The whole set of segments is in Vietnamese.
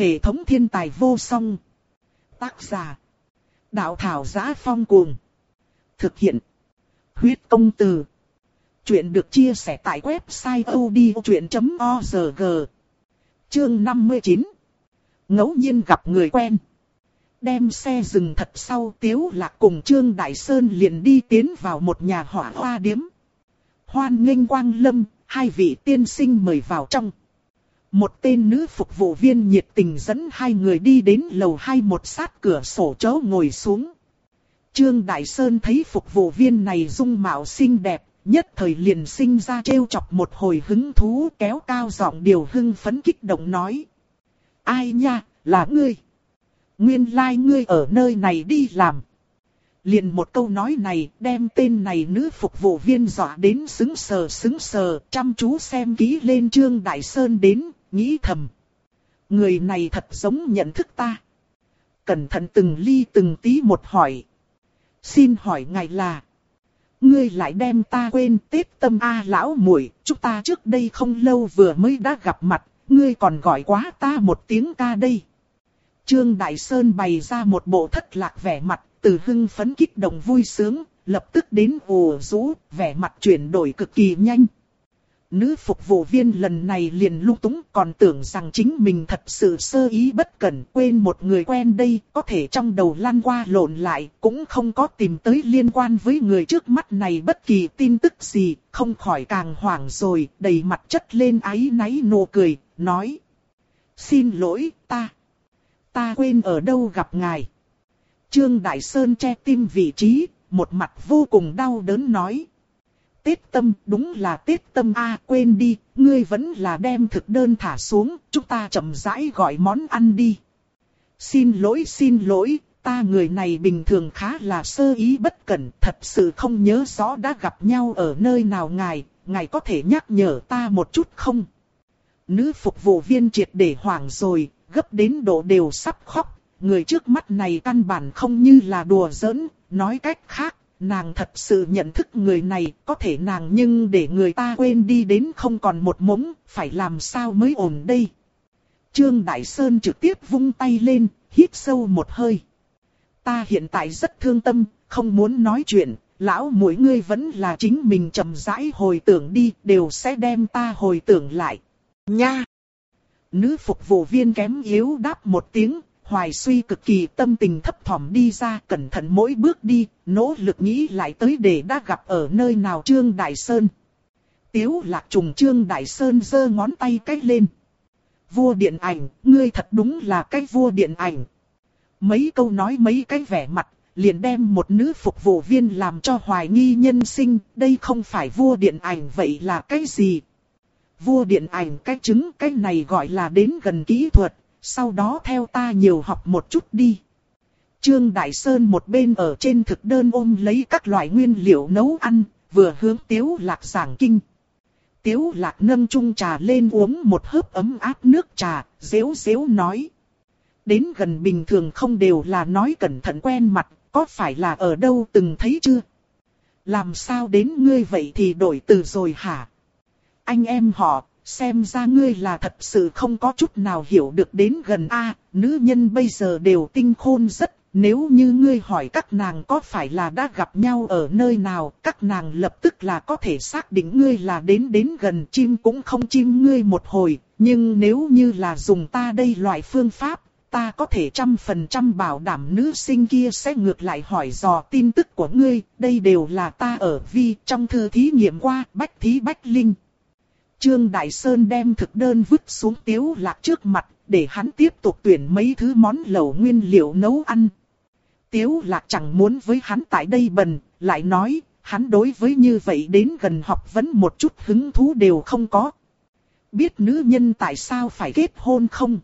Hệ thống thiên tài vô song. Tác giả. Đạo thảo giá phong cuồng. Thực hiện. Huyết công từ. Chuyện được chia sẻ tại website odchuyện.org. Chương 59. ngẫu nhiên gặp người quen. Đem xe dừng thật sau tiếu lạc cùng Trương Đại Sơn liền đi tiến vào một nhà hỏa hoa điếm. Hoan nghênh quang lâm, hai vị tiên sinh mời vào trong. Một tên nữ phục vụ viên nhiệt tình dẫn hai người đi đến lầu hai một sát cửa sổ chỗ ngồi xuống. Trương Đại Sơn thấy phục vụ viên này dung mạo xinh đẹp, nhất thời liền sinh ra trêu chọc một hồi hứng thú kéo cao giọng điều hưng phấn kích động nói. Ai nha, là ngươi. Nguyên lai like ngươi ở nơi này đi làm. Liền một câu nói này đem tên này nữ phục vụ viên dọa đến xứng sờ xứng sờ chăm chú xem kỹ lên Trương Đại Sơn đến, nghĩ thầm. Người này thật giống nhận thức ta. Cẩn thận từng ly từng tí một hỏi. Xin hỏi ngài là. Ngươi lại đem ta quên Tết tâm A lão muội chúng ta trước đây không lâu vừa mới đã gặp mặt, ngươi còn gọi quá ta một tiếng ca đây. Trương Đại Sơn bày ra một bộ thất lạc vẻ mặt, từ hưng phấn kích động vui sướng, lập tức đến ồ rũ, vẻ mặt chuyển đổi cực kỳ nhanh. Nữ phục vụ viên lần này liền lung túng còn tưởng rằng chính mình thật sự sơ ý bất cẩn quên một người quen đây, có thể trong đầu lan qua lộn lại, cũng không có tìm tới liên quan với người trước mắt này bất kỳ tin tức gì, không khỏi càng hoảng rồi, đầy mặt chất lên áy náy nụ cười, nói. Xin lỗi, ta, ta quên ở đâu gặp ngài. Trương Đại Sơn che tim vị trí, một mặt vô cùng đau đớn nói. Tết tâm, đúng là Tết tâm a quên đi, ngươi vẫn là đem thực đơn thả xuống, chúng ta chậm rãi gọi món ăn đi. Xin lỗi xin lỗi, ta người này bình thường khá là sơ ý bất cẩn, thật sự không nhớ rõ đã gặp nhau ở nơi nào ngài, ngài có thể nhắc nhở ta một chút không? Nữ phục vụ viên triệt để hoảng rồi, gấp đến độ đều sắp khóc, người trước mắt này căn bản không như là đùa giỡn, nói cách khác, nàng thật sự nhận thức người này, có thể nàng nhưng để người ta quên đi đến không còn một mống, phải làm sao mới ổn đây. Trương Đại Sơn trực tiếp vung tay lên, hít sâu một hơi. Ta hiện tại rất thương tâm, không muốn nói chuyện, lão mỗi ngươi vẫn là chính mình trầm rãi hồi tưởng đi, đều sẽ đem ta hồi tưởng lại. Nha! Nữ phục vụ viên kém yếu đáp một tiếng, hoài suy cực kỳ tâm tình thấp thỏm đi ra cẩn thận mỗi bước đi, nỗ lực nghĩ lại tới để đã gặp ở nơi nào Trương Đại Sơn. Tiếu lạc trùng Trương Đại Sơn giơ ngón tay cách lên. Vua điện ảnh, ngươi thật đúng là cái vua điện ảnh. Mấy câu nói mấy cái vẻ mặt, liền đem một nữ phục vụ viên làm cho hoài nghi nhân sinh, đây không phải vua điện ảnh vậy là cái gì? Vua điện ảnh cái chứng cái này gọi là đến gần kỹ thuật, sau đó theo ta nhiều học một chút đi. Trương Đại Sơn một bên ở trên thực đơn ôm lấy các loại nguyên liệu nấu ăn, vừa hướng Tiếu Lạc giảng kinh. Tiếu Lạc nâng chung trà lên uống một hớp ấm áp nước trà, dễu dễu nói. Đến gần bình thường không đều là nói cẩn thận quen mặt, có phải là ở đâu từng thấy chưa? Làm sao đến ngươi vậy thì đổi từ rồi hả? Anh em họ, xem ra ngươi là thật sự không có chút nào hiểu được đến gần a nữ nhân bây giờ đều tinh khôn rất, nếu như ngươi hỏi các nàng có phải là đã gặp nhau ở nơi nào, các nàng lập tức là có thể xác định ngươi là đến đến gần chim cũng không chim ngươi một hồi, nhưng nếu như là dùng ta đây loại phương pháp, ta có thể trăm phần trăm bảo đảm nữ sinh kia sẽ ngược lại hỏi dò tin tức của ngươi, đây đều là ta ở vi trong thư thí nghiệm qua, bách thí bách linh. Trương Đại Sơn đem thực đơn vứt xuống tiếu lạc trước mặt, để hắn tiếp tục tuyển mấy thứ món lẩu nguyên liệu nấu ăn. Tiếu lạc chẳng muốn với hắn tại đây bần, lại nói, hắn đối với như vậy đến gần học vấn một chút hứng thú đều không có. Biết nữ nhân tại sao phải kết hôn không?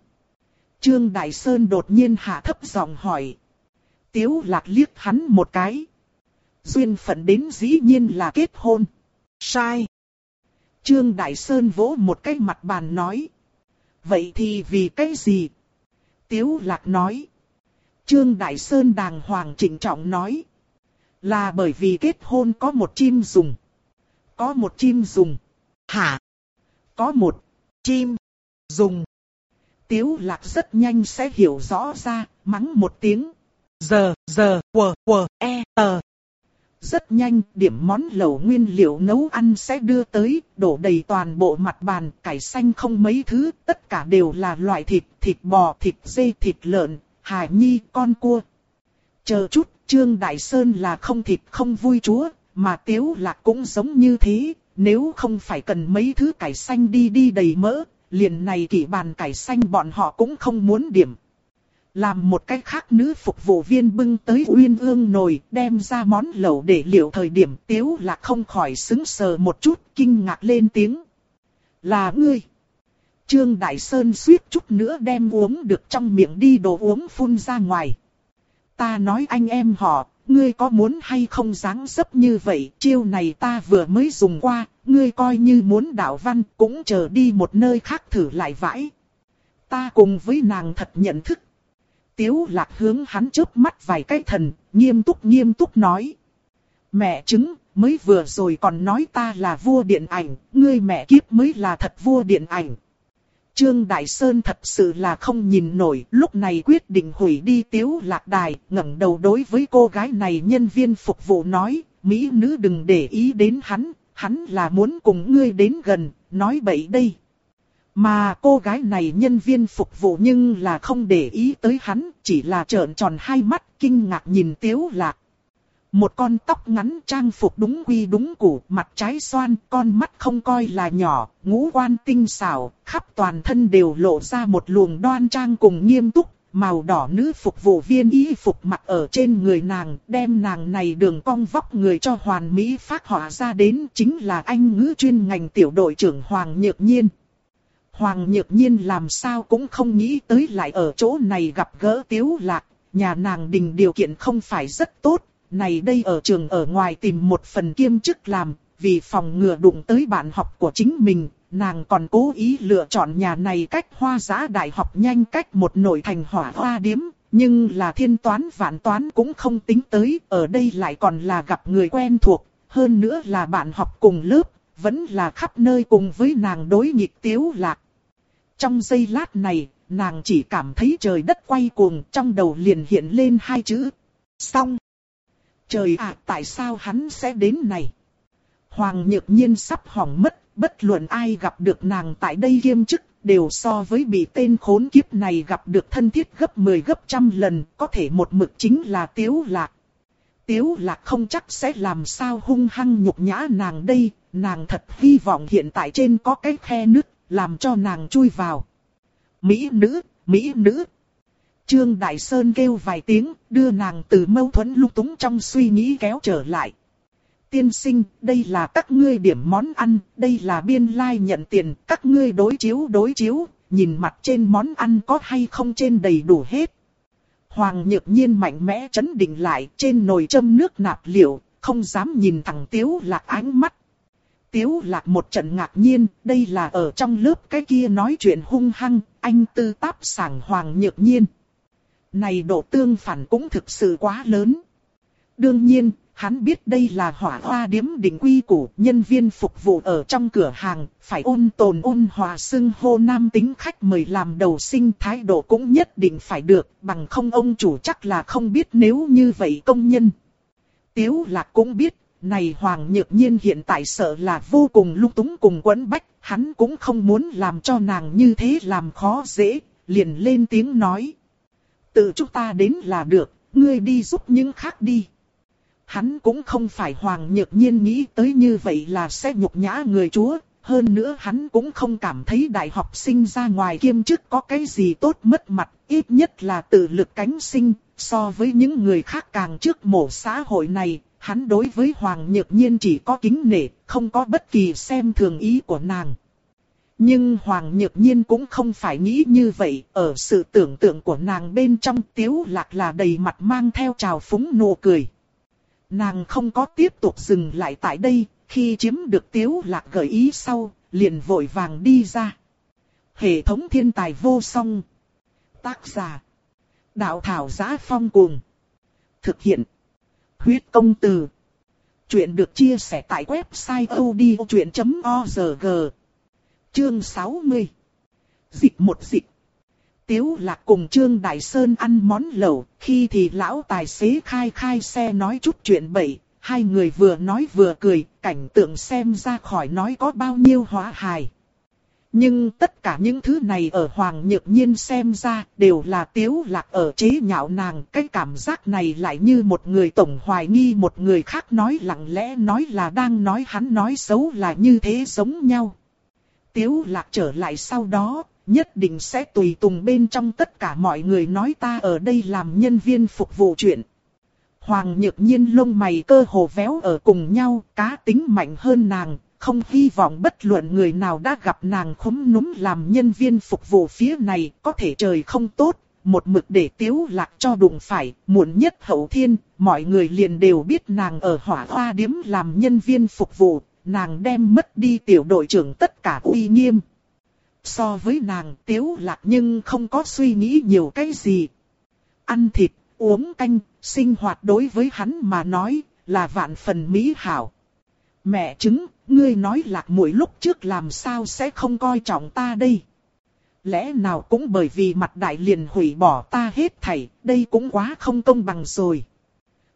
Trương Đại Sơn đột nhiên hạ thấp giọng hỏi. Tiếu lạc liếc hắn một cái. Duyên phận đến dĩ nhiên là kết hôn. Sai. Trương Đại Sơn vỗ một cái mặt bàn nói. Vậy thì vì cái gì? Tiếu Lạc nói. Trương Đại Sơn đàng hoàng chỉnh trọng nói. Là bởi vì kết hôn có một chim dùng. Có một chim dùng. Hả? Có một chim dùng. Tiếu lạc rất nhanh sẽ hiểu rõ ra, mắng một tiếng. Giờ, giờ, quờ, quờ, e, tờ. Rất nhanh, điểm món lẩu nguyên liệu nấu ăn sẽ đưa tới, đổ đầy toàn bộ mặt bàn, cải xanh không mấy thứ, tất cả đều là loại thịt, thịt bò, thịt dê, thịt lợn, hải nhi, con cua. Chờ chút, Trương Đại Sơn là không thịt không vui chúa, mà Tiếu Lạc cũng giống như thế, nếu không phải cần mấy thứ cải xanh đi đi đầy mỡ, liền này kỷ bàn cải xanh bọn họ cũng không muốn điểm. Làm một cách khác nữ phục vụ viên bưng tới uyên ương nồi đem ra món lẩu để liệu thời điểm tiếu là không khỏi xứng sờ một chút kinh ngạc lên tiếng. Là ngươi. Trương Đại Sơn suýt chút nữa đem uống được trong miệng đi đồ uống phun ra ngoài. Ta nói anh em họ, ngươi có muốn hay không dáng dấp như vậy, chiêu này ta vừa mới dùng qua, ngươi coi như muốn đạo văn cũng chờ đi một nơi khác thử lại vãi. Ta cùng với nàng thật nhận thức. Tiếu lạc hướng hắn chớp mắt vài cái thần, nghiêm túc nghiêm túc nói. Mẹ chứng, mới vừa rồi còn nói ta là vua điện ảnh, ngươi mẹ kiếp mới là thật vua điện ảnh. Trương Đại Sơn thật sự là không nhìn nổi, lúc này quyết định hủy đi tiếu lạc đài, ngẩng đầu đối với cô gái này nhân viên phục vụ nói, Mỹ nữ đừng để ý đến hắn, hắn là muốn cùng ngươi đến gần, nói bậy đây. Mà cô gái này nhân viên phục vụ nhưng là không để ý tới hắn, chỉ là trợn tròn hai mắt kinh ngạc nhìn tiếu lạc. Một con tóc ngắn trang phục đúng quy đúng củ, mặt trái xoan, con mắt không coi là nhỏ, ngũ quan tinh xảo, khắp toàn thân đều lộ ra một luồng đoan trang cùng nghiêm túc. Màu đỏ nữ phục vụ viên y phục mặc ở trên người nàng, đem nàng này đường cong vóc người cho hoàn mỹ phát họa ra đến chính là anh ngữ chuyên ngành tiểu đội trưởng Hoàng Nhược Nhiên. Hoàng Nhược Nhiên làm sao cũng không nghĩ tới lại ở chỗ này gặp gỡ Tiếu Lạc, nhà nàng đình điều kiện không phải rất tốt, này đây ở trường ở ngoài tìm một phần kiêm chức làm, vì phòng ngừa đụng tới bạn học của chính mình, nàng còn cố ý lựa chọn nhà này cách hoa giá đại học nhanh cách một nội thành hỏa hoa điếm, nhưng là thiên toán vạn toán cũng không tính tới, ở đây lại còn là gặp người quen thuộc, hơn nữa là bạn học cùng lớp, vẫn là khắp nơi cùng với nàng đối nghịch tiếu lạc. Trong giây lát này, nàng chỉ cảm thấy trời đất quay cuồng, trong đầu liền hiện lên hai chữ. Xong. Trời ạ, tại sao hắn sẽ đến này? Hoàng nhược nhiên sắp hỏng mất, bất luận ai gặp được nàng tại đây kiêm chức, đều so với bị tên khốn kiếp này gặp được thân thiết gấp 10 gấp trăm lần, có thể một mực chính là tiếu lạc. Tiếu lạc không chắc sẽ làm sao hung hăng nhục nhã nàng đây, nàng thật hy vọng hiện tại trên có cái khe nước, làm cho nàng chui vào. Mỹ nữ, Mỹ nữ, Trương Đại Sơn kêu vài tiếng, đưa nàng từ mâu thuẫn lúc túng trong suy nghĩ kéo trở lại. Tiên sinh, đây là các ngươi điểm món ăn, đây là biên lai like nhận tiền, các ngươi đối chiếu đối chiếu, nhìn mặt trên món ăn có hay không trên đầy đủ hết. Hoàng nhược nhiên mạnh mẽ chấn định lại trên nồi châm nước nạp liệu, không dám nhìn thẳng tiếu lạc ánh mắt. Tiếu lạc một trận ngạc nhiên, đây là ở trong lớp cái kia nói chuyện hung hăng, anh tư táp sảng hoàng nhược nhiên. Này độ tương phản cũng thực sự quá lớn. Đương nhiên, hắn biết đây là hỏa hoa điếm định quy củ, nhân viên phục vụ ở trong cửa hàng, phải ôn tồn ôn hòa xưng hô nam tính khách mời làm đầu sinh thái độ cũng nhất định phải được, bằng không ông chủ chắc là không biết nếu như vậy công nhân. Tiếu lạc cũng biết, này Hoàng Nhược Nhiên hiện tại sợ là vô cùng lung túng cùng quấn bách, hắn cũng không muốn làm cho nàng như thế làm khó dễ, liền lên tiếng nói. Tự chúng ta đến là được, ngươi đi giúp những khác đi. Hắn cũng không phải Hoàng Nhược Nhiên nghĩ tới như vậy là sẽ nhục nhã người chúa. Hơn nữa hắn cũng không cảm thấy đại học sinh ra ngoài kiêm chức có cái gì tốt mất mặt, ít nhất là tự lực cánh sinh, so với những người khác càng trước mổ xã hội này, hắn đối với Hoàng Nhược Nhiên chỉ có kính nể, không có bất kỳ xem thường ý của nàng. Nhưng Hoàng Nhược Nhiên cũng không phải nghĩ như vậy, ở sự tưởng tượng của nàng bên trong tiếu lạc là đầy mặt mang theo trào phúng nụ cười. Nàng không có tiếp tục dừng lại tại đây, khi chiếm được tiếu lạc gợi ý sau, liền vội vàng đi ra. Hệ thống thiên tài vô song. Tác giả. Đạo thảo giá phong cuồng. Thực hiện. Huyết công từ. Chuyện được chia sẻ tại website odchuyện.org. Chương 60 Dịch một dịch Tiếu lạc cùng Trương Đại Sơn ăn món lẩu, khi thì lão tài xế khai khai xe nói chút chuyện bậy, hai người vừa nói vừa cười, cảnh tượng xem ra khỏi nói có bao nhiêu hóa hài. Nhưng tất cả những thứ này ở Hoàng Nhược Nhiên xem ra đều là tiếu lạc ở chế nhạo nàng. Cái cảm giác này lại như một người tổng hoài nghi một người khác nói lặng lẽ nói là đang nói hắn nói xấu là như thế giống nhau. Tiếu lạc trở lại sau đó, nhất định sẽ tùy tùng bên trong tất cả mọi người nói ta ở đây làm nhân viên phục vụ chuyện. Hoàng nhược nhiên lông mày cơ hồ véo ở cùng nhau, cá tính mạnh hơn nàng, không hy vọng bất luận người nào đã gặp nàng khúm núm làm nhân viên phục vụ phía này, có thể trời không tốt, một mực để tiếu lạc cho đụng phải, muộn nhất hậu thiên, mọi người liền đều biết nàng ở hỏa hoa điếm làm nhân viên phục vụ, nàng đem mất đi tiểu đội trưởng tất cả uy nghiêm. So với nàng tiếu lạc nhưng không có suy nghĩ nhiều cái gì. Ăn thịt, uống canh, sinh hoạt đối với hắn mà nói là vạn phần mỹ hảo. Mẹ chứng, ngươi nói lạc muội lúc trước làm sao sẽ không coi trọng ta đây. Lẽ nào cũng bởi vì mặt đại liền hủy bỏ ta hết thảy, đây cũng quá không công bằng rồi.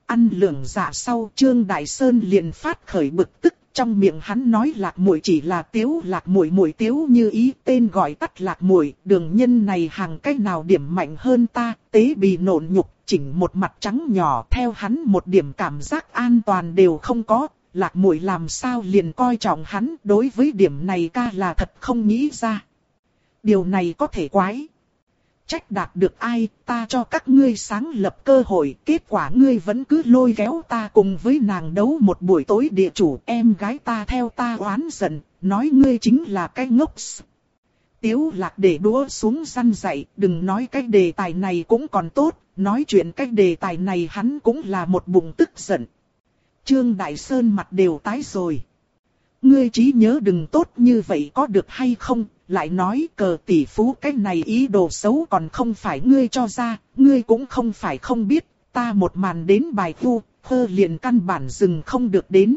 Ăn lượng dạ sau Trương Đại Sơn liền phát khởi bực tức trong miệng hắn nói lạc muội chỉ là tiếu lạc muội muội tiếu như ý tên gọi tắt lạc muội đường nhân này hàng cách nào điểm mạnh hơn ta, tế bì nộn nhục, chỉnh một mặt trắng nhỏ theo hắn một điểm cảm giác an toàn đều không có, lạc muội làm sao liền coi trọng hắn đối với điểm này ca là thật không nghĩ ra. Điều này có thể quái trách đạt được ai, ta cho các ngươi sáng lập cơ hội, kết quả ngươi vẫn cứ lôi kéo ta cùng với nàng đấu một buổi tối địa chủ, em gái ta theo ta oán giận, nói ngươi chính là cái ngốc. Tiếu lạc để đũa xuống răn dậy, đừng nói cái đề tài này cũng còn tốt, nói chuyện cái đề tài này hắn cũng là một bụng tức giận. Trương Đại Sơn mặt đều tái rồi. Ngươi trí nhớ đừng tốt như vậy có được hay không, lại nói cờ tỷ phú cái này ý đồ xấu còn không phải ngươi cho ra, ngươi cũng không phải không biết, ta một màn đến bài thu, thơ liền căn bản dừng không được đến.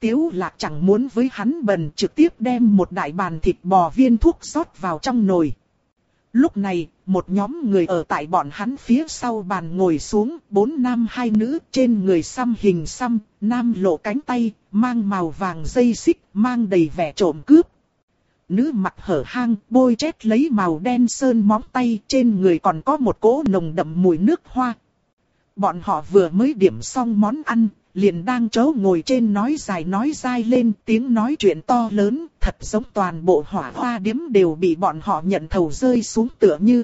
Tiếu lạc chẳng muốn với hắn bần trực tiếp đem một đại bàn thịt bò viên thuốc rót vào trong nồi. Lúc này, một nhóm người ở tại bọn hắn phía sau bàn ngồi xuống, bốn nam hai nữ trên người xăm hình xăm, nam lộ cánh tay, mang màu vàng dây xích, mang đầy vẻ trộm cướp, nữ mặt hở hang, bôi chét lấy màu đen sơn móng tay, trên người còn có một cỗ nồng đậm mùi nước hoa. Bọn họ vừa mới điểm xong món ăn, liền đang chấu ngồi trên nói dài nói dai lên, tiếng nói chuyện to lớn, thật giống toàn bộ hỏa hoa điếm đều bị bọn họ nhận thầu rơi xuống tựa như.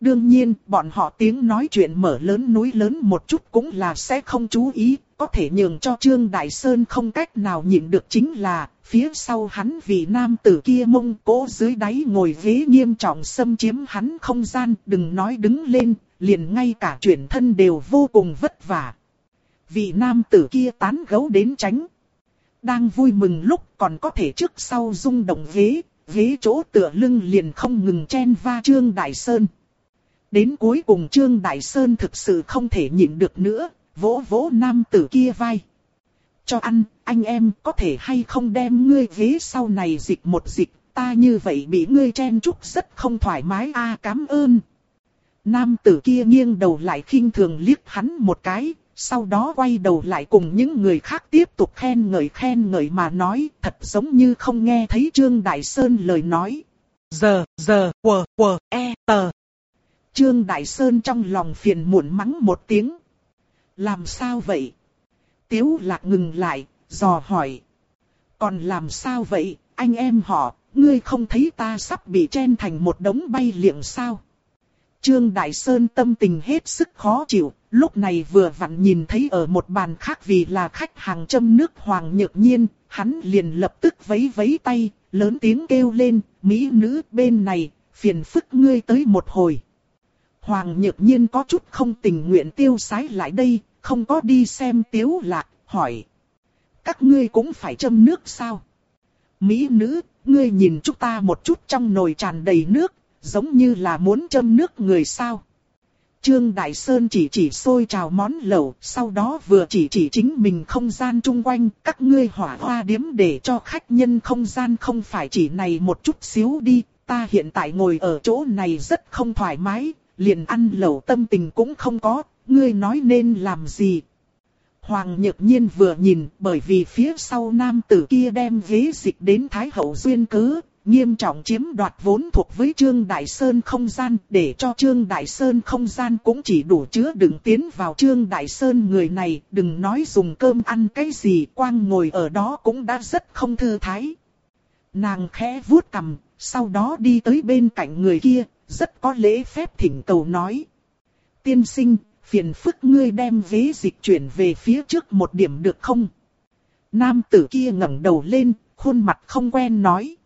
Đương nhiên, bọn họ tiếng nói chuyện mở lớn núi lớn một chút cũng là sẽ không chú ý, có thể nhường cho Trương Đại Sơn không cách nào nhịn được chính là, phía sau hắn vì nam tử kia mông cố dưới đáy ngồi ghế nghiêm trọng xâm chiếm hắn không gian, đừng nói đứng lên, liền ngay cả chuyển thân đều vô cùng vất vả. Vị nam tử kia tán gấu đến tránh. Đang vui mừng lúc còn có thể trước sau rung động ghế, ghế chỗ tựa lưng liền không ngừng chen va Trương Đại Sơn. Đến cuối cùng Trương Đại Sơn thực sự không thể nhịn được nữa, vỗ vỗ nam tử kia vai. Cho ăn, anh em có thể hay không đem ngươi ghế sau này dịch một dịch, ta như vậy bị ngươi chen chúc rất không thoải mái a à, cảm ơn. Nam tử kia nghiêng đầu lại khinh thường liếc hắn một cái, sau đó quay đầu lại cùng những người khác tiếp tục khen ngợi khen ngợi mà nói, thật giống như không nghe thấy Trương Đại Sơn lời nói. Giờ, giờ, quờ, quờ, e, tờ. Trương Đại Sơn trong lòng phiền muộn mắng một tiếng. Làm sao vậy? Tiếu lạc ngừng lại, dò hỏi. Còn làm sao vậy, anh em họ, ngươi không thấy ta sắp bị chen thành một đống bay liệng sao? Trương Đại Sơn tâm tình hết sức khó chịu, lúc này vừa vặn nhìn thấy ở một bàn khác vì là khách hàng châm nước Hoàng Nhược Nhiên, hắn liền lập tức vấy vấy tay, lớn tiếng kêu lên, Mỹ nữ bên này, phiền phức ngươi tới một hồi. Hoàng Nhược Nhiên có chút không tình nguyện tiêu sái lại đây, không có đi xem tiếu lạc, hỏi. Các ngươi cũng phải châm nước sao? Mỹ nữ, ngươi nhìn chúng ta một chút trong nồi tràn đầy nước, giống như là muốn châm nước người sao? Trương Đại Sơn chỉ chỉ xôi trào món lẩu, sau đó vừa chỉ chỉ chính mình không gian chung quanh, các ngươi hỏa hoa điếm để cho khách nhân không gian không phải chỉ này một chút xíu đi, ta hiện tại ngồi ở chỗ này rất không thoải mái, liền ăn lẩu tâm tình cũng không có, ngươi nói nên làm gì. Hoàng Nhược Nhiên vừa nhìn bởi vì phía sau nam tử kia đem ghế dịch đến Thái Hậu Duyên cớ, nghiêm trọng chiếm đoạt vốn thuộc với Trương Đại Sơn không gian để cho Trương Đại Sơn không gian cũng chỉ đủ chứa đựng tiến vào Trương Đại Sơn người này đừng nói dùng cơm ăn cái gì quang ngồi ở đó cũng đã rất không thư thái. Nàng khẽ vuốt cầm, sau đó đi tới bên cạnh người kia, rất có lễ phép thỉnh cầu nói. Tiên sinh, phiền phức ngươi đem vế dịch chuyển về phía trước một điểm được không? Nam tử kia ngẩng đầu lên, khuôn mặt không quen nói.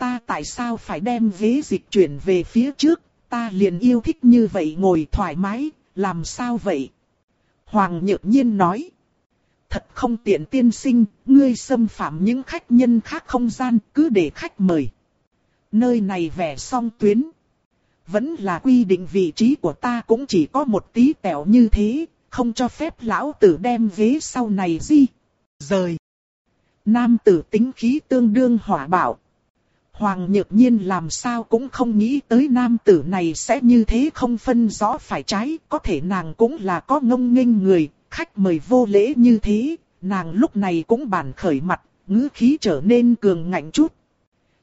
Ta tại sao phải đem ghế dịch chuyển về phía trước, ta liền yêu thích như vậy ngồi thoải mái, làm sao vậy? Hoàng nhược nhiên nói. Thật không tiện tiên sinh, ngươi xâm phạm những khách nhân khác không gian, cứ để khách mời. Nơi này vẻ song tuyến. Vẫn là quy định vị trí của ta cũng chỉ có một tí tẹo như thế, không cho phép lão tử đem ghế sau này gì. Rời. Nam tử tính khí tương đương hỏa bảo. Hoàng nhược nhiên làm sao cũng không nghĩ tới nam tử này sẽ như thế không phân rõ phải trái, có thể nàng cũng là có ngông nghênh người, khách mời vô lễ như thế, nàng lúc này cũng bản khởi mặt, ngữ khí trở nên cường ngạnh chút.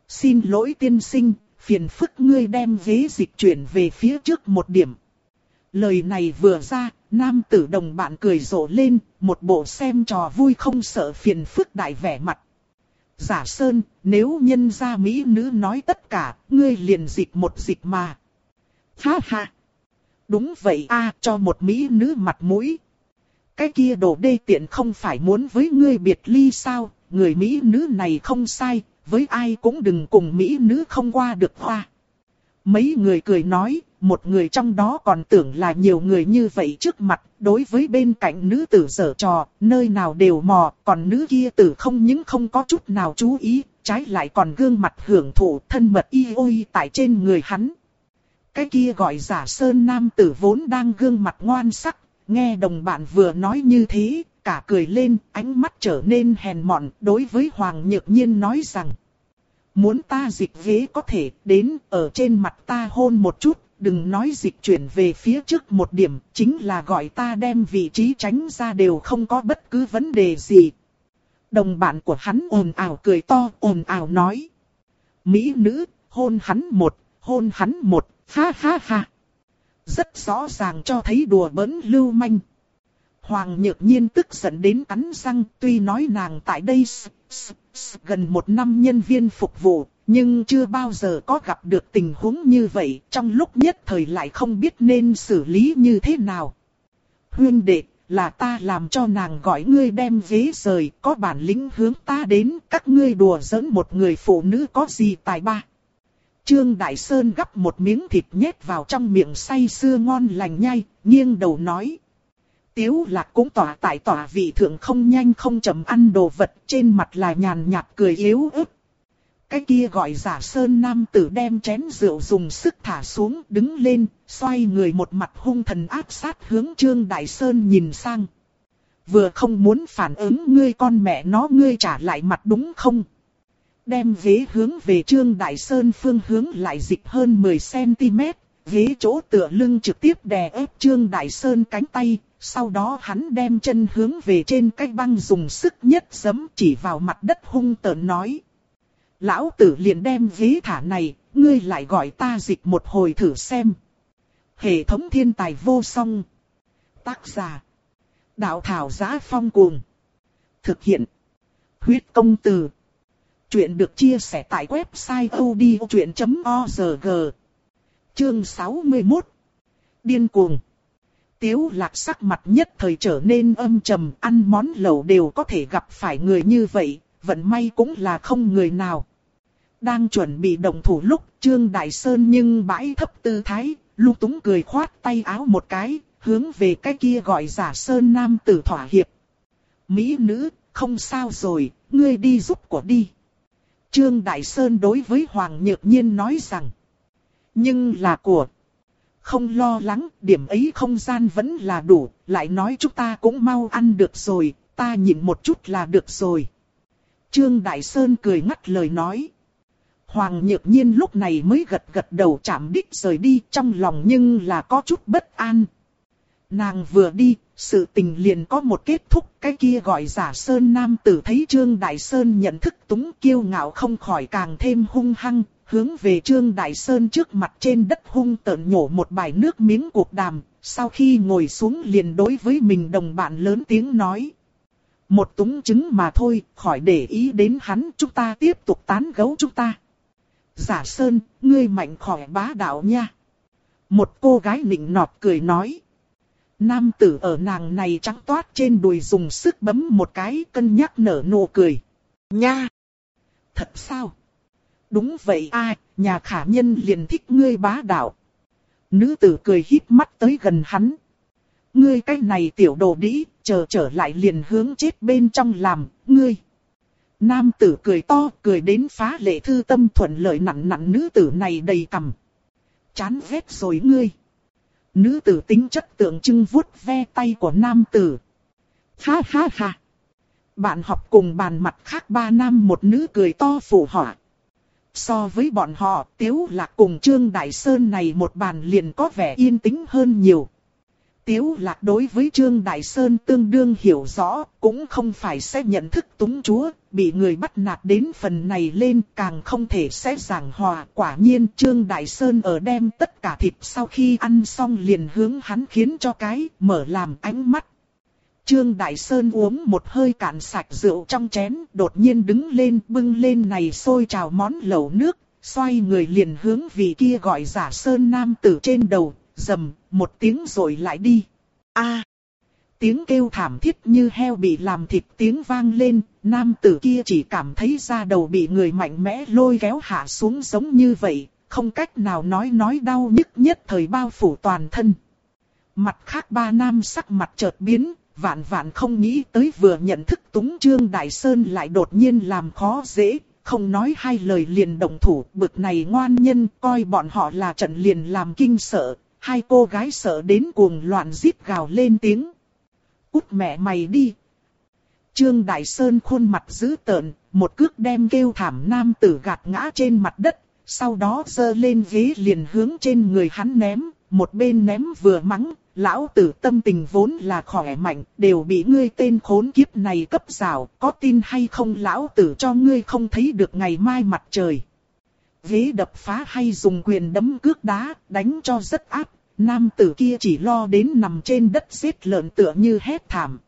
Xin lỗi tiên sinh, phiền phức ngươi đem ghế dịch chuyển về phía trước một điểm. Lời này vừa ra, nam tử đồng bạn cười rộ lên, một bộ xem trò vui không sợ phiền phức đại vẻ mặt. Giả Sơn, nếu nhân gia Mỹ nữ nói tất cả, ngươi liền dịch một dịch mà. Ha ha! Đúng vậy a cho một Mỹ nữ mặt mũi. Cái kia đồ đê tiện không phải muốn với ngươi biệt ly sao, người Mỹ nữ này không sai, với ai cũng đừng cùng Mỹ nữ không qua được hoa. Mấy người cười nói, một người trong đó còn tưởng là nhiều người như vậy trước mặt, đối với bên cạnh nữ tử dở trò, nơi nào đều mò, còn nữ kia tử không những không có chút nào chú ý, trái lại còn gương mặt hưởng thụ thân mật y ôi tại trên người hắn. Cái kia gọi giả sơn nam tử vốn đang gương mặt ngoan sắc, nghe đồng bạn vừa nói như thế, cả cười lên, ánh mắt trở nên hèn mọn, đối với Hoàng Nhược Nhiên nói rằng. Muốn ta dịch ghế có thể đến ở trên mặt ta hôn một chút, đừng nói dịch chuyển về phía trước một điểm, chính là gọi ta đem vị trí tránh ra đều không có bất cứ vấn đề gì. Đồng bạn của hắn ồn ào cười to, ồn ào nói. Mỹ nữ, hôn hắn một, hôn hắn một, ha ha ha. Rất rõ ràng cho thấy đùa bỡn lưu manh. Hoàng nhược nhiên tức giận đến cắn răng, tuy nói nàng tại đây gần một năm nhân viên phục vụ, nhưng chưa bao giờ có gặp được tình huống như vậy, trong lúc nhất thời lại không biết nên xử lý như thế nào. Huyên đệ, là ta làm cho nàng gọi ngươi đem ghế rời, có bản lĩnh hướng ta đến, các ngươi đùa giỡn một người phụ nữ có gì tài ba. Trương Đại Sơn gắp một miếng thịt nhét vào trong miệng say sưa ngon lành nhai, nghiêng đầu nói. Tiếu lạc cũng tỏa tại tỏa vị thượng không nhanh không chậm ăn đồ vật, trên mặt là nhàn nhạt cười yếu ớt. Cái kia gọi giả sơn nam tử đem chén rượu dùng sức thả xuống đứng lên, xoay người một mặt hung thần áp sát hướng Trương Đại Sơn nhìn sang. Vừa không muốn phản ứng ngươi con mẹ nó ngươi trả lại mặt đúng không? Đem ghế hướng về Trương Đại Sơn phương hướng lại dịch hơn 10cm, ghế chỗ tựa lưng trực tiếp đè ép Trương Đại Sơn cánh tay, sau đó hắn đem chân hướng về trên cái băng dùng sức nhất giấm chỉ vào mặt đất hung tợn nói. Lão tử liền đem ghế thả này, ngươi lại gọi ta dịch một hồi thử xem. Hệ thống thiên tài vô song. Tác giả. Đạo thảo giá phong cuồng. Thực hiện. Huyết công từ. Chuyện được chia sẻ tại website odchuyện.org. Chương 61. Điên cuồng. Tiếu lạc sắc mặt nhất thời trở nên âm trầm, ăn món lẩu đều có thể gặp phải người như vậy, vận may cũng là không người nào. Đang chuẩn bị động thủ lúc Trương Đại Sơn nhưng bãi thấp tư thái, lúc túng cười khoát tay áo một cái, hướng về cái kia gọi giả Sơn Nam tử thỏa hiệp. Mỹ nữ, không sao rồi, ngươi đi giúp của đi. Trương Đại Sơn đối với Hoàng Nhược Nhiên nói rằng, nhưng là của. Không lo lắng, điểm ấy không gian vẫn là đủ, lại nói chúng ta cũng mau ăn được rồi, ta nhịn một chút là được rồi. Trương Đại Sơn cười ngắt lời nói. Hoàng Nhược Nhiên lúc này mới gật gật đầu chạm đích rời đi trong lòng nhưng là có chút bất an. Nàng vừa đi, sự tình liền có một kết thúc, cái kia gọi giả Sơn Nam tử thấy Trương Đại Sơn nhận thức túng kiêu ngạo không khỏi càng thêm hung hăng, hướng về Trương Đại Sơn trước mặt trên đất hung tợn nhổ một bài nước miếng cuộc đàm, sau khi ngồi xuống liền đối với mình đồng bạn lớn tiếng nói. Một túng chứng mà thôi, khỏi để ý đến hắn, chúng ta tiếp tục tán gấu chúng ta. Giả Sơn, ngươi mạnh khỏi bá đạo nha. Một cô gái nịnh nọt cười nói. Nam tử ở nàng này trắng toát trên đùi dùng sức bấm một cái cân nhắc nở nụ cười. Nha! Thật sao? Đúng vậy ai, nhà khả nhân liền thích ngươi bá đạo. Nữ tử cười híp mắt tới gần hắn. Ngươi cái này tiểu đồ đĩ, chờ trở lại liền hướng chết bên trong làm, ngươi. Nam tử cười to, cười đến phá lệ thư tâm thuận lợi nặng nặng nữ tử này đầy cằm. Chán ghét rồi ngươi. Nữ tử tính chất tượng trưng vuốt ve tay của nam tử. Ha ha ha. Bạn học cùng bàn mặt khác ba nam một nữ cười to phụ họa. So với bọn họ, Tiếu Lạc cùng Trương Đại Sơn này một bàn liền có vẻ yên tĩnh hơn nhiều. Tiếu Lạc đối với Trương Đại Sơn tương đương hiểu rõ, cũng không phải sẽ nhận thức túng chúa, bị người bắt nạt đến phần này lên càng không thể sẽ giảng hòa. Quả nhiên Trương Đại Sơn ở đem tất cả thịt sau khi ăn xong liền hướng hắn khiến cho cái, mở làm ánh mắt. Trương Đại Sơn uống một hơi cạn sạch rượu trong chén, đột nhiên đứng lên bưng lên này sôi trào món lẩu nước, xoay người liền hướng vị kia gọi giả Sơn Nam tử trên đầu, dầm, một tiếng rồi lại đi. a Tiếng kêu thảm thiết như heo bị làm thịt tiếng vang lên, nam tử kia chỉ cảm thấy da đầu bị người mạnh mẽ lôi kéo hạ xuống giống như vậy, không cách nào nói nói đau nhức nhất thời bao phủ toàn thân. Mặt khác ba nam sắc mặt chợt biến, vạn vạn không nghĩ tới vừa nhận thức túng trương đại sơn lại đột nhiên làm khó dễ, không nói hai lời liền động thủ, bực này ngoan nhân coi bọn họ là trận liền làm kinh sợ, hai cô gái sợ đến cuồng loạn giết gào lên tiếng. cút mẹ mày đi. Trương Đại Sơn khuôn mặt dữ tợn, một cước đem kêu thảm nam tử gạt ngã trên mặt đất, sau đó dơ lên ghế liền hướng trên người hắn ném, một bên ném vừa mắng, lão tử tâm tình vốn là khỏe mạnh, đều bị ngươi tên khốn kiếp này cấp rào, có tin hay không lão tử cho ngươi không thấy được ngày mai mặt trời vế đập phá hay dùng quyền đấm cước đá, đánh cho rất áp, nam tử kia chỉ lo đến nằm trên đất giết lợn tựa như hét thảm.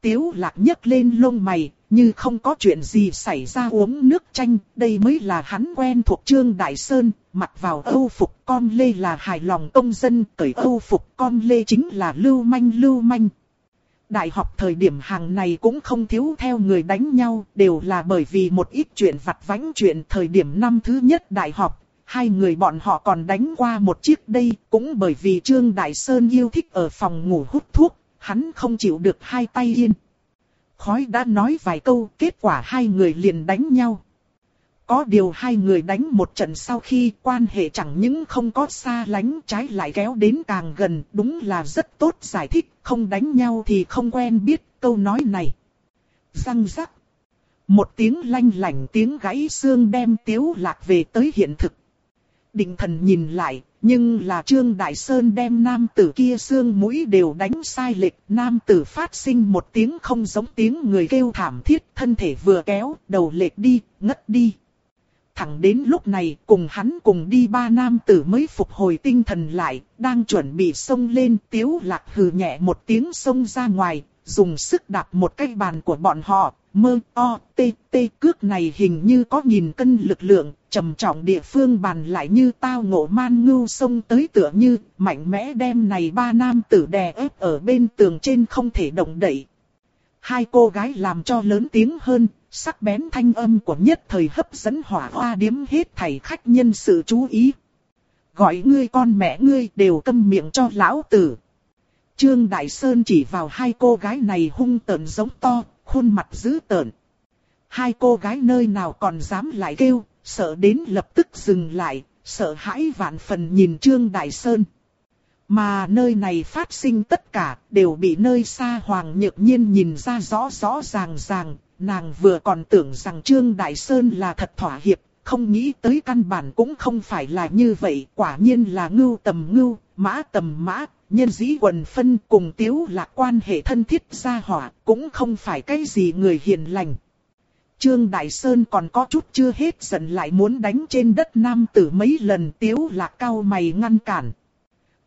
Tiếu lạc nhấc lên lông mày, như không có chuyện gì xảy ra uống nước chanh, đây mới là hắn quen thuộc Trương Đại Sơn, mặc vào âu phục con lê là hài lòng công dân, cởi âu phục con lê chính là lưu manh lưu manh. Đại học thời điểm hàng này cũng không thiếu theo người đánh nhau, đều là bởi vì một ít chuyện vặt vãnh chuyện thời điểm năm thứ nhất đại học. Hai người bọn họ còn đánh qua một chiếc đây, cũng bởi vì Trương Đại Sơn yêu thích ở phòng ngủ hút thuốc, hắn không chịu được hai tay yên. Khói đã nói vài câu, kết quả hai người liền đánh nhau. Có điều hai người đánh một trận sau khi quan hệ chẳng những không có xa lánh trái lại kéo đến càng gần, đúng là rất tốt giải thích, không đánh nhau thì không quen biết câu nói này. Răng rắc. Một tiếng lanh lảnh tiếng gãy xương đem tiếu lạc về tới hiện thực. Định thần nhìn lại, nhưng là Trương Đại Sơn đem nam tử kia xương mũi đều đánh sai lệch. Nam tử phát sinh một tiếng không giống tiếng người kêu thảm thiết, thân thể vừa kéo, đầu lệch đi, ngất đi. Thẳng đến lúc này, cùng hắn cùng đi ba nam tử mới phục hồi tinh thần lại, đang chuẩn bị xông lên, tiếu lạc hừ nhẹ một tiếng xông ra ngoài, dùng sức đạp một cái bàn của bọn họ, mơ, o, tê, tê cước này hình như có nghìn cân lực lượng, trầm trọng địa phương bàn lại như tao ngộ man ngưu xông tới tựa như, mạnh mẽ đem này ba nam tử đè ép ở bên tường trên không thể động đậy. Hai cô gái làm cho lớn tiếng hơn, sắc bén thanh âm của nhất thời hấp dẫn hỏa hoa điếm hết thảy khách nhân sự chú ý. Gọi ngươi con mẹ ngươi đều câm miệng cho lão tử. Trương Đại Sơn chỉ vào hai cô gái này hung tợn giống to, khuôn mặt dữ tợn. Hai cô gái nơi nào còn dám lại kêu, sợ đến lập tức dừng lại, sợ hãi vạn phần nhìn Trương Đại Sơn. Mà nơi này phát sinh tất cả đều bị nơi xa Hoàng Nhược Nhiên nhìn ra rõ rõ ràng ràng, nàng vừa còn tưởng rằng Trương Đại Sơn là thật thỏa hiệp, không nghĩ tới căn bản cũng không phải là như vậy, quả nhiên là ngưu tầm ngưu, mã tầm mã, nhân dĩ quần phân cùng tiếu là quan hệ thân thiết gia hỏa, cũng không phải cái gì người hiền lành. Trương Đại Sơn còn có chút chưa hết giận lại muốn đánh trên đất nam tử mấy lần tiếu lạc cao mày ngăn cản.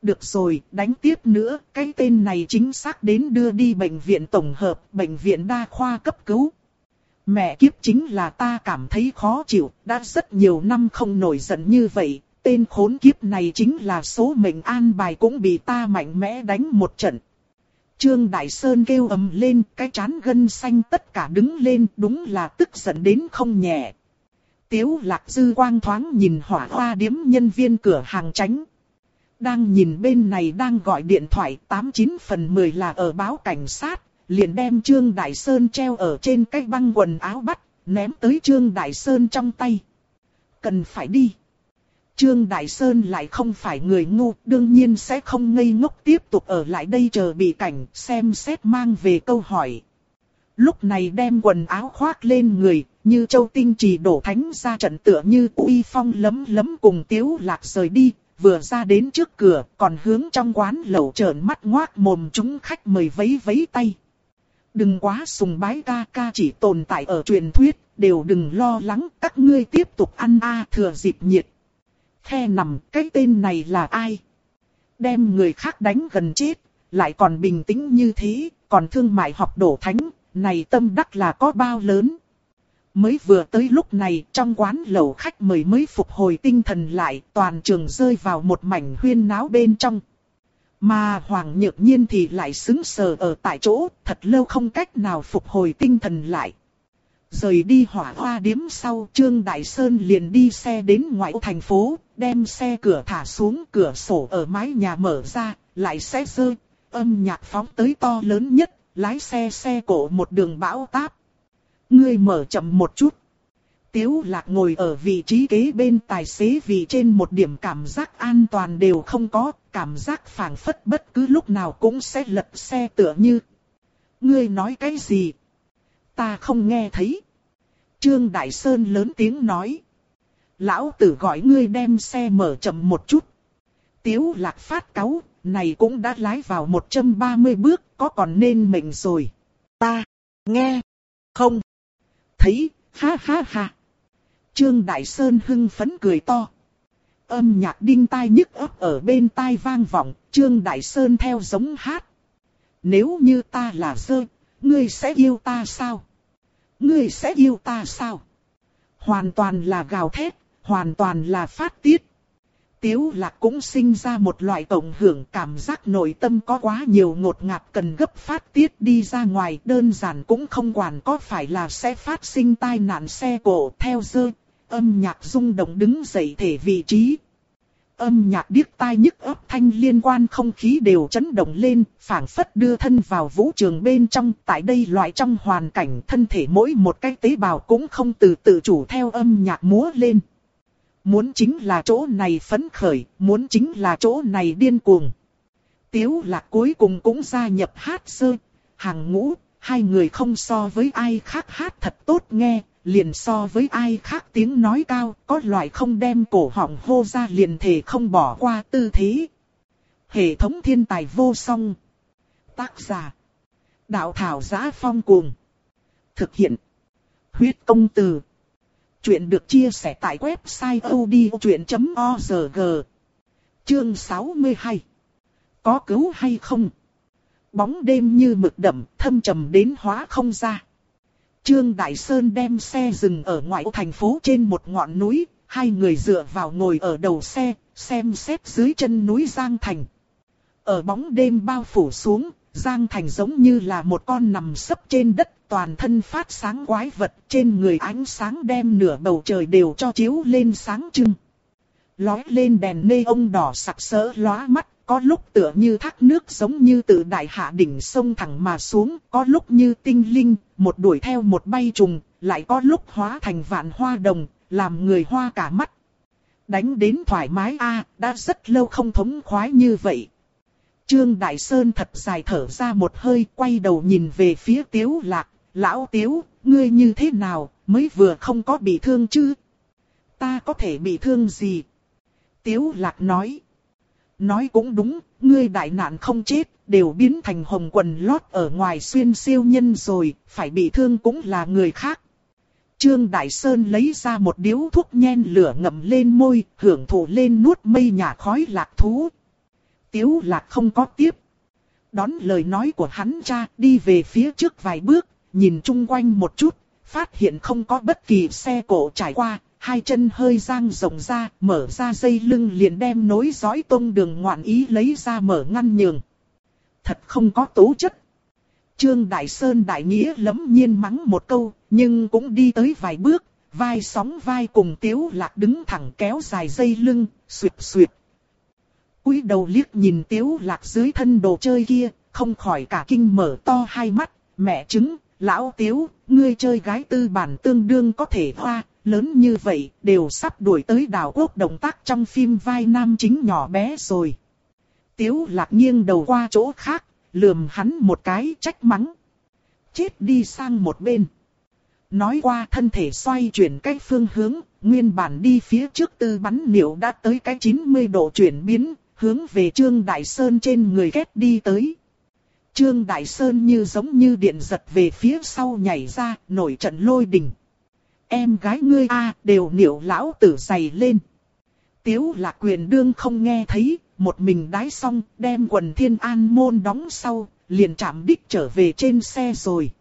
Được rồi, đánh tiếp nữa, cái tên này chính xác đến đưa đi bệnh viện tổng hợp, bệnh viện đa khoa cấp cứu. Mẹ kiếp chính là ta cảm thấy khó chịu, đã rất nhiều năm không nổi giận như vậy, tên khốn kiếp này chính là số mệnh an bài cũng bị ta mạnh mẽ đánh một trận. Trương Đại Sơn kêu ầm lên, cái chán gân xanh tất cả đứng lên, đúng là tức giận đến không nhẹ. Tiếu lạc dư quang thoáng nhìn hỏa hoa điếm nhân viên cửa hàng tránh. Đang nhìn bên này đang gọi điện thoại 89 phần 10 là ở báo cảnh sát, liền đem Trương Đại Sơn treo ở trên cái băng quần áo bắt, ném tới Trương Đại Sơn trong tay. Cần phải đi. Trương Đại Sơn lại không phải người ngu, đương nhiên sẽ không ngây ngốc tiếp tục ở lại đây chờ bị cảnh, xem xét mang về câu hỏi. Lúc này đem quần áo khoác lên người, như châu tinh trì đổ thánh ra trận tựa như uy phong lấm lấm cùng tiếu lạc rời đi, vừa ra đến trước cửa, còn hướng trong quán lẩu trợn mắt ngoác mồm chúng khách mời vấy vấy tay. Đừng quá sùng bái ca ca chỉ tồn tại ở truyền thuyết, đều đừng lo lắng, các ngươi tiếp tục ăn a thừa dịp nhiệt. Khe nằm, cái tên này là ai? Đem người khác đánh gần chết, lại còn bình tĩnh như thế, còn thương mại học đổ thánh, này tâm đắc là có bao lớn. Mới vừa tới lúc này, trong quán lẩu khách mời mới phục hồi tinh thần lại, toàn trường rơi vào một mảnh huyên náo bên trong. Mà Hoàng Nhược Nhiên thì lại xứng sờ ở tại chỗ, thật lâu không cách nào phục hồi tinh thần lại. Rời đi hỏa hoa điếm sau, Trương Đại Sơn liền đi xe đến ngoại thành phố, đem xe cửa thả xuống cửa sổ ở mái nhà mở ra, lại xe rơi, âm nhạc phóng tới to lớn nhất, lái xe xe cổ một đường bão táp. Ngươi mở chậm một chút. Tiếu lạc ngồi ở vị trí kế bên tài xế vì trên một điểm cảm giác an toàn đều không có, cảm giác phảng phất bất cứ lúc nào cũng sẽ lật xe tựa như. Ngươi nói cái gì? Ta không nghe thấy. Trương Đại Sơn lớn tiếng nói. Lão tử gọi ngươi đem xe mở chậm một chút. Tiếu lạc phát cáu, này cũng đã lái vào 130 bước, có còn nên mệnh rồi. Ta, nghe, không, thấy, ha ha ha. Trương Đại Sơn hưng phấn cười to. Âm nhạc đinh tai nhức ấp ở bên tai vang vọng, Trương Đại Sơn theo giống hát. Nếu như ta là dơ, ngươi sẽ yêu ta sao? Ngươi sẽ yêu ta sao? Hoàn toàn là gào thét, hoàn toàn là phát tiết. Tiếu lạc cũng sinh ra một loại tổng hưởng cảm giác nội tâm có quá nhiều ngột ngạt cần gấp phát tiết đi ra ngoài đơn giản cũng không quản có phải là sẽ phát sinh tai nạn xe cổ theo dơ. Âm nhạc rung động đứng dậy thể vị trí. Âm nhạc điếc tai nhức ấp thanh liên quan không khí đều chấn động lên, phảng phất đưa thân vào vũ trường bên trong. Tại đây loại trong hoàn cảnh thân thể mỗi một cái tế bào cũng không từ tự chủ theo âm nhạc múa lên. Muốn chính là chỗ này phấn khởi, muốn chính là chỗ này điên cuồng. Tiếu lạc cuối cùng cũng gia nhập hát sơ, hàng ngũ, hai người không so với ai khác hát thật tốt nghe, liền so với ai khác tiếng nói cao, có loại không đem cổ họng hô ra liền thể không bỏ qua tư thế. Hệ thống thiên tài vô song. Tác giả. Đạo thảo giá phong cuồng. Thực hiện. Huyết công từ. Chuyện được chia sẻ tại website odchuyện.org Chương 62 Có cứu hay không? Bóng đêm như mực đậm, thâm trầm đến hóa không ra. Trương Đại Sơn đem xe dừng ở ngoại ô thành phố trên một ngọn núi, hai người dựa vào ngồi ở đầu xe, xem xét dưới chân núi Giang Thành. Ở bóng đêm bao phủ xuống, Giang Thành giống như là một con nằm sấp trên đất toàn thân phát sáng quái vật trên người ánh sáng đem nửa bầu trời đều cho chiếu lên sáng trưng. Lói lên đèn nê ông đỏ sặc sỡ lóa mắt, có lúc tựa như thác nước giống như từ đại hạ đỉnh sông thẳng mà xuống, có lúc như tinh linh, một đuổi theo một bay trùng, lại có lúc hóa thành vạn hoa đồng, làm người hoa cả mắt. Đánh đến thoải mái a đã rất lâu không thống khoái như vậy. Trương Đại Sơn thật dài thở ra một hơi quay đầu nhìn về phía Tiếu Lạc, Lão Tiếu, ngươi như thế nào, mới vừa không có bị thương chứ? ta có thể bị thương gì? Tiếu lạc nói. Nói cũng đúng, ngươi đại nạn không chết, đều biến thành hồng quần lót ở ngoài xuyên siêu nhân rồi, phải bị thương cũng là người khác. Trương Đại Sơn lấy ra một điếu thuốc nhen lửa ngậm lên môi, hưởng thụ lên nuốt mây nhà khói lạc thú. Tiếu lạc không có tiếp. Đón lời nói của hắn cha đi về phía trước vài bước, nhìn chung quanh một chút, phát hiện không có bất kỳ xe cổ trải qua, hai chân hơi giang rộng ra, mở ra dây lưng liền đem nối dõi tông đường ngoạn ý lấy ra mở ngăn nhường. Thật không có tố chất. Trương Đại Sơn đại nghĩa lấm nhiên mắng một câu, nhưng cũng đi tới vài bước, vai sóng vai cùng Tiếu Lạc đứng thẳng kéo dài dây lưng, suyệt suyệt cúi đầu liếc nhìn Tiếu Lạc dưới thân đồ chơi kia, không khỏi cả kinh mở to hai mắt, mẹ chứng, lão Tiếu, ngươi chơi gái tư bản tương đương có thể hoa, lớn như vậy, đều sắp đuổi tới đảo quốc động tác trong phim vai nam chính nhỏ bé rồi. Tiếu lạc nghiêng đầu qua chỗ khác, lườm hắn một cái trách mắng. Chết đi sang một bên. Nói qua thân thể xoay chuyển cách phương hướng, nguyên bản đi phía trước tư bắn niệu đã tới cái 90 độ chuyển biến, hướng về Trương Đại Sơn trên người ghét đi tới. Trương Đại Sơn như giống như điện giật về phía sau nhảy ra, nổi trận lôi đình. Em gái ngươi a đều niệu lão tử dày lên. Tiếu lạc quyền đương không nghe thấy, một mình đái xong, đem quần thiên an môn đóng sau, liền chạm đích trở về trên xe rồi.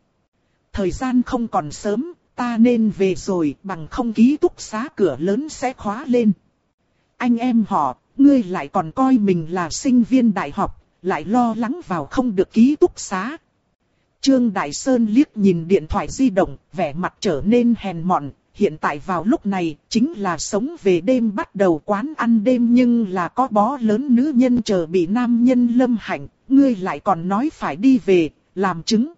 Thời gian không còn sớm, ta nên về rồi, bằng không ký túc xá cửa lớn sẽ khóa lên. Anh em họ, ngươi lại còn coi mình là sinh viên đại học, lại lo lắng vào không được ký túc xá. Trương Đại Sơn liếc nhìn điện thoại di động, vẻ mặt trở nên hèn mọn, hiện tại vào lúc này, chính là sống về đêm bắt đầu quán ăn đêm nhưng là có bó lớn nữ nhân chờ bị nam nhân lâm hạnh, ngươi lại còn nói phải đi về, làm chứng.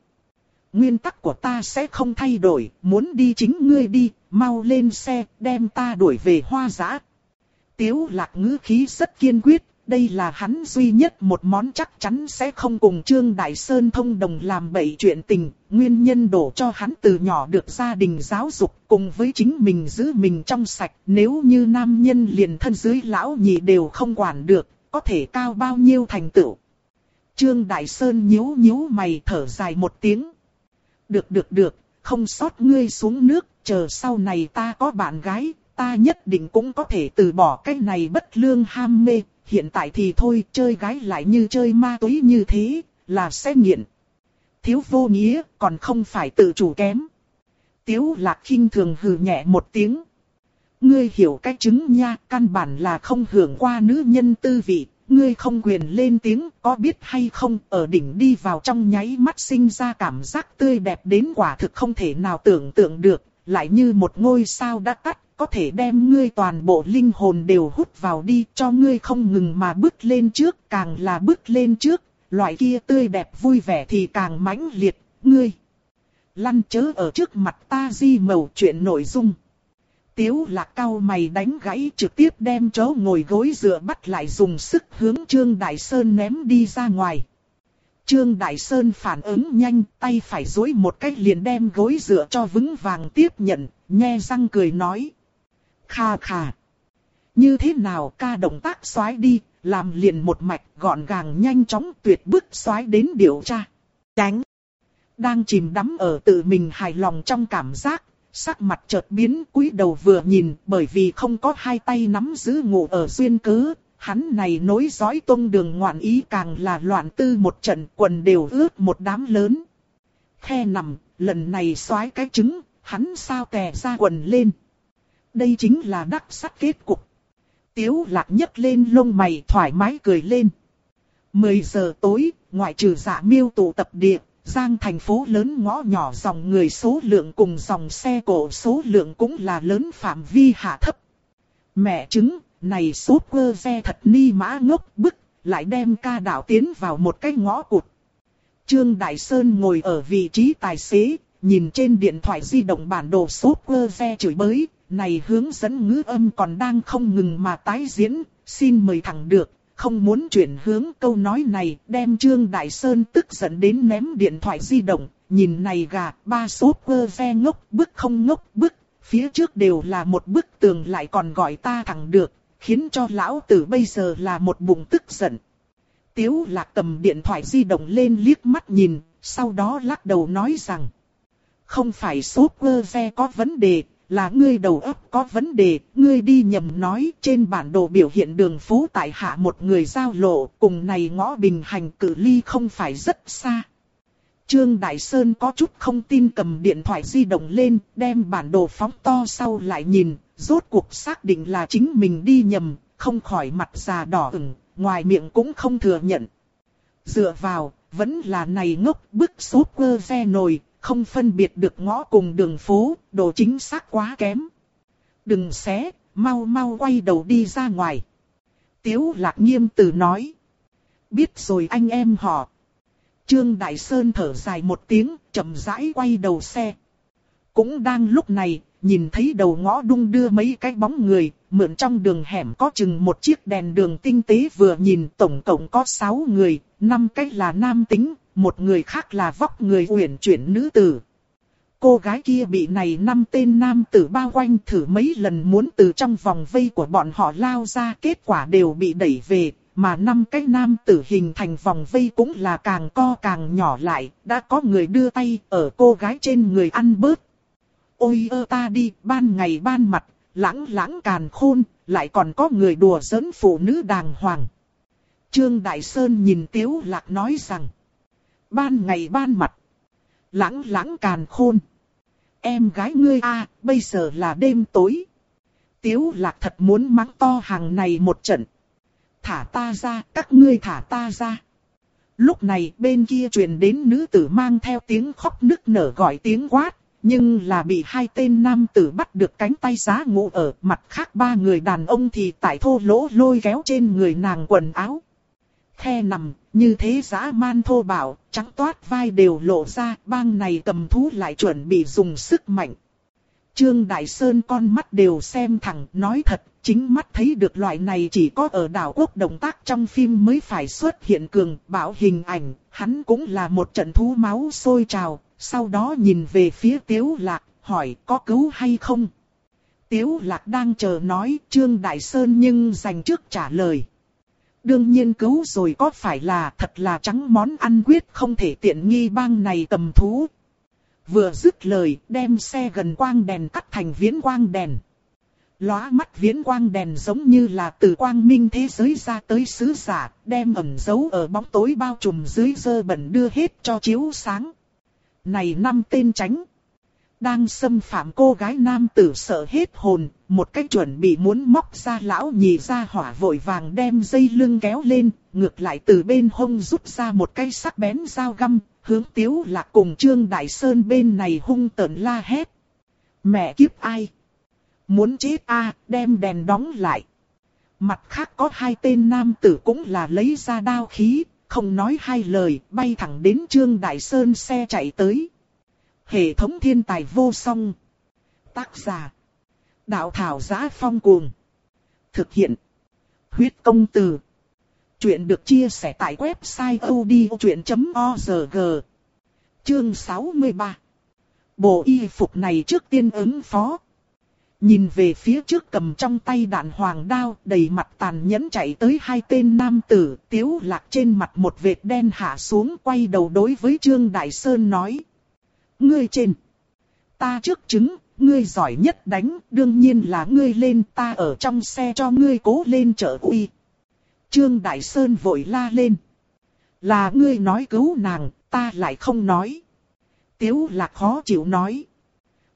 Nguyên tắc của ta sẽ không thay đổi, muốn đi chính ngươi đi, mau lên xe, đem ta đuổi về hoa giã. Tiếu lạc ngữ khí rất kiên quyết, đây là hắn duy nhất một món chắc chắn sẽ không cùng Trương Đại Sơn thông đồng làm bậy chuyện tình, nguyên nhân đổ cho hắn từ nhỏ được gia đình giáo dục cùng với chính mình giữ mình trong sạch, nếu như nam nhân liền thân dưới lão nhị đều không quản được, có thể cao bao nhiêu thành tựu. Trương Đại Sơn nhíu nhíu mày thở dài một tiếng. Được được được, không sót ngươi xuống nước, chờ sau này ta có bạn gái, ta nhất định cũng có thể từ bỏ cái này bất lương ham mê, hiện tại thì thôi, chơi gái lại như chơi ma túy như thế, là sẽ nghiện. Thiếu vô nghĩa, còn không phải tự chủ kém. Tiếu lạc khinh thường hừ nhẹ một tiếng. Ngươi hiểu cách chứng nha, căn bản là không hưởng qua nữ nhân tư vị, ngươi không quyền lên tiếng, có biết hay không, ở đỉnh đi vào trong nháy mắt sinh ra cảm giác tươi đẹp đến quả thực không thể nào tưởng tượng được, lại như một ngôi sao đã tắt, có thể đem ngươi toàn bộ linh hồn đều hút vào đi cho ngươi không ngừng mà bước lên trước, càng là bước lên trước, loại kia tươi đẹp vui vẻ thì càng mãnh liệt, ngươi. Lăn chớ ở trước mặt ta di mầu chuyện nội dung. Tiếu lạc cao mày đánh gãy trực tiếp đem chó ngồi gối dựa bắt lại dùng sức hướng Trương Đại Sơn ném đi ra ngoài. Trương Đại Sơn phản ứng nhanh, tay phải duỗi một cách liền đem gối dựa cho vững vàng tiếp nhận, nhe răng cười nói. Kha kha. Như thế nào ca động tác xoái đi, làm liền một mạch gọn gàng nhanh chóng tuyệt bức xoái đến điều tra. Tránh. Đang chìm đắm ở tự mình hài lòng trong cảm giác, sắc mặt chợt biến cúi đầu vừa nhìn bởi vì không có hai tay nắm giữ ngủ ở duyên cớ. Hắn này nối dõi tôn đường ngoạn ý càng là loạn tư một trận quần đều ướt một đám lớn. Khe nằm, lần này xoái cái trứng, hắn sao tè ra quần lên. Đây chính là đắc sắc kết cục. Tiếu lạc nhấc lên lông mày thoải mái cười lên. 10 giờ tối, ngoại trừ giả miêu tụ tập địa, Giang thành phố lớn ngõ nhỏ dòng người số lượng cùng dòng xe cổ số lượng cũng là lớn phạm vi hạ thấp. Mẹ chứng, này sốt quơ xe thật ni mã ngốc bức, lại đem ca đảo tiến vào một cái ngõ cụt. Trương Đại Sơn ngồi ở vị trí tài xế, nhìn trên điện thoại di động bản đồ sốt quơ xe chửi bới, này hướng dẫn ngữ âm còn đang không ngừng mà tái diễn, xin mời thẳng được, không muốn chuyển hướng câu nói này, đem Trương Đại Sơn tức giận đến ném điện thoại di động, nhìn này gà, ba số quơ ve ngốc bức không ngốc bức, phía trước đều là một bức tường lại còn gọi ta thẳng được, khiến cho lão tử bây giờ là một bụng tức giận. Tiếu lạc cầm điện thoại di động lên liếc mắt nhìn, sau đó lắc đầu nói rằng. Không phải số cơ ve có vấn đề, là ngươi đầu óc có vấn đề, ngươi đi nhầm nói trên bản đồ biểu hiện đường phố tại hạ một người giao lộ, cùng này ngõ bình hành cử ly không phải rất xa. Trương Đại Sơn có chút không tin cầm điện thoại di động lên, đem bản đồ phóng to sau lại nhìn, rốt cuộc xác định là chính mình đi nhầm, không khỏi mặt già đỏ ửng, ngoài miệng cũng không thừa nhận. Dựa vào, vẫn là này ngốc bức sốt cơ ve nồi, không phân biệt được ngõ cùng đường phố, độ chính xác quá kém. Đừng xé, mau mau quay đầu đi ra ngoài. Tiếu lạc nghiêm từ nói. Biết rồi anh em họ. Trương Đại Sơn thở dài một tiếng, chậm rãi quay đầu xe. Cũng đang lúc này, nhìn thấy đầu ngõ đung đưa mấy cái bóng người, mượn trong đường hẻm có chừng một chiếc đèn đường tinh tế vừa nhìn tổng cộng có 6 người, năm cái là nam tính, một người khác là vóc người uyển chuyển nữ tử. Cô gái kia bị này năm tên nam tử bao quanh thử mấy lần muốn từ trong vòng vây của bọn họ lao ra kết quả đều bị đẩy về, mà năm cái nam tử hình thành vòng vây cũng là càng co càng nhỏ lại, đã có người đưa tay ở cô gái trên người ăn bớt. Ôi ơ ta đi, ban ngày ban mặt, lãng lãng càn khôn, lại còn có người đùa giỡn phụ nữ đàng hoàng. Trương Đại Sơn nhìn Tiếu Lạc nói rằng, ban ngày ban mặt, lãng lãng càn khôn. Em gái ngươi a, bây giờ là đêm tối. Tiếu Lạc thật muốn mắng to hàng này một trận. Thả ta ra, các ngươi thả ta ra. Lúc này bên kia truyền đến nữ tử mang theo tiếng khóc nức nở gọi tiếng quát, nhưng là bị hai tên nam tử bắt được cánh tay giá ngủ ở mặt khác ba người đàn ông thì tại thô lỗ lôi kéo trên người nàng quần áo. Khe nằm, như thế dã man thô bảo, trắng toát vai đều lộ ra, bang này cầm thú lại chuẩn bị dùng sức mạnh. Trương Đại Sơn con mắt đều xem thẳng, nói thật, chính mắt thấy được loại này chỉ có ở đảo quốc động tác trong phim mới phải xuất hiện cường bảo hình ảnh, hắn cũng là một trận thú máu sôi trào, sau đó nhìn về phía Tiếu Lạc, hỏi có cứu hay không. Tiếu Lạc đang chờ nói Trương Đại Sơn nhưng dành trước trả lời. Đương nhiên cứu rồi có phải là thật là trắng món ăn quyết không thể tiện nghi bang này tầm thú. Vừa dứt lời đem xe gần quang đèn cắt thành viễn quang đèn. Lóa mắt viễn quang đèn giống như là từ quang minh thế giới ra tới xứ giả, đem ẩn giấu ở bóng tối bao trùm dưới dơ bẩn đưa hết cho chiếu sáng. Này năm tên tránh. Đang xâm phạm cô gái nam tử sợ hết hồn, một cách chuẩn bị muốn móc ra lão nhì ra hỏa vội vàng đem dây lưng kéo lên, ngược lại từ bên hông rút ra một cây sắc bén dao găm, hướng tiếu lạc cùng Trương Đại Sơn bên này hung tợn la hét. Mẹ kiếp ai? Muốn chết a đem đèn đóng lại. Mặt khác có hai tên nam tử cũng là lấy ra đao khí, không nói hai lời, bay thẳng đến Trương Đại Sơn xe chạy tới. Hệ thống thiên tài vô song. Tác giả. Đạo thảo giá phong cuồng. Thực hiện. Huyết công từ. Chuyện được chia sẻ tại website odchuyện.org. Chương 63. Bộ y phục này trước tiên ứng phó. Nhìn về phía trước cầm trong tay đạn hoàng đao, đầy mặt tàn nhẫn chạy tới hai tên nam tử, tiếu lạc trên mặt một vệt đen hạ xuống quay đầu đối với Trương Đại Sơn nói. Ngươi trên. Ta trước chứng, ngươi giỏi nhất đánh, đương nhiên là ngươi lên ta ở trong xe cho ngươi cố lên trợ uy. Trương Đại Sơn vội la lên. Là ngươi nói cứu nàng, ta lại không nói. Tiếu là khó chịu nói.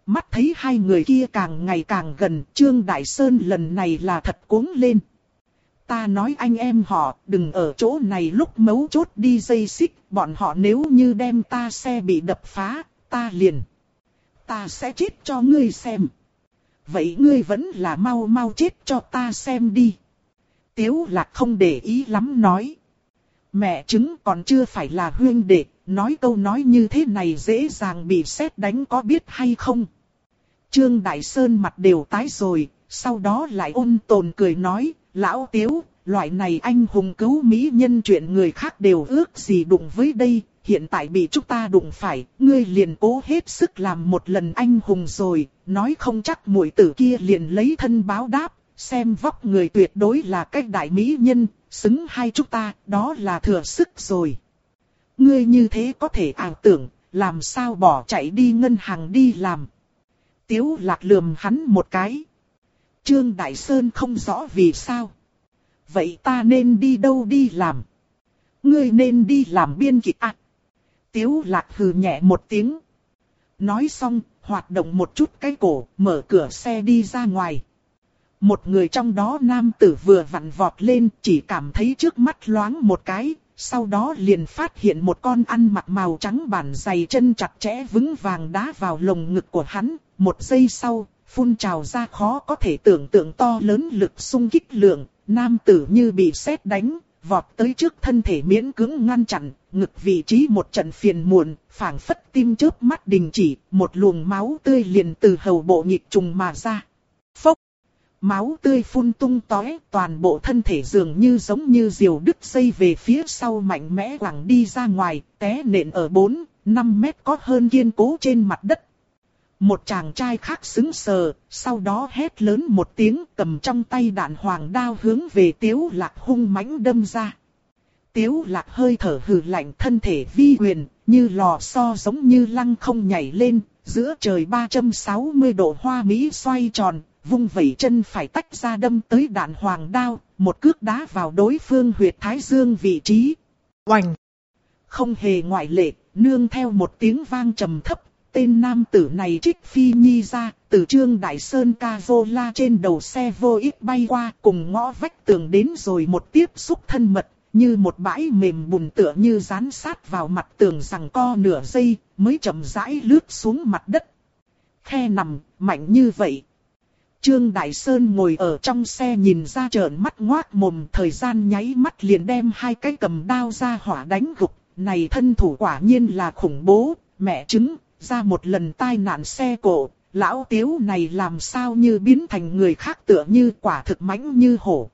Mắt thấy hai người kia càng ngày càng gần, Trương Đại Sơn lần này là thật cuống lên. Ta nói anh em họ, đừng ở chỗ này lúc mấu chốt đi dây xích, bọn họ nếu như đem ta xe bị đập phá, ta liền. Ta sẽ chết cho ngươi xem. Vậy ngươi vẫn là mau mau chết cho ta xem đi. Tiếu lạc không để ý lắm nói. Mẹ chứng còn chưa phải là huyên đệ, nói câu nói như thế này dễ dàng bị xét đánh có biết hay không. Trương Đại Sơn mặt đều tái rồi, sau đó lại ôn tồn cười nói, lão tiếu, loại này anh hùng cứu mỹ nhân chuyện người khác đều ước gì đụng với đây, hiện tại bị chúng ta đụng phải, ngươi liền cố hết sức làm một lần anh hùng rồi, nói không chắc muội tử kia liền lấy thân báo đáp, xem vóc người tuyệt đối là cách đại mỹ nhân, xứng hai chúng ta, đó là thừa sức rồi. Ngươi như thế có thể ảo tưởng, làm sao bỏ chạy đi ngân hàng đi làm. Tiếu lạc lườm hắn một cái. Trương Đại Sơn không rõ vì sao. Vậy ta nên đi đâu đi làm? Ngươi nên đi làm biên kịch à? Tiếu lạc hừ nhẹ một tiếng. Nói xong, hoạt động một chút cái cổ, mở cửa xe đi ra ngoài. Một người trong đó nam tử vừa vặn vọt lên, chỉ cảm thấy trước mắt loáng một cái, sau đó liền phát hiện một con ăn mặc màu trắng bản dày chân chặt chẽ vững vàng đá vào lồng ngực của hắn. Một giây sau, phun trào ra khó có thể tưởng tượng to lớn lực xung kích lượng, nam tử như bị sét đánh, vọt tới trước thân thể miễn cưỡng ngăn chặn, ngực vị trí một trận phiền muộn, phảng phất tim chớp mắt đình chỉ, một luồng máu tươi liền từ hầu bộ nhịp trùng mà ra. Phốc! Máu tươi phun tung tóe, toàn bộ thân thể dường như giống như diều đứt dây về phía sau mạnh mẽ quẳng đi ra ngoài, té nện ở 4, 5 mét có hơn kiên cố trên mặt đất. Một chàng trai khác xứng sờ, sau đó hét lớn một tiếng cầm trong tay đạn hoàng đao hướng về tiếu lạc hung mãnh đâm ra. Tiếu lạc hơi thở hừ lạnh thân thể vi quyền, như lò xo giống như lăng không nhảy lên, giữa trời 360 độ hoa mỹ xoay tròn, vung vẩy chân phải tách ra đâm tới đạn hoàng đao, một cước đá vào đối phương huyệt thái dương vị trí. Oành! Không hề ngoại lệ, nương theo một tiếng vang trầm thấp, tên nam tử này trích phi nhi ra, từ trương đại sơn ca vô la trên đầu xe vô ích bay qua cùng ngõ vách tường đến rồi một tiếp xúc thân mật, như một bãi mềm bùn tựa như dán sát vào mặt tường rằng co nửa giây, mới chậm rãi lướt xuống mặt đất. Khe nằm, mạnh như vậy. Trương Đại Sơn ngồi ở trong xe nhìn ra trợn mắt ngoác mồm thời gian nháy mắt liền đem hai cái cầm đao ra hỏa đánh gục. Này thân thủ quả nhiên là khủng bố, mẹ chứng, ra một lần tai nạn xe cộ, lão tiếu này làm sao như biến thành người khác tựa như quả thực mãnh như hổ.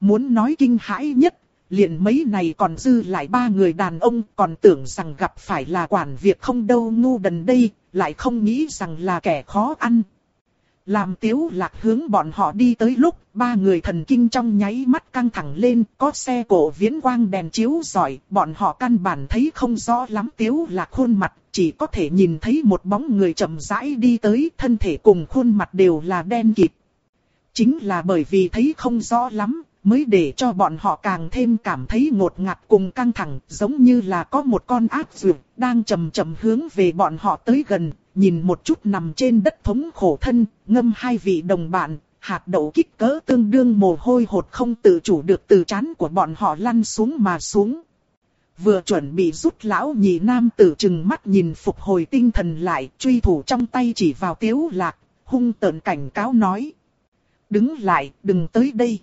Muốn nói kinh hãi nhất, liền mấy này còn dư lại ba người đàn ông còn tưởng rằng gặp phải là quản việc không đâu ngu đần đây, lại không nghĩ rằng là kẻ khó ăn. Làm tiếu lạc hướng bọn họ đi tới lúc ba người thần kinh trong nháy mắt căng thẳng lên, có xe cổ viễn quang đèn chiếu giỏi, bọn họ căn bản thấy không rõ lắm tiếu lạc khuôn mặt, chỉ có thể nhìn thấy một bóng người chậm rãi đi tới, thân thể cùng khuôn mặt đều là đen kịt. Chính là bởi vì thấy không rõ lắm, mới để cho bọn họ càng thêm cảm thấy ngột ngạt cùng căng thẳng, giống như là có một con ác dược đang chậm chậm hướng về bọn họ tới gần, nhìn một chút nằm trên đất thống khổ thân, ngâm hai vị đồng bạn, hạt đậu kích cỡ tương đương mồ hôi hột không tự chủ được từ chán của bọn họ lăn xuống mà xuống. Vừa chuẩn bị rút lão nhị nam tử chừng mắt nhìn phục hồi tinh thần lại, truy thủ trong tay chỉ vào tiếu lạc, hung tợn cảnh cáo nói. Đứng lại, đừng tới đây.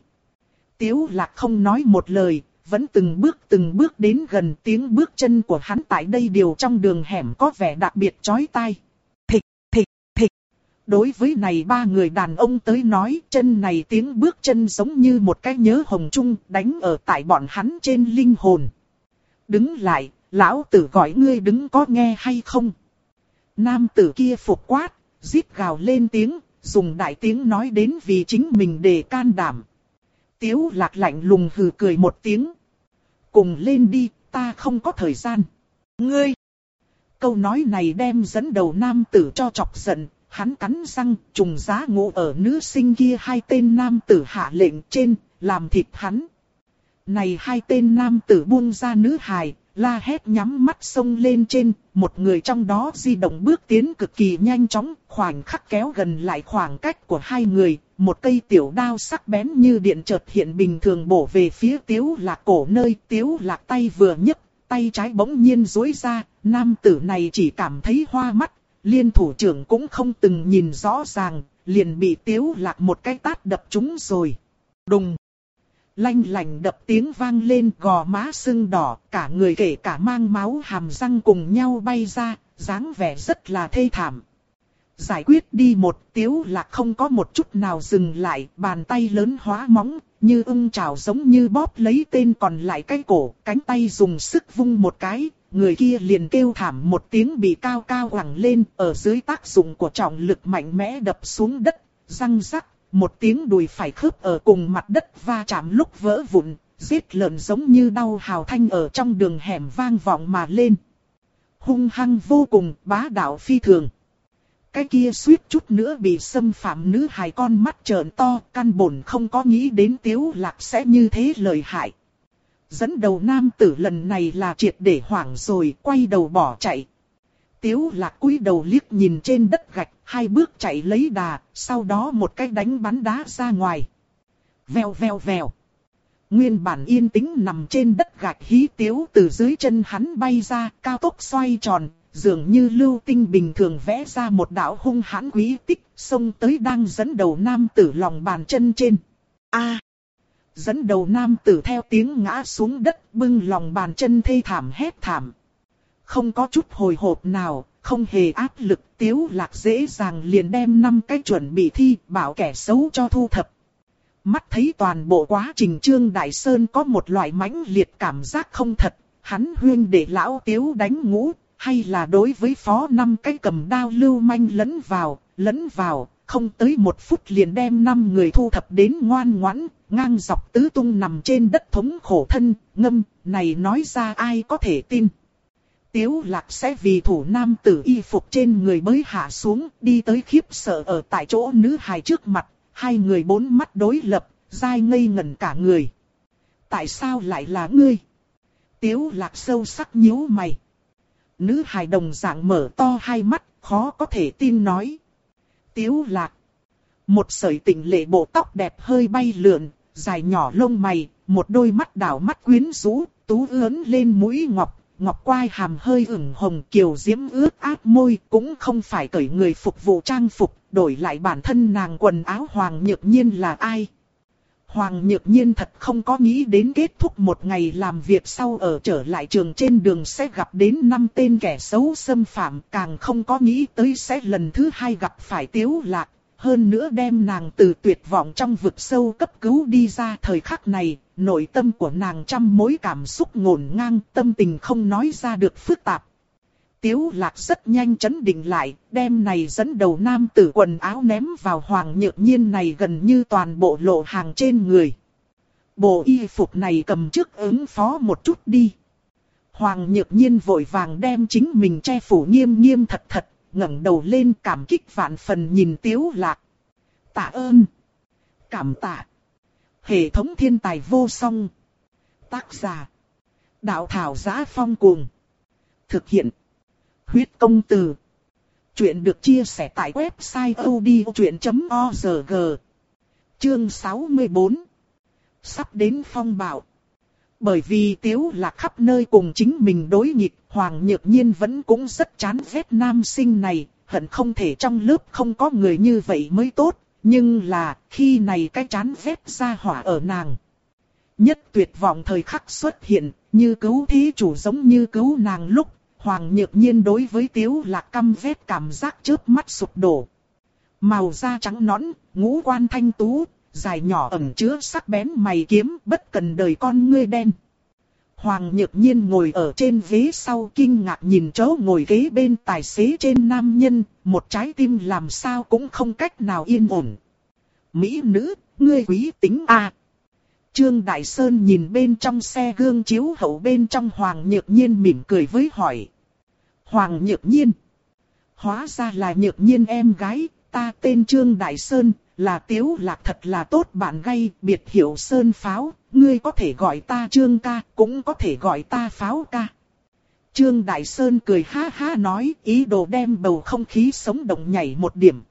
Tiếu lạc không nói một lời, vẫn từng bước từng bước đến gần tiếng bước chân của hắn tại đây điều trong đường hẻm có vẻ đặc biệt chói tai. Thịch, thịch, thịch. Đối với này ba người đàn ông tới nói chân này tiếng bước chân giống như một cái nhớ hồng trung đánh ở tại bọn hắn trên linh hồn. Đứng lại, lão tử gọi ngươi đứng có nghe hay không? Nam tử kia phục quát, giết gào lên tiếng, dùng đại tiếng nói đến vì chính mình để can đảm. Tiếu lạc lạnh lùng hừ cười một tiếng. Cùng lên đi, ta không có thời gian. Ngươi! Câu nói này đem dẫn đầu nam tử cho chọc giận, hắn cắn răng trùng giá ngộ ở nữ sinh kia hai tên nam tử hạ lệnh trên, làm thịt hắn. Này hai tên nam tử buông ra nữ hài, la hét nhắm mắt sông lên trên, một người trong đó di động bước tiến cực kỳ nhanh chóng, khoảnh khắc kéo gần lại khoảng cách của hai người, một cây tiểu đao sắc bén như điện chợt hiện bình thường bổ về phía tiếu lạc cổ nơi tiếu lạc tay vừa nhấc, tay trái bỗng nhiên duỗi ra, nam tử này chỉ cảm thấy hoa mắt, liên thủ trưởng cũng không từng nhìn rõ ràng, liền bị tiếu lạc một cái tát đập trúng rồi. Đùng! Lanh lành đập tiếng vang lên gò má sưng đỏ, cả người kể cả mang máu hàm răng cùng nhau bay ra, dáng vẻ rất là thê thảm. Giải quyết đi một tiếu là không có một chút nào dừng lại, bàn tay lớn hóa móng, như ưng trào giống như bóp lấy tên còn lại cái cổ, cánh tay dùng sức vung một cái, người kia liền kêu thảm một tiếng bị cao cao quẳng lên, ở dưới tác dụng của trọng lực mạnh mẽ đập xuống đất, răng rắc, một tiếng đùi phải khớp ở cùng mặt đất va chạm lúc vỡ vụn, giết lợn giống như đau hào thanh ở trong đường hẻm vang vọng mà lên. Hung hăng vô cùng, bá đạo phi thường. Cái kia suýt chút nữa bị xâm phạm nữ hài con mắt trợn to, căn bổn không có nghĩ đến tiếu lạc sẽ như thế lời hại. Dẫn đầu nam tử lần này là triệt để hoảng rồi, quay đầu bỏ chạy. Tiếu lạc cúi đầu liếc nhìn trên đất gạch, hai bước chạy lấy đà, sau đó một cái đánh bắn đá ra ngoài. Vèo vèo vèo. Nguyên bản yên tĩnh nằm trên đất gạch hí tiếu từ dưới chân hắn bay ra, cao tốc xoay tròn, dường như lưu tinh bình thường vẽ ra một đạo hung hãn quý tích, xông tới đang dẫn đầu nam tử lòng bàn chân trên. A. dẫn đầu nam tử theo tiếng ngã xuống đất, bưng lòng bàn chân thê thảm hét thảm. Không có chút hồi hộp nào, không hề áp lực, tiếu lạc dễ dàng liền đem năm cái chuẩn bị thi, bảo kẻ xấu cho thu thập. Mắt thấy toàn bộ quá trình Trương Đại Sơn có một loại mãnh liệt cảm giác không thật, hắn huyên để lão tiếu đánh ngũ, hay là đối với phó năm cái cầm đao lưu manh lẫn vào, lẫn vào, không tới một phút liền đem năm người thu thập đến ngoan ngoãn, ngang dọc tứ tung nằm trên đất thống khổ thân, ngâm, này nói ra ai có thể tin. Tiếu lạc sẽ vì thủ nam tử y phục trên người mới hạ xuống, đi tới khiếp sợ ở tại chỗ nữ hài trước mặt, hai người bốn mắt đối lập, dai ngây ngẩn cả người. Tại sao lại là ngươi? Tiếu lạc sâu sắc nhíu mày. Nữ hài đồng dạng mở to hai mắt, khó có thể tin nói. Tiếu lạc. Một sợi tỉnh lệ bộ tóc đẹp hơi bay lượn, dài nhỏ lông mày, một đôi mắt đảo mắt quyến rũ, tú ướn lên mũi ngọc, ngọc quai hàm hơi ửng hồng kiều diễm ướt át môi, cũng không phải cởi người phục vụ trang phục, đổi lại bản thân nàng quần áo hoàng nhược nhiên là ai. Hoàng Nhược Nhiên thật không có nghĩ đến kết thúc một ngày làm việc sau ở trở lại trường trên đường sẽ gặp đến năm tên kẻ xấu xâm phạm, càng không có nghĩ tới sẽ lần thứ hai gặp phải Tiếu Lạc, hơn nữa đem nàng từ tuyệt vọng trong vực sâu cấp cứu đi ra thời khắc này, nội tâm của nàng trăm mối cảm xúc ngổn ngang, tâm tình không nói ra được phức tạp. Tiếu lạc rất nhanh chấn định lại, đem này dẫn đầu nam tử quần áo ném vào hoàng nhược nhiên này gần như toàn bộ lộ hàng trên người. Bộ y phục này cầm trước ứng phó một chút đi. Hoàng nhược nhiên vội vàng đem chính mình che phủ nghiêm nghiêm thật thật, ngẩng đầu lên cảm kích vạn phần nhìn tiếu lạc. Tạ ơn. Cảm tạ. Hệ thống thiên tài vô song. Tác giả. Đạo thảo giá phong cuồng. Thực hiện. Huyết công từ. Chuyện được chia sẻ tại website odchuyện.org. Chương 64. Sắp đến phong bạo. Bởi vì tiếu là khắp nơi cùng chính mình đối nghịch, Hoàng Nhược Nhiên vẫn cũng rất chán ghét nam sinh này, hận không thể trong lớp không có người như vậy mới tốt, nhưng là khi này cái chán ghét ra hỏa ở nàng. Nhất tuyệt vọng thời khắc xuất hiện, như cứu thí chủ giống như cứu nàng lúc Hoàng nhược nhiên đối với tiếu là căm ghét cảm giác chớp mắt sụp đổ. Màu da trắng nõn, ngũ quan thanh tú, dài nhỏ ẩm chứa sắc bén mày kiếm bất cần đời con ngươi đen. Hoàng nhược nhiên ngồi ở trên ghế sau kinh ngạc nhìn chỗ ngồi ghế bên tài xế trên nam nhân, một trái tim làm sao cũng không cách nào yên ổn. Mỹ nữ, ngươi quý tính a Trương Đại Sơn nhìn bên trong xe gương chiếu hậu bên trong Hoàng Nhược Nhiên mỉm cười với hỏi. Hoàng Nhược Nhiên. Hóa ra là Nhược Nhiên em gái, ta tên Trương Đại Sơn, là Tiếu Lạc thật là tốt bạn gay, biệt hiệu Sơn Pháo, ngươi có thể gọi ta Trương ca, cũng có thể gọi ta Pháo ca. Trương Đại Sơn cười ha ha nói, ý đồ đem bầu không khí sống động nhảy một điểm.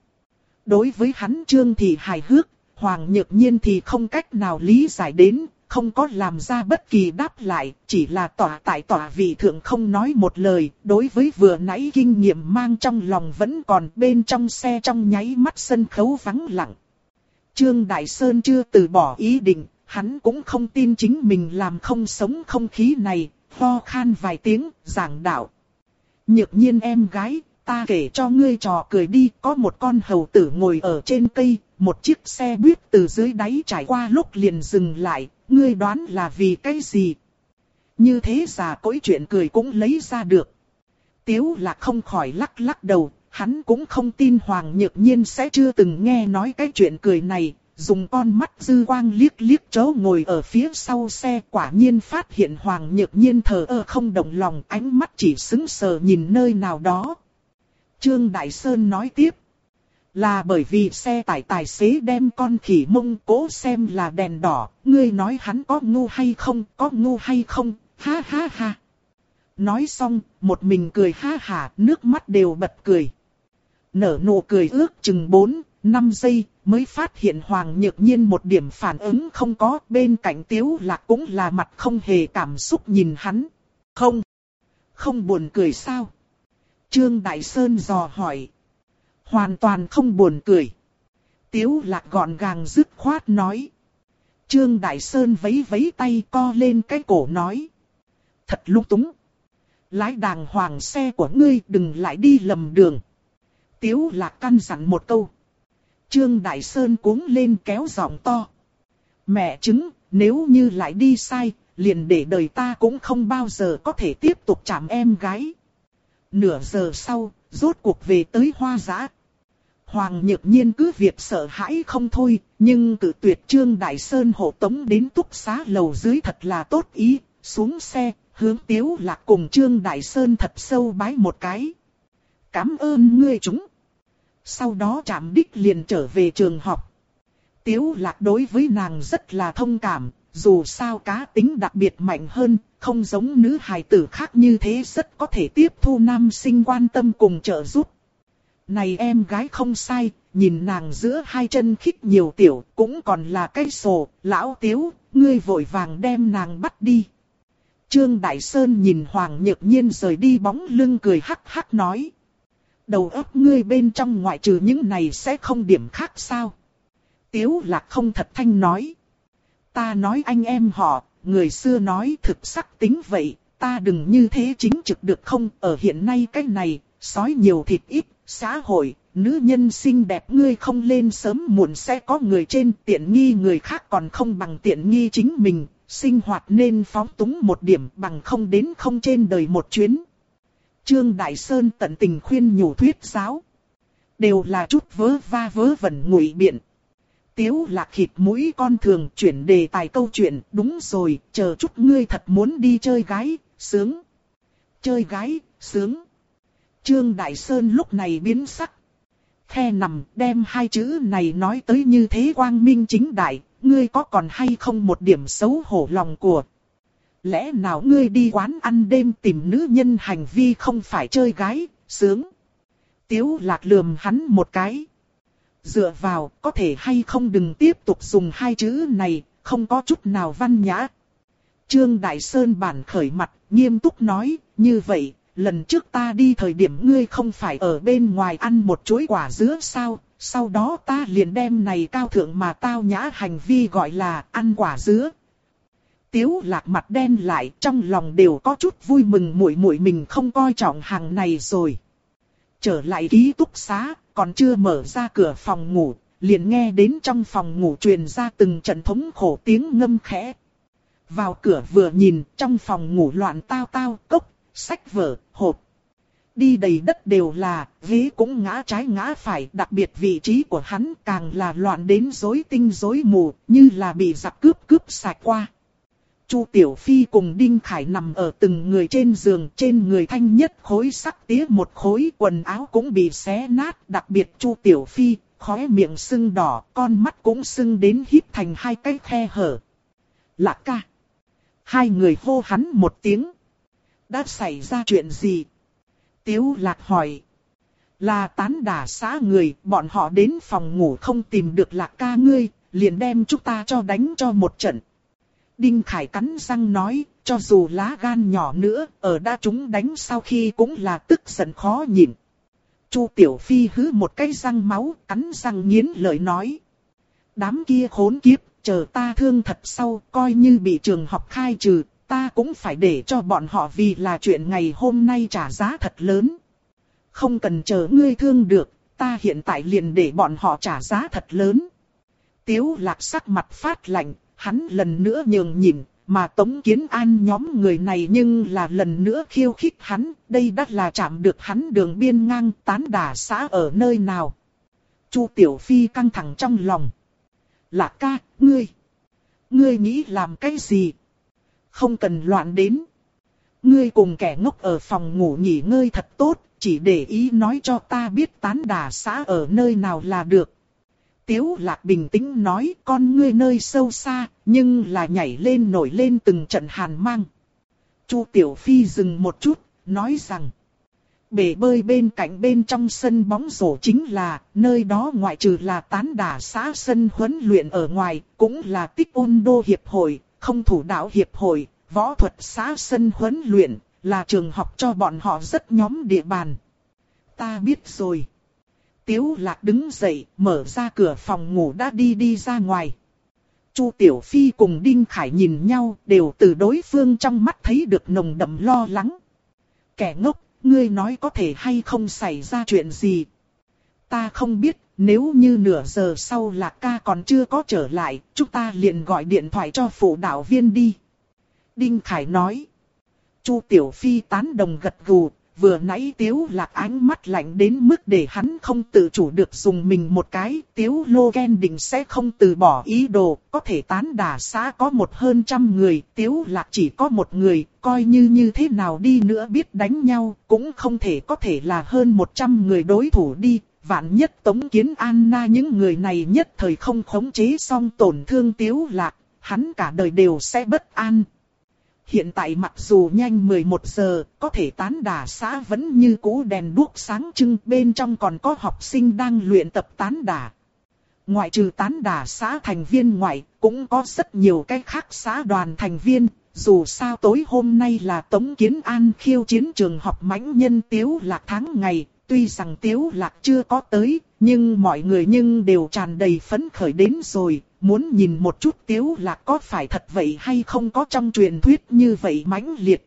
Đối với hắn Trương thì hài hước, Hoàng Nhược Nhiên thì không cách nào lý giải đến, không có làm ra bất kỳ đáp lại, chỉ là tỏa tại tỏa vị thượng không nói một lời, đối với vừa nãy kinh nghiệm mang trong lòng vẫn còn bên trong xe trong nháy mắt sân khấu vắng lặng. Trương Đại Sơn chưa từ bỏ ý định, hắn cũng không tin chính mình làm không sống không khí này, ho khan vài tiếng, giảng đạo. Nhược nhiên em gái, ta kể cho ngươi trò cười đi, có một con hầu tử ngồi ở trên cây, một chiếc xe buýt từ dưới đáy trải qua lúc liền dừng lại, ngươi đoán là vì cái gì? Như thế già cỗi chuyện cười cũng lấy ra được. Tiếu là không khỏi lắc lắc đầu, hắn cũng không tin Hoàng Nhược Nhiên sẽ chưa từng nghe nói cái chuyện cười này, dùng con mắt dư quang liếc liếc chỗ ngồi ở phía sau xe quả nhiên phát hiện Hoàng Nhược Nhiên thờ ơ không động lòng ánh mắt chỉ sững sờ nhìn nơi nào đó. Trương Đại Sơn nói tiếp. Là bởi vì xe tải tài xế đem con khỉ mông cố xem là đèn đỏ, ngươi nói hắn có ngu hay không, có ngu hay không, ha ha ha. Nói xong, một mình cười ha hả, nước mắt đều bật cười. Nở nụ cười ước chừng 4, 5 giây, mới phát hiện Hoàng Nhược Nhiên một điểm phản ứng không có, bên cạnh Tiếu Lạc cũng là mặt không hề cảm xúc nhìn hắn. Không, không buồn cười sao? Trương Đại Sơn dò hỏi. Hoàn toàn không buồn cười. Tiếu Lạc gọn gàng dứt khoát nói. Trương Đại Sơn vấy vấy tay co lên cái cổ nói. Thật lúc túng. Lái đàng hoàng xe của ngươi đừng lại đi lầm đường. Tiếu Lạc căn dặn một câu. Trương Đại Sơn cuống lên kéo giọng to. Mẹ chứng, nếu như lại đi sai, liền để đời ta cũng không bao giờ có thể tiếp tục chạm em gái. Nửa giờ sau, rốt cuộc về tới hoa giã. Hoàng nhược nhiên cứ việc sợ hãi không thôi, nhưng cử tuyệt Trương Đại Sơn hộ tống đến túc xá lầu dưới thật là tốt ý, xuống xe, hướng Tiếu Lạc cùng Trương Đại Sơn thật sâu bái một cái. Cảm ơn ngươi chúng sau đó chạm đích liền trở về trường học. Tiếu lạc đối với nàng rất là thông cảm, dù sao cá tính đặc biệt mạnh hơn, không giống nữ hài tử khác như thế rất có thể tiếp thu nam sinh quan tâm cùng trợ giúp. Này em gái không sai, nhìn nàng giữa hai chân khích nhiều tiểu, cũng còn là cái sổ, lão tiếu, ngươi vội vàng đem nàng bắt đi. Trương Đại Sơn nhìn Hoàng Nhược Nhiên rời đi bóng lưng cười hắc hắc nói. Đầu óc ngươi bên trong ngoại trừ những này sẽ không điểm khác sao? Tiếu lạc không thật thanh nói. Ta nói anh em họ, người xưa nói thực sắc tính vậy, ta đừng như thế chính trực được không? Ở hiện nay cái này, sói nhiều thịt ít, xã hội, nữ nhân xinh đẹp ngươi không lên sớm muộn sẽ có người trên tiện nghi người khác còn không bằng tiện nghi chính mình, sinh hoạt nên phóng túng một điểm bằng không đến không trên đời một chuyến. Trương Đại Sơn tận tình khuyên nhủ thuyết giáo. Đều là chút vớ va vớ vẩn ngụy biện. Tiếu lạc khịt mũi con thường chuyển đề tài câu chuyện. Đúng rồi, chờ chút ngươi thật muốn đi chơi gái, sướng. Chơi gái, sướng. Trương Đại Sơn lúc này biến sắc. Khe nằm đem hai chữ này nói tới như thế quang minh chính đại, ngươi có còn hay không một điểm xấu hổ lòng của lẽ nào ngươi đi quán ăn đêm tìm nữ nhân hành vi không phải chơi gái, sướng. Tiếu lạc lườm hắn một cái. Dựa vào, có thể hay không đừng tiếp tục dùng hai chữ này, không có chút nào văn nhã. Trương Đại Sơn bản khởi mặt, nghiêm túc nói, như vậy, lần trước ta đi thời điểm ngươi không phải ở bên ngoài ăn một chuỗi quả dứa sao, sau đó ta liền đem này cao thượng mà tao nhã hành vi gọi là ăn quả dứa, Tiếu lạc mặt đen lại trong lòng đều có chút vui mừng muội muội mình không coi trọng hàng này rồi. Trở lại ký túc xá, còn chưa mở ra cửa phòng ngủ, liền nghe đến trong phòng ngủ truyền ra từng trận thống khổ tiếng ngâm khẽ. Vào cửa vừa nhìn, trong phòng ngủ loạn tao tao, cốc, sách vở, hộp. Đi đầy đất đều là, ghế cũng ngã trái ngã phải, đặc biệt vị trí của hắn càng là loạn đến rối tinh rối mù, như là bị giặc cướp cướp sạch qua. Chu Tiểu Phi cùng Đinh Khải nằm ở từng người trên giường, trên người thanh nhất khối sắc tía một khối quần áo cũng bị xé nát, đặc biệt Chu Tiểu Phi, khóe miệng sưng đỏ, con mắt cũng sưng đến híp thành hai cái khe hở. Lạc ca. Hai người hô hắn một tiếng. Đã xảy ra chuyện gì? Tiếu lạc hỏi. Là tán đả xã người, bọn họ đến phòng ngủ không tìm được lạc ca ngươi, liền đem chúng ta cho đánh cho một trận. Đinh Khải cắn răng nói, cho dù lá gan nhỏ nữa, ở đa chúng đánh sau khi cũng là tức giận khó nhịn. Chu Tiểu Phi hứ một cái răng máu, cắn răng nghiến lợi nói. Đám kia khốn kiếp, chờ ta thương thật sau, coi như bị trường học khai trừ, ta cũng phải để cho bọn họ vì là chuyện ngày hôm nay trả giá thật lớn. Không cần chờ ngươi thương được, ta hiện tại liền để bọn họ trả giá thật lớn. Tiếu lạc sắc mặt phát lạnh, hắn lần nữa nhường nhịn mà Tống Kiến An nhóm người này nhưng là lần nữa khiêu khích hắn, đây đắt là chạm được hắn đường biên ngang tán đả xã ở nơi nào. Chu Tiểu Phi căng thẳng trong lòng. Lạc ca, ngươi, ngươi nghĩ làm cái gì? Không cần loạn đến. Ngươi cùng kẻ ngốc ở phòng ngủ nghỉ ngơi thật tốt, chỉ để ý nói cho ta biết tán đà xã ở nơi nào là được. Tiếu lạc bình tĩnh nói con ngươi nơi sâu xa, nhưng là nhảy lên nổi lên từng trận hàn mang. Chu Tiểu Phi dừng một chút, nói rằng. Bể bơi bên cạnh bên trong sân bóng rổ chính là, nơi đó ngoại trừ là tán đà xã sân huấn luyện ở ngoài, cũng là tích ôn đô hiệp hội, không thủ đạo hiệp hội, võ thuật xã sân huấn luyện, là trường học cho bọn họ rất nhóm địa bàn. Ta biết rồi. Tiếu lạc đứng dậy, mở ra cửa phòng ngủ đã đi đi ra ngoài. Chu Tiểu Phi cùng Đinh Khải nhìn nhau, đều từ đối phương trong mắt thấy được nồng đậm lo lắng. Kẻ ngốc, ngươi nói có thể hay không xảy ra chuyện gì? Ta không biết, nếu như nửa giờ sau lạc ca còn chưa có trở lại, chúng ta liền gọi điện thoại cho phụ đạo viên đi. Đinh Khải nói. Chu Tiểu Phi tán đồng gật gù, vừa nãy Tiếu Lạc ánh mắt lạnh đến mức để hắn không tự chủ được dùng mình một cái, Tiếu Lô ghen định sẽ không từ bỏ ý đồ, có thể tán đà xã có một hơn trăm người, Tiếu Lạc chỉ có một người, coi như như thế nào đi nữa biết đánh nhau, cũng không thể có thể là hơn một trăm người đối thủ đi. Vạn nhất Tống Kiến Anna những người này nhất thời không khống chế xong tổn thương Tiếu Lạc, hắn cả đời đều sẽ bất an, Hiện tại mặc dù nhanh 11 giờ, có thể tán đà xã vẫn như cũ đèn đuốc sáng trưng, bên trong còn có học sinh đang luyện tập tán đà. Ngoại trừ tán đà xã thành viên ngoại, cũng có rất nhiều cái khác xã đoàn thành viên, dù sao tối hôm nay là Tống Kiến An khiêu chiến trường học mãnh nhân Tiếu Lạc tháng ngày, tuy rằng Tiếu Lạc chưa có tới, nhưng mọi người nhưng đều tràn đầy phấn khởi đến rồi, muốn nhìn một chút tiếu lạc có phải thật vậy hay không có trong truyền thuyết như vậy mãnh liệt.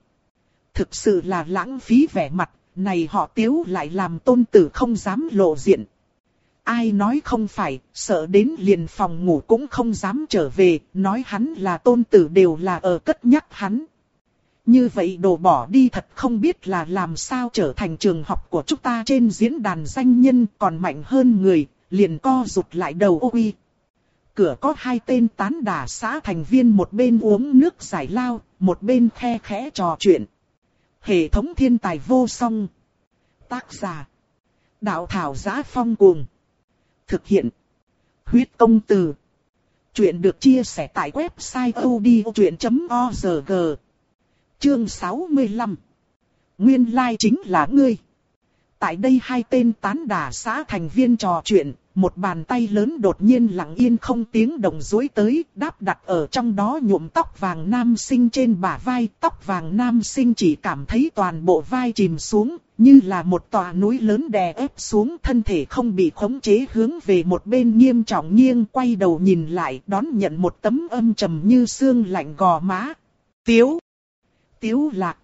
Thực sự là lãng phí vẻ mặt, này họ tiếu lại làm tôn tử không dám lộ diện. Ai nói không phải, sợ đến liền phòng ngủ cũng không dám trở về, nói hắn là tôn tử đều là ở cất nhắc hắn. Như vậy đồ bỏ đi thật không biết là làm sao trở thành trường học của chúng ta trên diễn đàn danh nhân còn mạnh hơn người, liền co rụt lại đầu ô uy cửa có hai tên tán đà xã thành viên một bên uống nước giải lao, một bên khe khẽ trò chuyện. Hệ thống thiên tài vô song. Tác giả. Đạo thảo giá phong cuồng. Thực hiện. Huyết công từ. Chuyện được chia sẻ tại website odchuyện.org. Chương 65. Nguyên lai like chính là ngươi. Tại đây hai tên tán đà xã thành viên trò chuyện, một bàn tay lớn đột nhiên lặng yên không tiếng động dối tới, đáp đặt ở trong đó nhuộm tóc vàng nam sinh trên bả vai, tóc vàng nam sinh chỉ cảm thấy toàn bộ vai chìm xuống, như là một tòa núi lớn đè ép xuống thân thể không bị khống chế hướng về một bên nghiêm trọng nghiêng quay đầu nhìn lại đón nhận một tấm âm trầm như xương lạnh gò má. Tiếu! Tiếu lạc!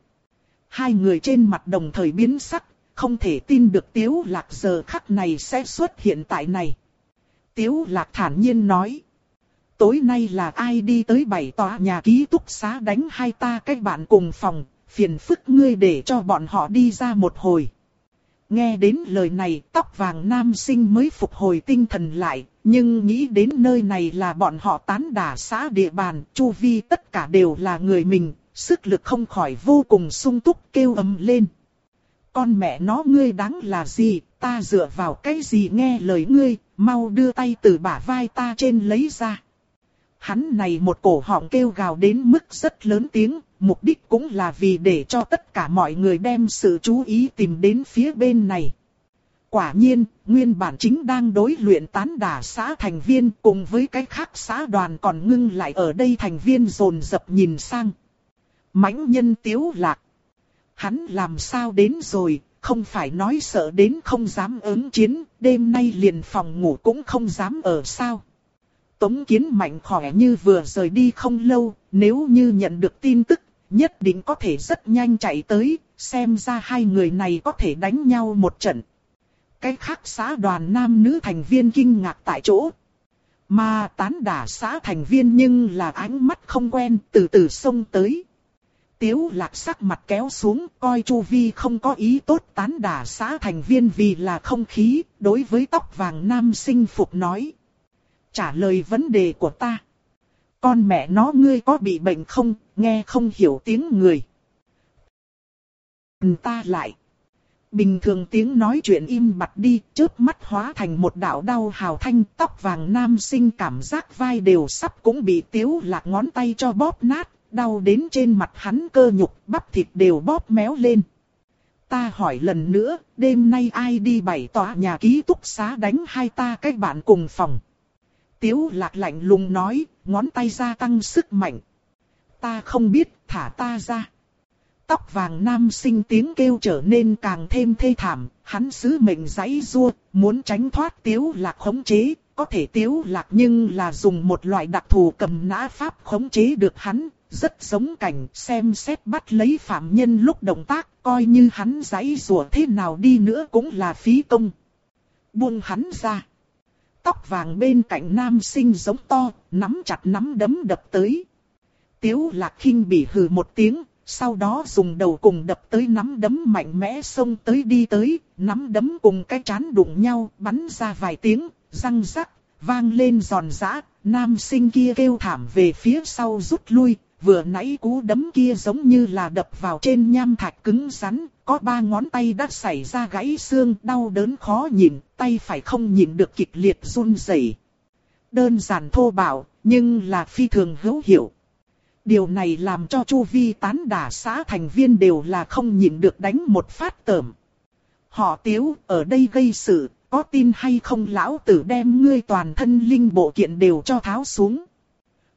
Hai người trên mặt đồng thời biến sắc, không thể tin được Tiếu Lạc giờ khắc này sẽ xuất hiện tại này. Tiếu Lạc thản nhiên nói. Tối nay là ai đi tới bảy tòa nhà ký túc xá đánh hai ta cách bạn cùng phòng, phiền phức ngươi để cho bọn họ đi ra một hồi. Nghe đến lời này tóc vàng nam sinh mới phục hồi tinh thần lại, nhưng nghĩ đến nơi này là bọn họ tán đả xã địa bàn, chu vi tất cả đều là người mình, sức lực không khỏi vô cùng sung túc kêu ầm lên. Con mẹ nó ngươi đáng là gì, ta dựa vào cái gì nghe lời ngươi, mau đưa tay từ bả vai ta trên lấy ra. Hắn này một cổ họng kêu gào đến mức rất lớn tiếng, mục đích cũng là vì để cho tất cả mọi người đem sự chú ý tìm đến phía bên này. Quả nhiên, nguyên bản chính đang đối luyện tán đả xã thành viên cùng với cái khác xã đoàn còn ngưng lại ở đây thành viên rồn dập nhìn sang. mãnh nhân tiếu lạc. Hắn làm sao đến rồi, không phải nói sợ đến không dám ứng chiến, đêm nay liền phòng ngủ cũng không dám ở sao. Tống kiến mạnh khỏe như vừa rời đi không lâu, nếu như nhận được tin tức, nhất định có thể rất nhanh chạy tới, xem ra hai người này có thể đánh nhau một trận. Cái khác xã đoàn nam nữ thành viên kinh ngạc tại chỗ. Mà tán đả xã thành viên nhưng là ánh mắt không quen, từ từ xông tới. Tiếu lạc sắc mặt kéo xuống, coi Chu Vi không có ý tốt tán đả xã thành viên vì là không khí, đối với tóc vàng nam sinh phục nói. Trả lời vấn đề của ta. Con mẹ nó ngươi có bị bệnh không, nghe không hiểu tiếng người. Ta lại. Bình thường tiếng nói chuyện im bặt đi, chớp mắt hóa thành một đạo đau hào thanh, tóc vàng nam sinh cảm giác vai đều sắp cũng bị tiếu lạc ngón tay cho bóp nát, đau đến trên mặt hắn cơ nhục, bắp thịt đều bóp méo lên. Ta hỏi lần nữa, đêm nay ai đi bảy tòa nhà ký túc xá đánh hai ta cách bạn cùng phòng. Tiếu lạc lạnh lùng nói, ngón tay gia tăng sức mạnh. Ta không biết, thả ta ra. Tóc vàng nam sinh tiếng kêu trở nên càng thêm thê thảm, hắn sứ mệnh giãy rua, muốn tránh thoát tiếu lạc khống chế, có thể tiếu lạc nhưng là dùng một loại đặc thù cầm nã pháp khống chế được hắn, rất giống cảnh xem xét bắt lấy phạm nhân lúc động tác, coi như hắn giãy rùa thế nào đi nữa cũng là phí công. Buông hắn ra. Tóc vàng bên cạnh nam sinh giống to, nắm chặt nắm đấm đập tới. Tiếu lạc khinh bị hừ một tiếng, sau đó dùng đầu cùng đập tới nắm đấm mạnh mẽ xông tới đi tới, nắm đấm cùng cái chán đụng nhau, bắn ra vài tiếng, răng rắc, vang lên giòn giã, nam sinh kia kêu thảm về phía sau rút lui, vừa nãy cú đấm kia giống như là đập vào trên nham thạch cứng rắn, có ba ngón tay đã xảy ra gãy xương, đau đớn khó nhìn, tay phải không nhìn được kịch liệt run rẩy. Đơn giản thô bạo, nhưng là phi thường hữu hiệu. Điều này làm cho Chu Vi tán đả xã thành viên đều là không nhịn được đánh một phát tởm. Họ tiếu, ở đây gây sự, có tin hay không lão tử đem ngươi toàn thân linh bộ kiện đều cho tháo xuống.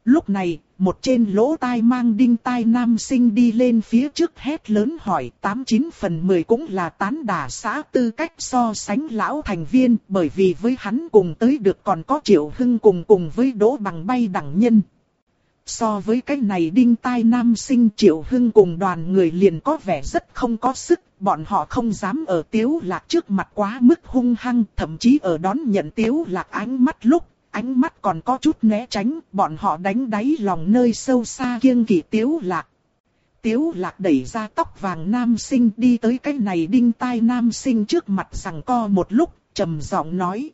Lúc này, một trên lỗ tai mang đinh tai nam sinh đi lên phía trước hét lớn hỏi 89 phần 10 cũng là tán đả xã tư cách so sánh lão thành viên bởi vì với hắn cùng tới được còn có triệu hưng cùng cùng với đỗ bằng bay đẳng nhân. So với cái này đinh tai nam sinh triệu hưng cùng đoàn người liền có vẻ rất không có sức, bọn họ không dám ở tiếu lạc trước mặt quá mức hung hăng, thậm chí ở đón nhận tiếu lạc ánh mắt lúc, ánh mắt còn có chút né tránh, bọn họ đánh đáy lòng nơi sâu xa kiêng kỵ tiếu lạc. Tiếu lạc đẩy ra tóc vàng nam sinh đi tới cái này đinh tai nam sinh trước mặt rằng co một lúc, trầm giọng nói.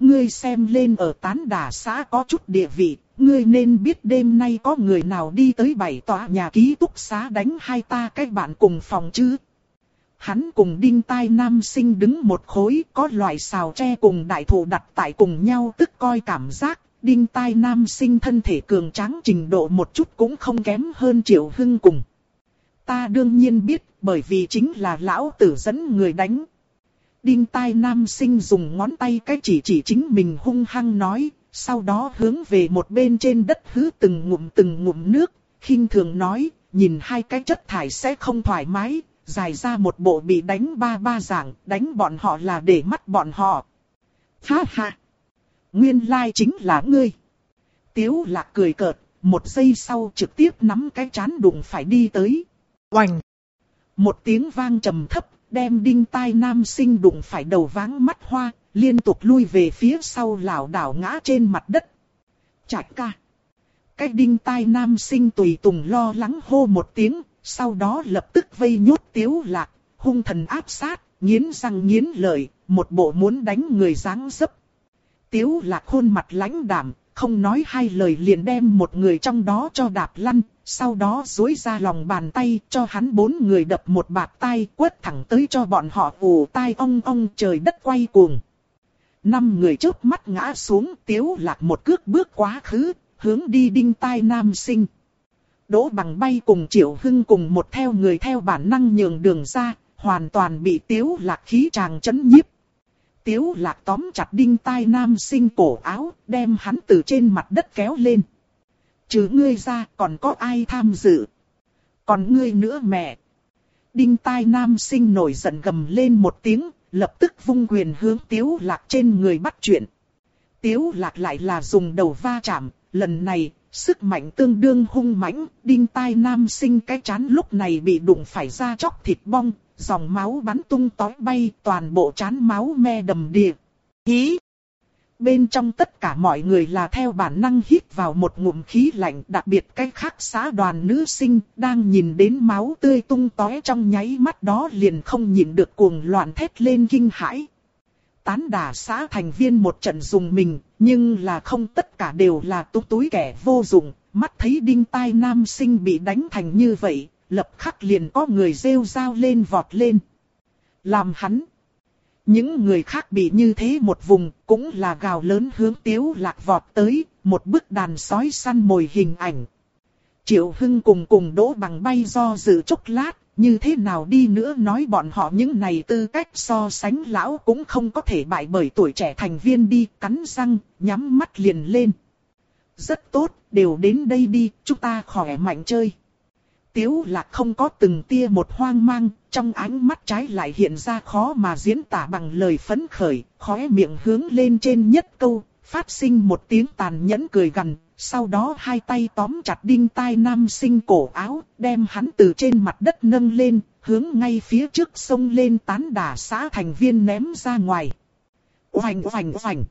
Ngươi xem lên ở tán đà xã có chút địa vị, ngươi nên biết đêm nay có người nào đi tới bảy tòa nhà ký túc xá đánh hai ta cái bạn cùng phòng chứ. Hắn cùng đinh tai nam sinh đứng một khối có loại xào tre cùng đại thụ đặt tại cùng nhau tức coi cảm giác. Đinh tai nam sinh thân thể cường tráng trình độ một chút cũng không kém hơn triệu hưng cùng. Ta đương nhiên biết bởi vì chính là lão tử dẫn người đánh. Đinh tai nam sinh dùng ngón tay cái chỉ chỉ chính mình hung hăng nói, sau đó hướng về một bên trên đất hứ từng ngụm từng ngụm nước, khinh thường nói, nhìn hai cái chất thải sẽ không thoải mái, dài ra một bộ bị đánh ba ba giảng, đánh bọn họ là để mắt bọn họ. Ha ha! Nguyên lai chính là ngươi. Tiếu lạc cười cợt, một giây sau trực tiếp nắm cái chán đụng phải đi tới. Oành! Một tiếng vang trầm thấp, đem đinh tai nam sinh đụng phải đầu váng mắt hoa, liên tục lui về phía sau lảo đảo ngã trên mặt đất. Chạch ca! Cái đinh tai nam sinh tùy tùng lo lắng hô một tiếng, sau đó lập tức vây nhốt tiếu lạc, hung thần áp sát, nghiến răng nghiến lợi, một bộ muốn đánh người dáng dấp. Tiếu lạc khuôn mặt lãnh đạm, không nói hai lời liền đem một người trong đó cho đạp lăn, sau đó duỗi ra lòng bàn tay cho hắn bốn người đập một bạt tay quất thẳng tới cho bọn họ ù tai ong ong trời đất quay cuồng. Năm người trước mắt ngã xuống tiếu lạc một cước bước quá khứ, hướng đi đinh tai nam sinh. Đỗ bằng bay cùng Triệu Hưng cùng một theo người theo bản năng nhường đường ra, hoàn toàn bị tiếu lạc khí tràng chấn nhiếp. Tiếu lạc tóm chặt đinh tai nam sinh cổ áo, đem hắn từ trên mặt đất kéo lên. Chứ ngươi ra còn có ai tham dự? Còn ngươi nữa mẹ. Đinh tai nam sinh nổi giận gầm lên một tiếng, lập tức vung quyền hướng tiếu lạc trên người bắt chuyện. Tiếu lạc lại là dùng đầu va chạm, lần này sức mạnh tương đương hung mãnh, đinh tai nam sinh cái chán lúc này bị đụng phải ra chóc thịt bong, dòng máu bắn tung tói bay, toàn bộ chán máu me đầm đìa. Hí! Bên trong tất cả mọi người là theo bản năng hít vào một ngụm khí lạnh đặc biệt cái khác xã đoàn nữ sinh đang nhìn đến máu tươi tung tóe trong nháy mắt đó liền không nhịn được cuồng loạn thét lên kinh hãi. Tán đả xã thành viên một trận dùng mình, nhưng là không tất cả đều là túi túi kẻ vô dụng, mắt thấy đinh tai nam sinh bị đánh thành như vậy, lập khắc liền có người rêu rao lên vọt lên. Làm hắn. Những người khác bị như thế một vùng cũng là gào lớn hướng tiếu lạc vọt tới, một bức đàn sói săn mồi hình ảnh. Triệu Hưng cùng cùng đỗ bằng bay do dự chốc lát, như thế nào đi nữa nói bọn họ những này tư cách so sánh lão cũng không có thể bại bởi tuổi trẻ thành viên đi cắn răng, nhắm mắt liền lên. Rất tốt, đều đến đây đi, chúng ta khỏe mạnh chơi. Tiếu là không có từng tia một hoang mang, trong ánh mắt trái lại hiện ra khó mà diễn tả bằng lời phấn khởi, khóe miệng hướng lên trên nhất câu, phát sinh một tiếng tàn nhẫn cười gằn, sau đó hai tay tóm chặt đinh tai nam sinh cổ áo, đem hắn từ trên mặt đất nâng lên, hướng ngay phía trước sông lên tán đả xã thành viên ném ra ngoài. Oành oành oành.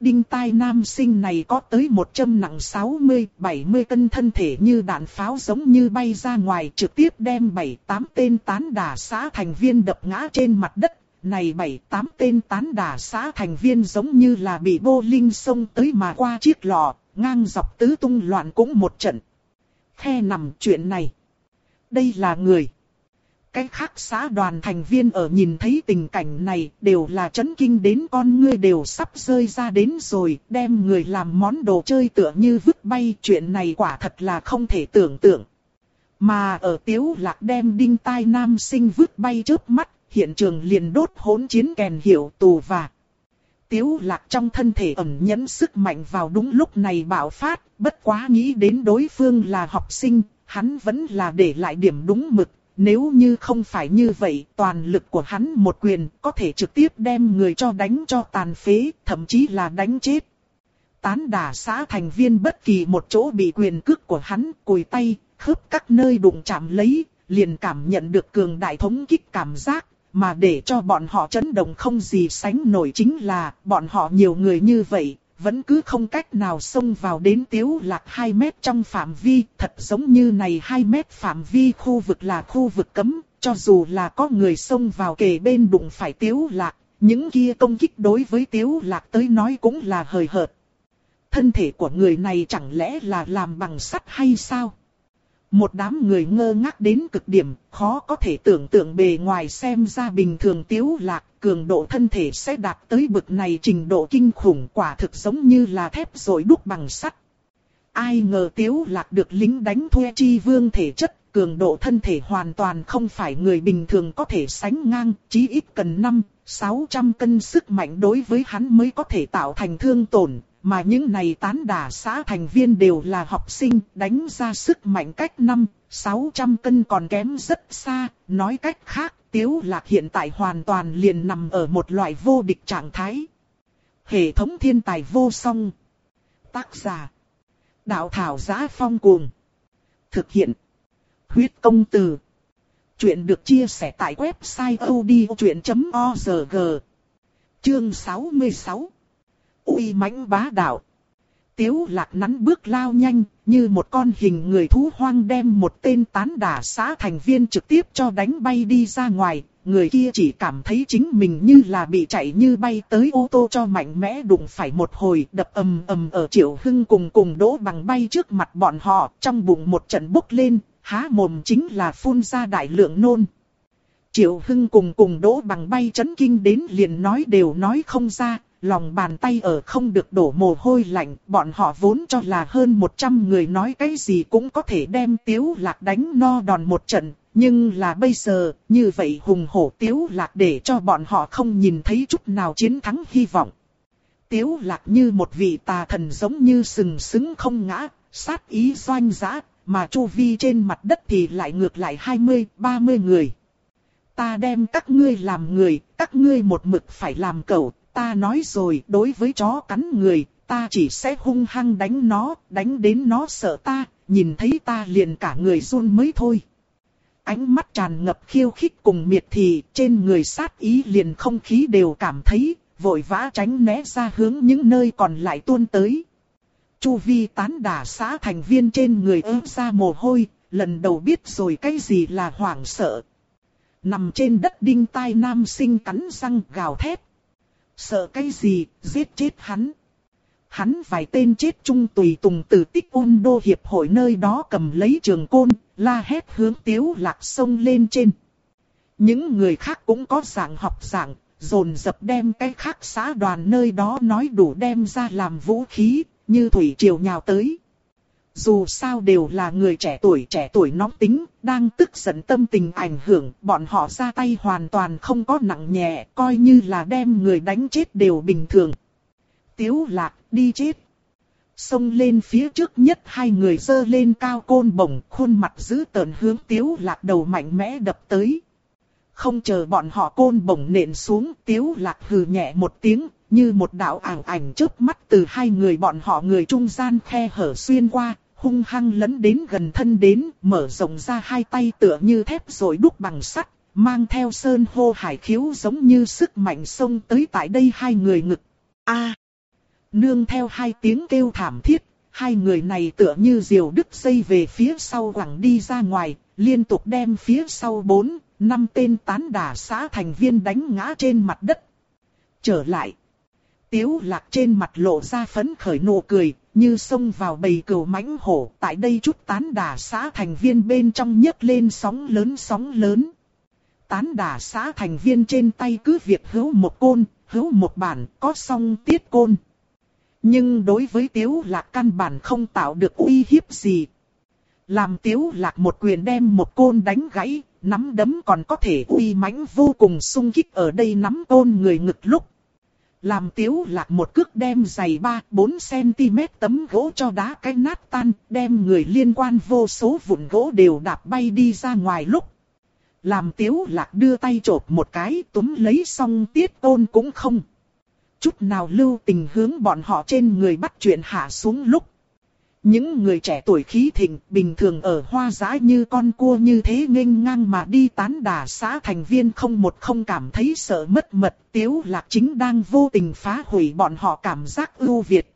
Đinh tai nam sinh này có tới một châm nặng 60-70 cân thân thể như đạn pháo giống như bay ra ngoài trực tiếp đem 7-8 tên tán đả xã thành viên đập ngã trên mặt đất. Này 7-8 tên tán đà xã thành viên giống như là bị bô linh xông tới mà qua chiếc lò, ngang dọc tứ tung loạn cũng một trận. Khe nằm chuyện này. Đây là người. Cái khác xã đoàn thành viên ở nhìn thấy tình cảnh này đều là chấn kinh đến con ngươi đều sắp rơi ra đến rồi, đem người làm món đồ chơi tựa như vứt bay chuyện này quả thật là không thể tưởng tượng. Mà ở tiếu lạc đem đinh tai nam sinh vứt bay trước mắt, hiện trường liền đốt hỗn chiến kèn hiệu tù và. Tiếu lạc trong thân thể ẩn nhẫn sức mạnh vào đúng lúc này bạo phát, bất quá nghĩ đến đối phương là học sinh, hắn vẫn là để lại điểm đúng mực, nếu như không phải như vậy, toàn lực của hắn một quyền có thể trực tiếp đem người cho đánh cho tàn phế, thậm chí là đánh chết. Tán đả xã thành viên bất kỳ một chỗ bị quyền cước của hắn cùi tay, khớp các nơi đụng chạm lấy, liền cảm nhận được cường đại thống kích cảm giác, mà để cho bọn họ chấn động không gì sánh nổi chính là bọn họ nhiều người như vậy, vẫn cứ không cách nào xông vào đến tiếu lạc 2 mét trong phạm vi, thật giống như này 2 mét phạm vi khu vực là khu vực cấm, cho dù là có người xông vào kề bên đụng phải tiếu lạc, những kia công kích đối với tiếu lạc tới nói cũng là hời hợt. Thân thể của người này chẳng lẽ là làm bằng sắt hay sao? Một đám người ngơ ngác đến cực điểm, khó có thể tưởng tượng bề ngoài xem ra bình thường tiếu lạc, cường độ thân thể sẽ đạt tới bực này trình độ kinh khủng quả thực giống như là thép rồi đúc bằng sắt. Ai ngờ tiếu lạc được lính đánh thuê chi vương thể chất, cường độ thân thể hoàn toàn không phải người bình thường có thể sánh ngang, chí ít cần 5, 600 cân sức mạnh đối với hắn mới có thể tạo thành thương tổn, mà những này tán đả xã thành viên đều là học sinh, đánh ra sức mạnh cách năm, 600 cân còn kém rất xa, nói cách khác, Tiếu Lạc hiện tại hoàn toàn liền nằm ở một loại vô địch trạng thái. Hệ thống thiên tài vô song. Tác giả. Đạo thảo giá phong cuồng. Thực hiện. Huyết công từ. Chuyện được chia sẻ tại website odchuyện.org. Chương 66 uy mãnh bá đạo. Tiếu lạc nắn bước lao nhanh, như một con hình người thú hoang đem một tên tán đả xã thành viên trực tiếp cho đánh bay đi ra ngoài. Người kia chỉ cảm thấy chính mình như là bị chạy như bay tới ô tô cho mạnh mẽ đụng phải một hồi đập ầm ầm ở triệu hưng cùng cùng đỗ bằng bay trước mặt bọn họ trong bụng một trận bốc lên, há mồm chính là phun ra đại lượng nôn. Triệu Hưng cùng cùng đỗ bằng bay chấn kinh đến liền nói đều nói không ra, lòng bàn tay ở không được đổ mồ hôi lạnh, bọn họ vốn cho là hơn 100 người nói cái gì cũng có thể đem tiếu lạc đánh no đòn một trận, nhưng là bây giờ, như vậy hùng hổ tiếu lạc để cho bọn họ không nhìn thấy chút nào chiến thắng hy vọng. Tiếu lạc như một vị tà thần giống như sừng sững không ngã, sát ý doanh giã, mà chu vi trên mặt đất thì lại ngược lại 20-30 người. Ta đem các ngươi làm người, các ngươi một mực phải làm cẩu, ta nói rồi, đối với chó cắn người, ta chỉ sẽ hung hăng đánh nó, đánh đến nó sợ ta, nhìn thấy ta liền cả người run mới thôi. Ánh mắt tràn ngập khiêu khích cùng miệt thị, trên người sát ý liền không khí đều cảm thấy, vội vã tránh né ra hướng những nơi còn lại tuôn tới. Chu vi tán đả xã thành viên trên người ớt ra mồ hôi, lần đầu biết rồi cái gì là hoảng sợ. Nằm trên đất đinh tai nam sinh cắn răng gào thét. Sợ cái gì, giết chết hắn. Hắn vài tên chết chung tùy tùng từ tích ôn đô hiệp hội nơi đó cầm lấy trường côn, la hét hướng tiếu lạc sông lên trên. Những người khác cũng có dạng học dạng, dồn dập đem cái khác xã đoàn nơi đó nói đủ đem ra làm vũ khí, như thủy triều nhào tới. Dù sao đều là người trẻ tuổi trẻ tuổi nóng tính, đang tức giận tâm tình ảnh hưởng, bọn họ ra tay hoàn toàn không có nặng nhẹ, coi như là đem người đánh chết đều bình thường. Tiếu lạc, đi chết. Xông lên phía trước nhất hai người dơ lên cao côn bổng, khuôn mặt giữ tợn hướng tiếu lạc đầu mạnh mẽ đập tới. Không chờ bọn họ côn bổng nện xuống, tiếu lạc hừ nhẹ một tiếng, như một đạo ảo ảnh trước mắt từ hai người bọn họ người trung gian khe hở xuyên qua, hung hăng lấn đến gần thân đến, mở rộng ra hai tay tựa như thép rồi đúc bằng sắt, mang theo sơn hô hải khiếu giống như sức mạnh xông tới tại đây hai người ngực. A, nương theo hai tiếng kêu thảm thiết, hai người này tựa như diều đứt dây về phía sau quẳng đi ra ngoài, liên tục đem phía sau bốn, năm tên tán đả xã thành viên đánh ngã trên mặt đất. Trở lại. Tiếu lạc trên mặt lộ ra phấn khởi nụ cười, như xông vào bầy cừu mãnh hổ. Tại đây chút tán đà xã thành viên bên trong nhấc lên sóng lớn sóng lớn. Tán đà xã thành viên trên tay cứ việc hữu một côn, hữu một bản, có song tiết côn. Nhưng đối với tiếu lạc căn bản không tạo được uy hiếp gì. Làm tiếu lạc một quyền đem một côn đánh gãy, nắm đấm còn có thể uy mãnh vô cùng sung kích ở đây nắm côn người ngực lúc. Làm tiếu lạc một cước đem dày 3-4cm tấm gỗ cho đá cái nát tan, đem người liên quan vô số vụn gỗ đều đạp bay đi ra ngoài lúc. Làm tiếu lạc đưa tay chộp một cái túm lấy xong tiết ôn cũng không. Chút nào lưu tình hướng bọn họ trên người bắt chuyện hạ xuống lúc. Những người trẻ tuổi khí thịnh bình thường ở hoa giã như con cua như thế nghênh ngang mà đi tán đà xã thành viên không một không cảm thấy sợ mất mật. Tiếu lạc chính đang vô tình phá hủy bọn họ cảm giác ưu việt.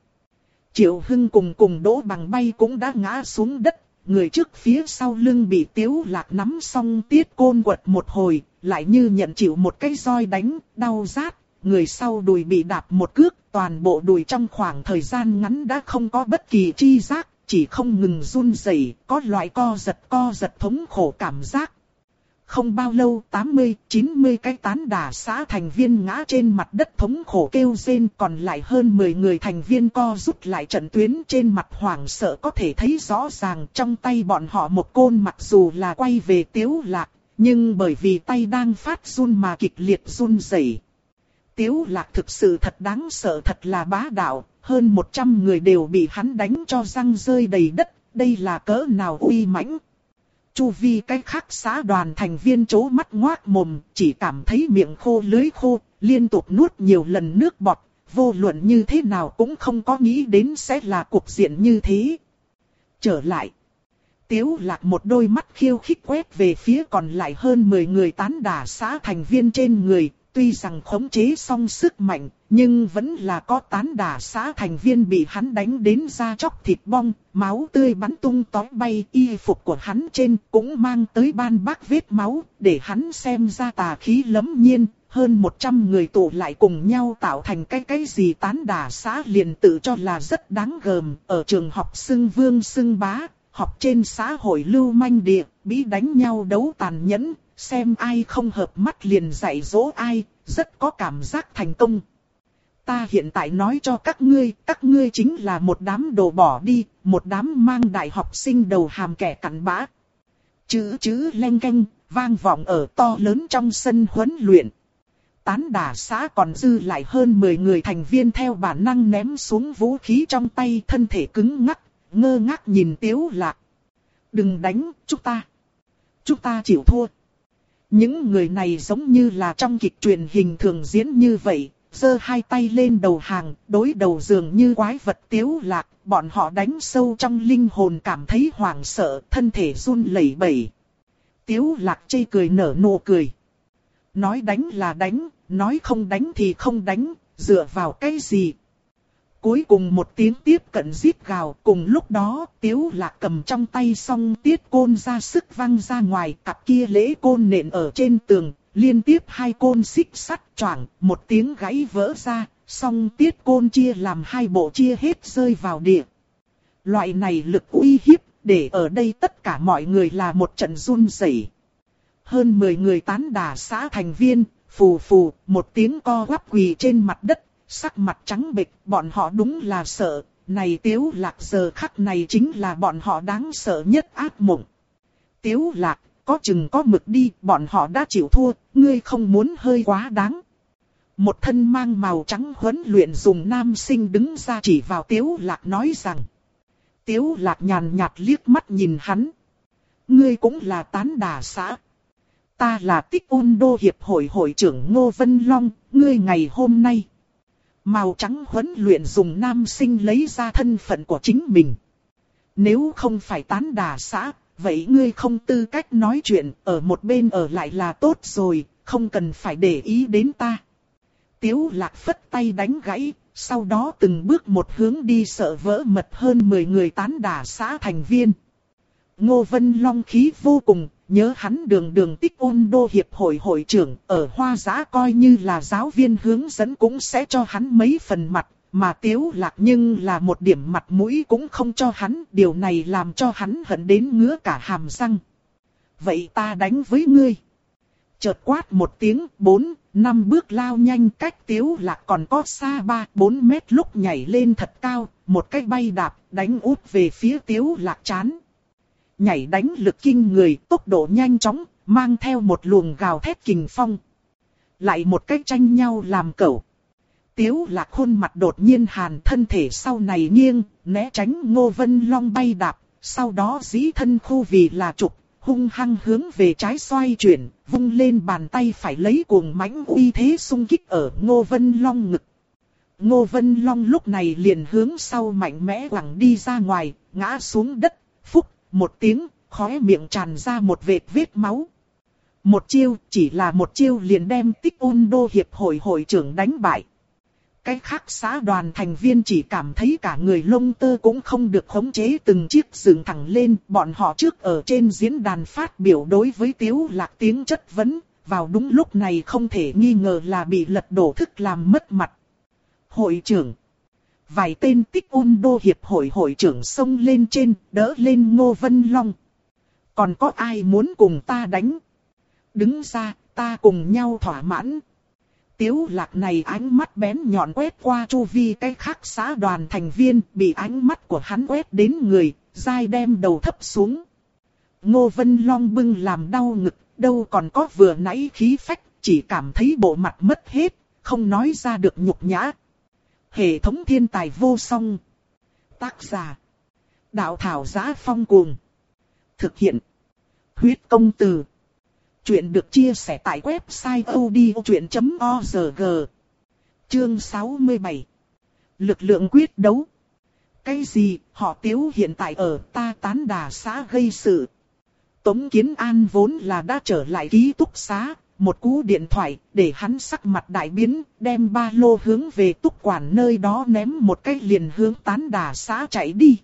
Triệu Hưng cùng cùng đỗ bằng bay cũng đã ngã xuống đất. Người trước phía sau lưng bị tiếu lạc nắm xong tiết côn quật một hồi, lại như nhận chịu một cái roi đánh, đau rát, người sau đùi bị đạp một cước, toàn bộ đùi trong khoảng thời gian ngắn đã không có bất kỳ chi giác, chỉ không ngừng run rẩy, có loại co giật co giật thống khổ cảm giác. Không bao lâu 80, 90 cái tán đà xã thành viên ngã trên mặt đất thống khổ kêu rên còn lại hơn 10 người thành viên co rút lại trận tuyến trên mặt hoảng sợ có thể thấy rõ ràng trong tay bọn họ một côn mặc dù là quay về tiếu lạc, nhưng bởi vì tay đang phát run mà kịch liệt run rẩy. Tiếu lạc thực sự thật đáng sợ thật là bá đạo, hơn 100 người đều bị hắn đánh cho răng rơi đầy đất, đây là cỡ nào uy mãnh. Chu vi cái khác xã đoàn thành viên chố mắt ngoác mồm, chỉ cảm thấy miệng khô lưới khô, liên tục nuốt nhiều lần nước bọt, vô luận như thế nào cũng không có nghĩ đến sẽ là cuộc diện như thế. Trở lại. Tiếu lạc một đôi mắt khiêu khích quét về phía còn lại hơn 10 người tán đả xã thành viên trên người, Tuy rằng khống chế xong sức mạnh, nhưng vẫn là có tán đả xã thành viên bị hắn đánh đến da chóc thịt bong, máu tươi bắn tung tói bay y phục của hắn trên cũng mang tới ban bác vết máu, để hắn xem ra tà khí lấm nhiên, hơn 100 người tụ lại cùng nhau tạo thành cái cái gì tán đả xã liền tự cho là rất đáng gờm, ở trường học xưng vương xưng bá, học trên xã hội lưu manh địa, bí đánh nhau đấu tàn nhẫn, xem ai không hợp mắt liền dạy dỗ ai, rất có cảm giác thành công. Ta hiện tại nói cho các ngươi, các ngươi chính là một đám đồ bỏ đi, một đám mang đại học sinh đầu hàm kẻ cặn bã. Chữ chữ len canh, vang vọng ở to lớn trong sân huấn luyện. Tán đả xã còn dư lại hơn 10 người thành viên theo bản năng ném xuống vũ khí trong tay thân thể cứng ngắc, ngơ ngác nhìn tiếu lạc. Đừng đánh, chúng ta. Chúng ta chịu thua. Những người này giống như là trong kịch truyền hình thường diễn như vậy, giơ hai tay lên đầu hàng, đối đầu dường như quái vật tiếu lạc, bọn họ đánh sâu trong linh hồn cảm thấy hoảng sợ, thân thể run lẩy bẩy. Tiếu lạc chây cười nở nụ cười. Nói đánh là đánh, nói không đánh thì không đánh, dựa vào cái gì, Cuối cùng một tiếng tiếp cận giết gào, cùng lúc đó, tiếu lạc cầm trong tay song tiết côn ra sức văng ra ngoài, cặp kia lễ côn nện ở trên tường, liên tiếp hai côn xích sắt choảng, một tiếng gãy vỡ ra, song tiết côn chia làm hai bộ chia hết rơi vào địa. Loại này lực uy hiếp, để ở đây tất cả mọi người là một trận run rẩy. Hơn 10 người tán đà xã thành viên, phù phù, một tiếng co quắp quỳ trên mặt đất, sắc mặt trắng bệch, bọn họ đúng là sợ, này tiếu lạc giờ khắc này chính là bọn họ đáng sợ nhất ác mộng. Tiếu lạc, có chừng có mực đi, bọn họ đã chịu thua, ngươi không muốn hơi quá đáng. Một thân mang màu trắng huấn luyện dùng nam sinh đứng ra chỉ vào tiếu lạc nói rằng. Tiếu lạc nhàn nhạt liếc mắt nhìn hắn. Ngươi cũng là tán đà xã. Ta là tích ôn đô hiệp hội hội trưởng Ngô Vân Long, ngươi ngày hôm nay. Màu trắng huấn luyện dùng nam sinh lấy ra thân phận của chính mình. Nếu không phải tán đà xã, vậy ngươi không tư cách nói chuyện, ở một bên ở lại là tốt rồi, không cần phải để ý đến ta. Tiếu lạc phất tay đánh gãy, sau đó từng bước một hướng đi sợ vỡ mật hơn 10 người tán đà xã thành viên. Ngô Vân Long khí vô cùng, nhớ hắn đường đường tích ôn đô hiệp hội hội trưởng ở hoa giã coi như là giáo viên hướng dẫn cũng sẽ cho hắn mấy phần mặt, mà tiếu lạc nhưng là một điểm mặt mũi cũng không cho hắn, điều này làm cho hắn hận đến ngứa cả hàm răng. Vậy ta đánh với ngươi. Chợt quát một tiếng, bốn, năm bước lao nhanh cách tiếu lạc còn có xa ba, bốn mét lúc nhảy lên thật cao, một cái bay đạp, đánh út về phía tiếu lạc chán nhảy đánh lực kinh người, tốc độ nhanh chóng, mang theo một luồng gào thét kình phong. Lại một cách tranh nhau làm cẩu. Tiếu lạc khuôn mặt đột nhiên hàn thân thể sau này nghiêng, né tránh ngô vân long bay đạp, sau đó dĩ thân khu vì là trục, hung hăng hướng về trái xoay chuyển, vung lên bàn tay phải lấy cuồng mãnh uy thế xung kích ở ngô vân long ngực. Ngô Vân Long lúc này liền hướng sau mạnh mẽ quẳng đi ra ngoài, ngã xuống đất, phúc một tiếng, khóe miệng tràn ra một vệt vết máu. Một chiêu, chỉ là một chiêu liền đem tích ôn đô hiệp hội hội trưởng đánh bại. Cái khác xã đoàn thành viên chỉ cảm thấy cả người lông tơ cũng không được khống chế từng chiếc dựng thẳng lên. Bọn họ trước ở trên diễn đàn phát biểu đối với tiếu lạc tiếng chất vấn. Vào đúng lúc này không thể nghi ngờ là bị lật đổ thức làm mất mặt. Hội trưởng vài tên tích ôn đô hiệp hội hội trưởng xông lên trên, đỡ lên Ngô Vân Long. Còn có ai muốn cùng ta đánh? Đứng ra, ta cùng nhau thỏa mãn. Tiếu lạc này ánh mắt bén nhọn quét qua chu vi cái khác xã đoàn thành viên, bị ánh mắt của hắn quét đến người, dai đem đầu thấp xuống. Ngô Vân Long bưng làm đau ngực, đâu còn có vừa nãy khí phách, chỉ cảm thấy bộ mặt mất hết, không nói ra được nhục nhã, Hệ thống thiên tài vô song. Tác giả. Đạo thảo giá phong cuồng. Thực hiện. Huyết công từ. Chuyện được chia sẻ tại website odchuyện.org. Chương 67. Lực lượng quyết đấu. Cái gì, họ tiếu hiện tại ở ta tán đà xã gây sự. Tống Kiến An vốn là đã trở lại ký túc xá, một cú điện thoại, để hắn sắc mặt đại biến, đem ba lô hướng về túc quản nơi đó ném một cái liền hướng tán đà xã chạy đi.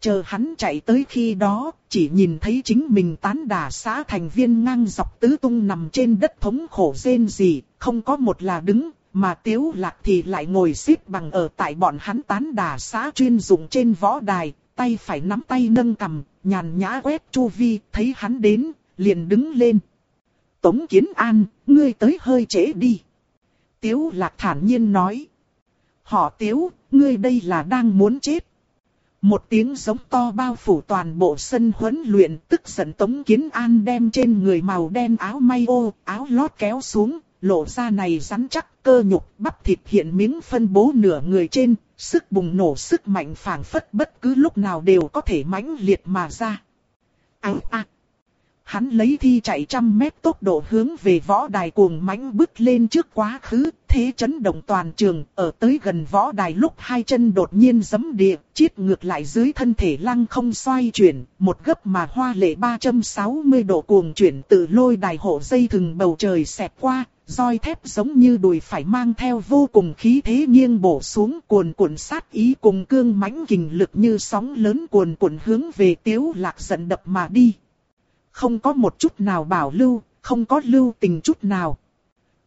Chờ hắn chạy tới khi đó, chỉ nhìn thấy chính mình tán đà xã thành viên ngang dọc tứ tung nằm trên đất thống khổ rên gì, không có một là đứng, mà tiếu lạc thì lại ngồi xếp bằng ở tại bọn hắn tán đà xã chuyên dụng trên võ đài, tay phải nắm tay nâng cầm, nhàn nhã quét chu vi, thấy hắn đến, liền đứng lên. Tống Kiến An, ngươi tới hơi trễ đi. Tiếu lạc thản nhiên nói. Họ tiếu, ngươi đây là đang muốn chết. Một tiếng giống to bao phủ toàn bộ sân huấn luyện tức giận Tống Kiến An đem trên người màu đen áo may ô, áo lót kéo xuống, lộ ra này rắn chắc cơ nhục bắp thịt hiện miếng phân bố nửa người trên, sức bùng nổ sức mạnh phảng phất bất cứ lúc nào đều có thể mãnh liệt mà ra. Áo à, hắn lấy thi chạy trăm mét tốc độ hướng về võ đài cuồng mãnh bước lên trước quá khứ, thế chấn động toàn trường, ở tới gần võ đài lúc hai chân đột nhiên giấm địa, chiết ngược lại dưới thân thể lăng không xoay chuyển, một gấp mà hoa lệ 360 độ cuồng chuyển từ lôi đài hộ dây thừng bầu trời xẹt qua, roi thép giống như đùi phải mang theo vô cùng khí thế nghiêng bổ xuống cuồn cuộn sát ý cùng cương mãnh kình lực như sóng lớn cuồn cuộn hướng về tiếu lạc giận đập mà đi. Không có một chút nào bảo lưu, không có lưu tình chút nào.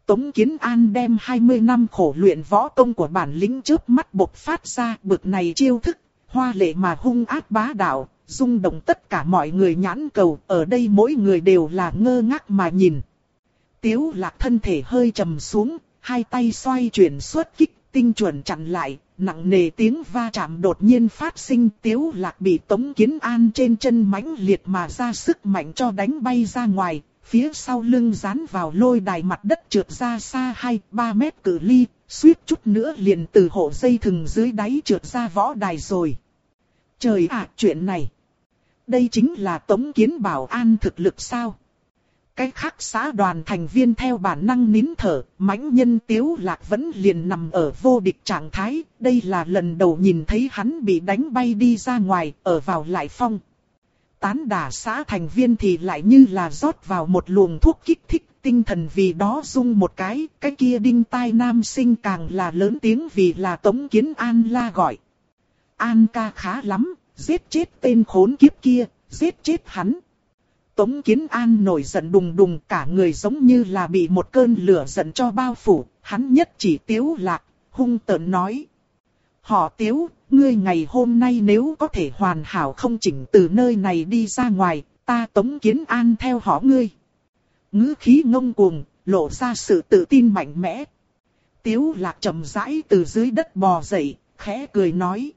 Tống Kiến An đem 20 năm khổ luyện võ công của bản lĩnh trước mắt bộc phát ra bực này chiêu thức, hoa lệ mà hung ác bá đạo, rung động tất cả mọi người nhãn cầu, ở đây mỗi người đều là ngơ ngác mà nhìn. Tiếu lạc thân thể hơi trầm xuống, hai tay xoay chuyển xuất kích, tinh chuẩn chặn lại, nặng nề tiếng va chạm đột nhiên phát sinh. Tiếu lạc bị tống kiến an trên chân mãnh liệt mà ra sức mạnh cho đánh bay ra ngoài, phía sau lưng dán vào lôi đài mặt đất trượt ra xa 2-3 mét cự ly, suýt chút nữa liền từ hộ dây thừng dưới đáy trượt ra võ đài rồi. Trời ạ, chuyện này! Đây chính là tống kiến bảo an thực lực sao? Cái khác xã đoàn thành viên theo bản năng nín thở, mãnh nhân tiếu lạc vẫn liền nằm ở vô địch trạng thái, đây là lần đầu nhìn thấy hắn bị đánh bay đi ra ngoài, ở vào lại phong. Tán đả xã thành viên thì lại như là rót vào một luồng thuốc kích thích, tinh thần vì đó rung một cái, cái kia đinh tai nam sinh càng là lớn tiếng vì là tống kiến an la gọi. An ca khá lắm, giết chết tên khốn kiếp kia, giết chết hắn. Tống Kiến An nổi giận đùng đùng cả người giống như là bị một cơn lửa giận cho bao phủ, hắn nhất chỉ tiếu lạc, hung tợn nói. Họ tiếu, ngươi ngày hôm nay nếu có thể hoàn hảo không chỉnh từ nơi này đi ra ngoài, ta Tống Kiến An theo họ ngươi. ngữ khí ngông cuồng, lộ ra sự tự tin mạnh mẽ. Tiếu lạc chậm rãi từ dưới đất bò dậy, khẽ cười nói.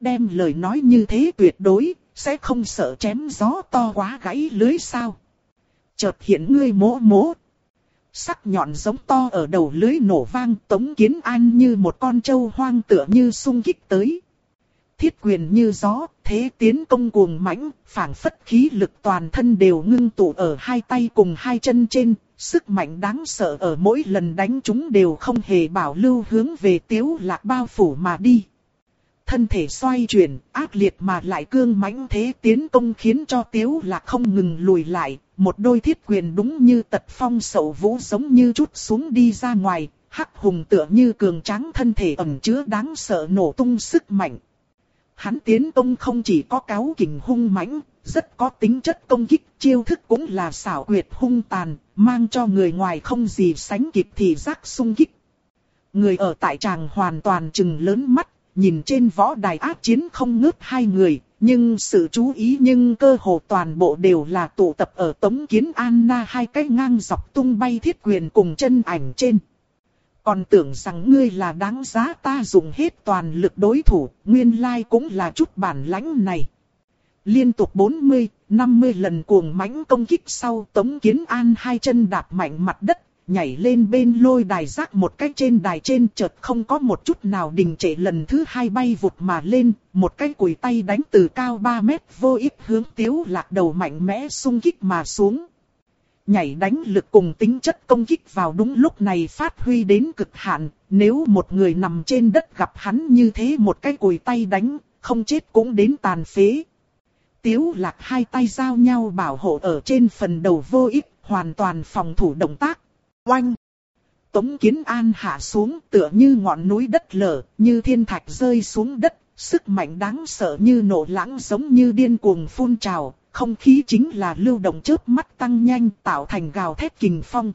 Đem lời nói như thế tuyệt đối, sẽ không sợ chém gió to quá gãy lưới sao? Chợt hiện ngươi mỗ mỗ. Sắc nhọn giống to ở đầu lưới nổ vang tống kiến an như một con trâu hoang tựa như sung kích tới. Thiết quyền như gió, thế tiến công cuồng mãnh, phảng phất khí lực toàn thân đều ngưng tụ ở hai tay cùng hai chân trên, sức mạnh đáng sợ ở mỗi lần đánh chúng đều không hề bảo lưu hướng về tiếu lạc bao phủ mà đi thân thể xoay chuyển, ác liệt mà lại cương mãnh thế tiến công khiến cho tiếu lạc không ngừng lùi lại, một đôi thiết quyền đúng như tật phong sậu vũ giống như chút xuống đi ra ngoài, hắc hùng tựa như cường tráng thân thể ẩn chứa đáng sợ nổ tung sức mạnh. Hắn tiến công không chỉ có cáo kình hung mãnh, rất có tính chất công kích, chiêu thức cũng là xảo quyệt hung tàn, mang cho người ngoài không gì sánh kịp thì giác sung kích. Người ở tại tràng hoàn toàn chừng lớn mắt, nhìn trên võ đài ác chiến không ngớt hai người, nhưng sự chú ý nhưng cơ hồ toàn bộ đều là tụ tập ở Tống Kiến Anna hai cái ngang dọc tung bay thiết quyền cùng chân ảnh trên. Còn tưởng rằng ngươi là đáng giá ta dùng hết toàn lực đối thủ, nguyên lai cũng là chút bản lãnh này. Liên tục 40, 50 lần cuồng mãnh công kích sau Tống Kiến An hai chân đạp mạnh mặt đất, nhảy lên bên lôi đài rác một cách trên đài trên chợt không có một chút nào đình trệ lần thứ hai bay vụt mà lên, một cái cùi tay đánh từ cao 3 mét vô ích hướng tiếu lạc đầu mạnh mẽ xung kích mà xuống. Nhảy đánh lực cùng tính chất công kích vào đúng lúc này phát huy đến cực hạn, nếu một người nằm trên đất gặp hắn như thế một cái cùi tay đánh, không chết cũng đến tàn phế. Tiếu lạc hai tay giao nhau bảo hộ ở trên phần đầu vô ích, hoàn toàn phòng thủ động tác, Oanh! Tống Kiến An hạ xuống tựa như ngọn núi đất lở, như thiên thạch rơi xuống đất, sức mạnh đáng sợ như nổ lãng giống như điên cuồng phun trào, không khí chính là lưu động chớp mắt tăng nhanh tạo thành gào thét kình phong.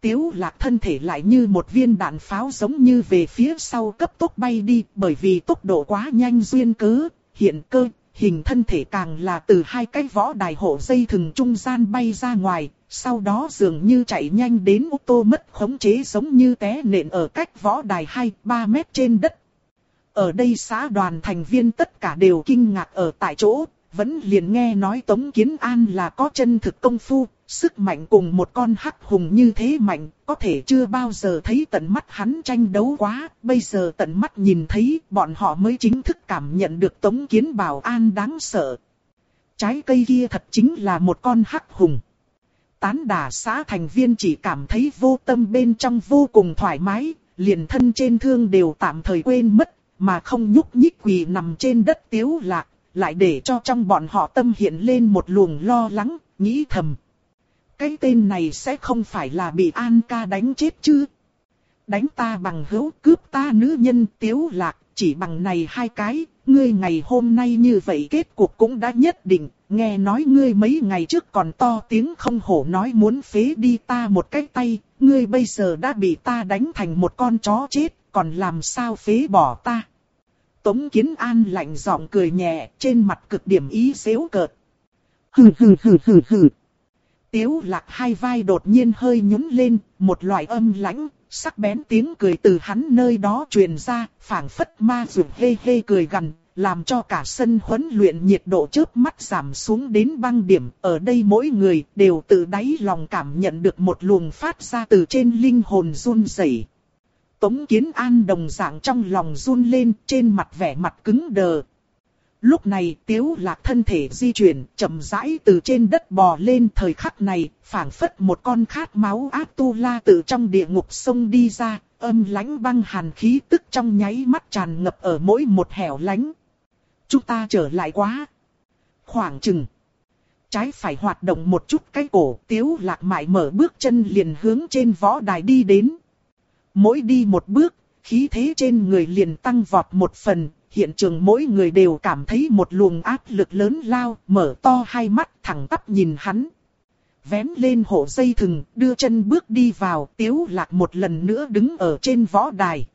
Tiếu lạc thân thể lại như một viên đạn pháo giống như về phía sau cấp tốc bay đi bởi vì tốc độ quá nhanh duyên cớ, hiện cơ, hình thân thể càng là từ hai cái võ đài hộ dây thừng trung gian bay ra ngoài, sau đó dường như chạy nhanh đến ô tô mất khống chế giống như té nện ở cách võ đài 2-3 mét trên đất. Ở đây xã đoàn thành viên tất cả đều kinh ngạc ở tại chỗ, vẫn liền nghe nói Tống Kiến An là có chân thực công phu, sức mạnh cùng một con hắc hùng như thế mạnh, có thể chưa bao giờ thấy tận mắt hắn tranh đấu quá, bây giờ tận mắt nhìn thấy bọn họ mới chính thức cảm nhận được Tống Kiến Bảo An đáng sợ. Trái cây kia thật chính là một con hắc hùng. Tán đà xã thành viên chỉ cảm thấy vô tâm bên trong vô cùng thoải mái, liền thân trên thương đều tạm thời quên mất, mà không nhúc nhích quỳ nằm trên đất tiếu lạc, lại để cho trong bọn họ tâm hiện lên một luồng lo lắng, nghĩ thầm. Cái tên này sẽ không phải là bị An ca đánh chết chứ? Đánh ta bằng hữu cướp ta nữ nhân tiếu lạc, chỉ bằng này hai cái, ngươi ngày hôm nay như vậy kết cuộc cũng đã nhất định, nghe nói ngươi mấy ngày trước còn to tiếng không hổ nói muốn phế đi ta một cái tay, ngươi bây giờ đã bị ta đánh thành một con chó chết, còn làm sao phế bỏ ta. Tống Kiến An lạnh giọng cười nhẹ, trên mặt cực điểm ý xéo cợt. Hừ hừ hừ hừ hừ. Tiếu lạc hai vai đột nhiên hơi nhún lên, một loại âm lãnh, sắc bén tiếng cười từ hắn nơi đó truyền ra, phảng phất ma rượu hê hê cười gần, làm cho cả sân huấn luyện nhiệt độ chớp mắt giảm xuống đến băng điểm. Ở đây mỗi người đều tự đáy lòng cảm nhận được một luồng phát ra từ trên linh hồn run rẩy. Tống Kiến An đồng dạng trong lòng run lên trên mặt vẻ mặt cứng đờ. Lúc này tiếu lạc thân thể di chuyển chậm rãi từ trên đất bò lên thời khắc này, phảng phất một con khát máu ác tu la từ trong địa ngục sông đi ra, âm lãnh băng hàn khí tức trong nháy mắt tràn ngập ở mỗi một hẻo lánh. Chúng ta trở lại quá. Khoảng chừng. Trái phải hoạt động một chút cái cổ tiếu lạc mại mở bước chân liền hướng trên võ đài đi đến. Mỗi đi một bước, khí thế trên người liền tăng vọt một phần, hiện trường mỗi người đều cảm thấy một luồng áp lực lớn lao, mở to hai mắt thẳng tắp nhìn hắn. Vén lên hộ dây thừng, đưa chân bước đi vào, tiếu lạc một lần nữa đứng ở trên võ đài.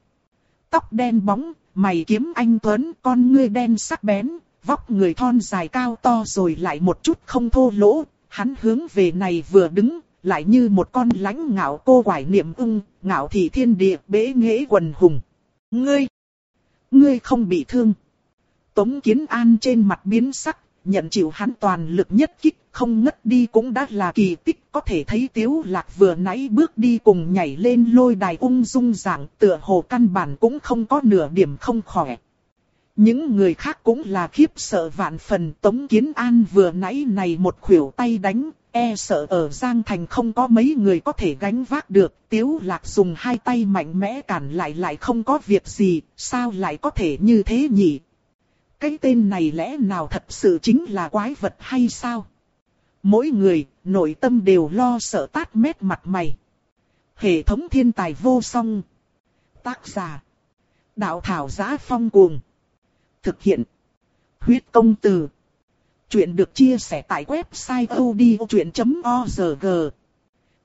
Tóc đen bóng, mày kiếm anh Tuấn, con ngươi đen sắc bén, vóc người thon dài cao to rồi lại một chút không thô lỗ, hắn hướng về này vừa đứng, lại như một con lãnh ngạo cô quải niệm ưng, ngạo thị thiên địa bế nghệ quần hùng. Ngươi! Ngươi không bị thương. Tống Kiến An trên mặt biến sắc, nhận chịu hắn toàn lực nhất kích, không ngất đi cũng đã là kỳ tích, có thể thấy Tiếu Lạc vừa nãy bước đi cùng nhảy lên lôi đài ung dung dạng, tựa hồ căn bản cũng không có nửa điểm không khỏe. Những người khác cũng là khiếp sợ vạn phần Tống Kiến An vừa nãy này một khuỷu tay đánh, e sợ ở Giang Thành không có mấy người có thể gánh vác được. Tiếu Lạc dùng hai tay mạnh mẽ cản lại lại không có việc gì, sao lại có thể như thế nhỉ? Cái tên này lẽ nào thật sự chính là quái vật hay sao? Mỗi người, nội tâm đều lo sợ tát mét mặt mày. Hệ thống thiên tài vô song. Tác giả. Đạo thảo giá phong cuồng. Thực hiện. Huyết công từ. Chuyện được chia sẻ tại website odchuyện.org.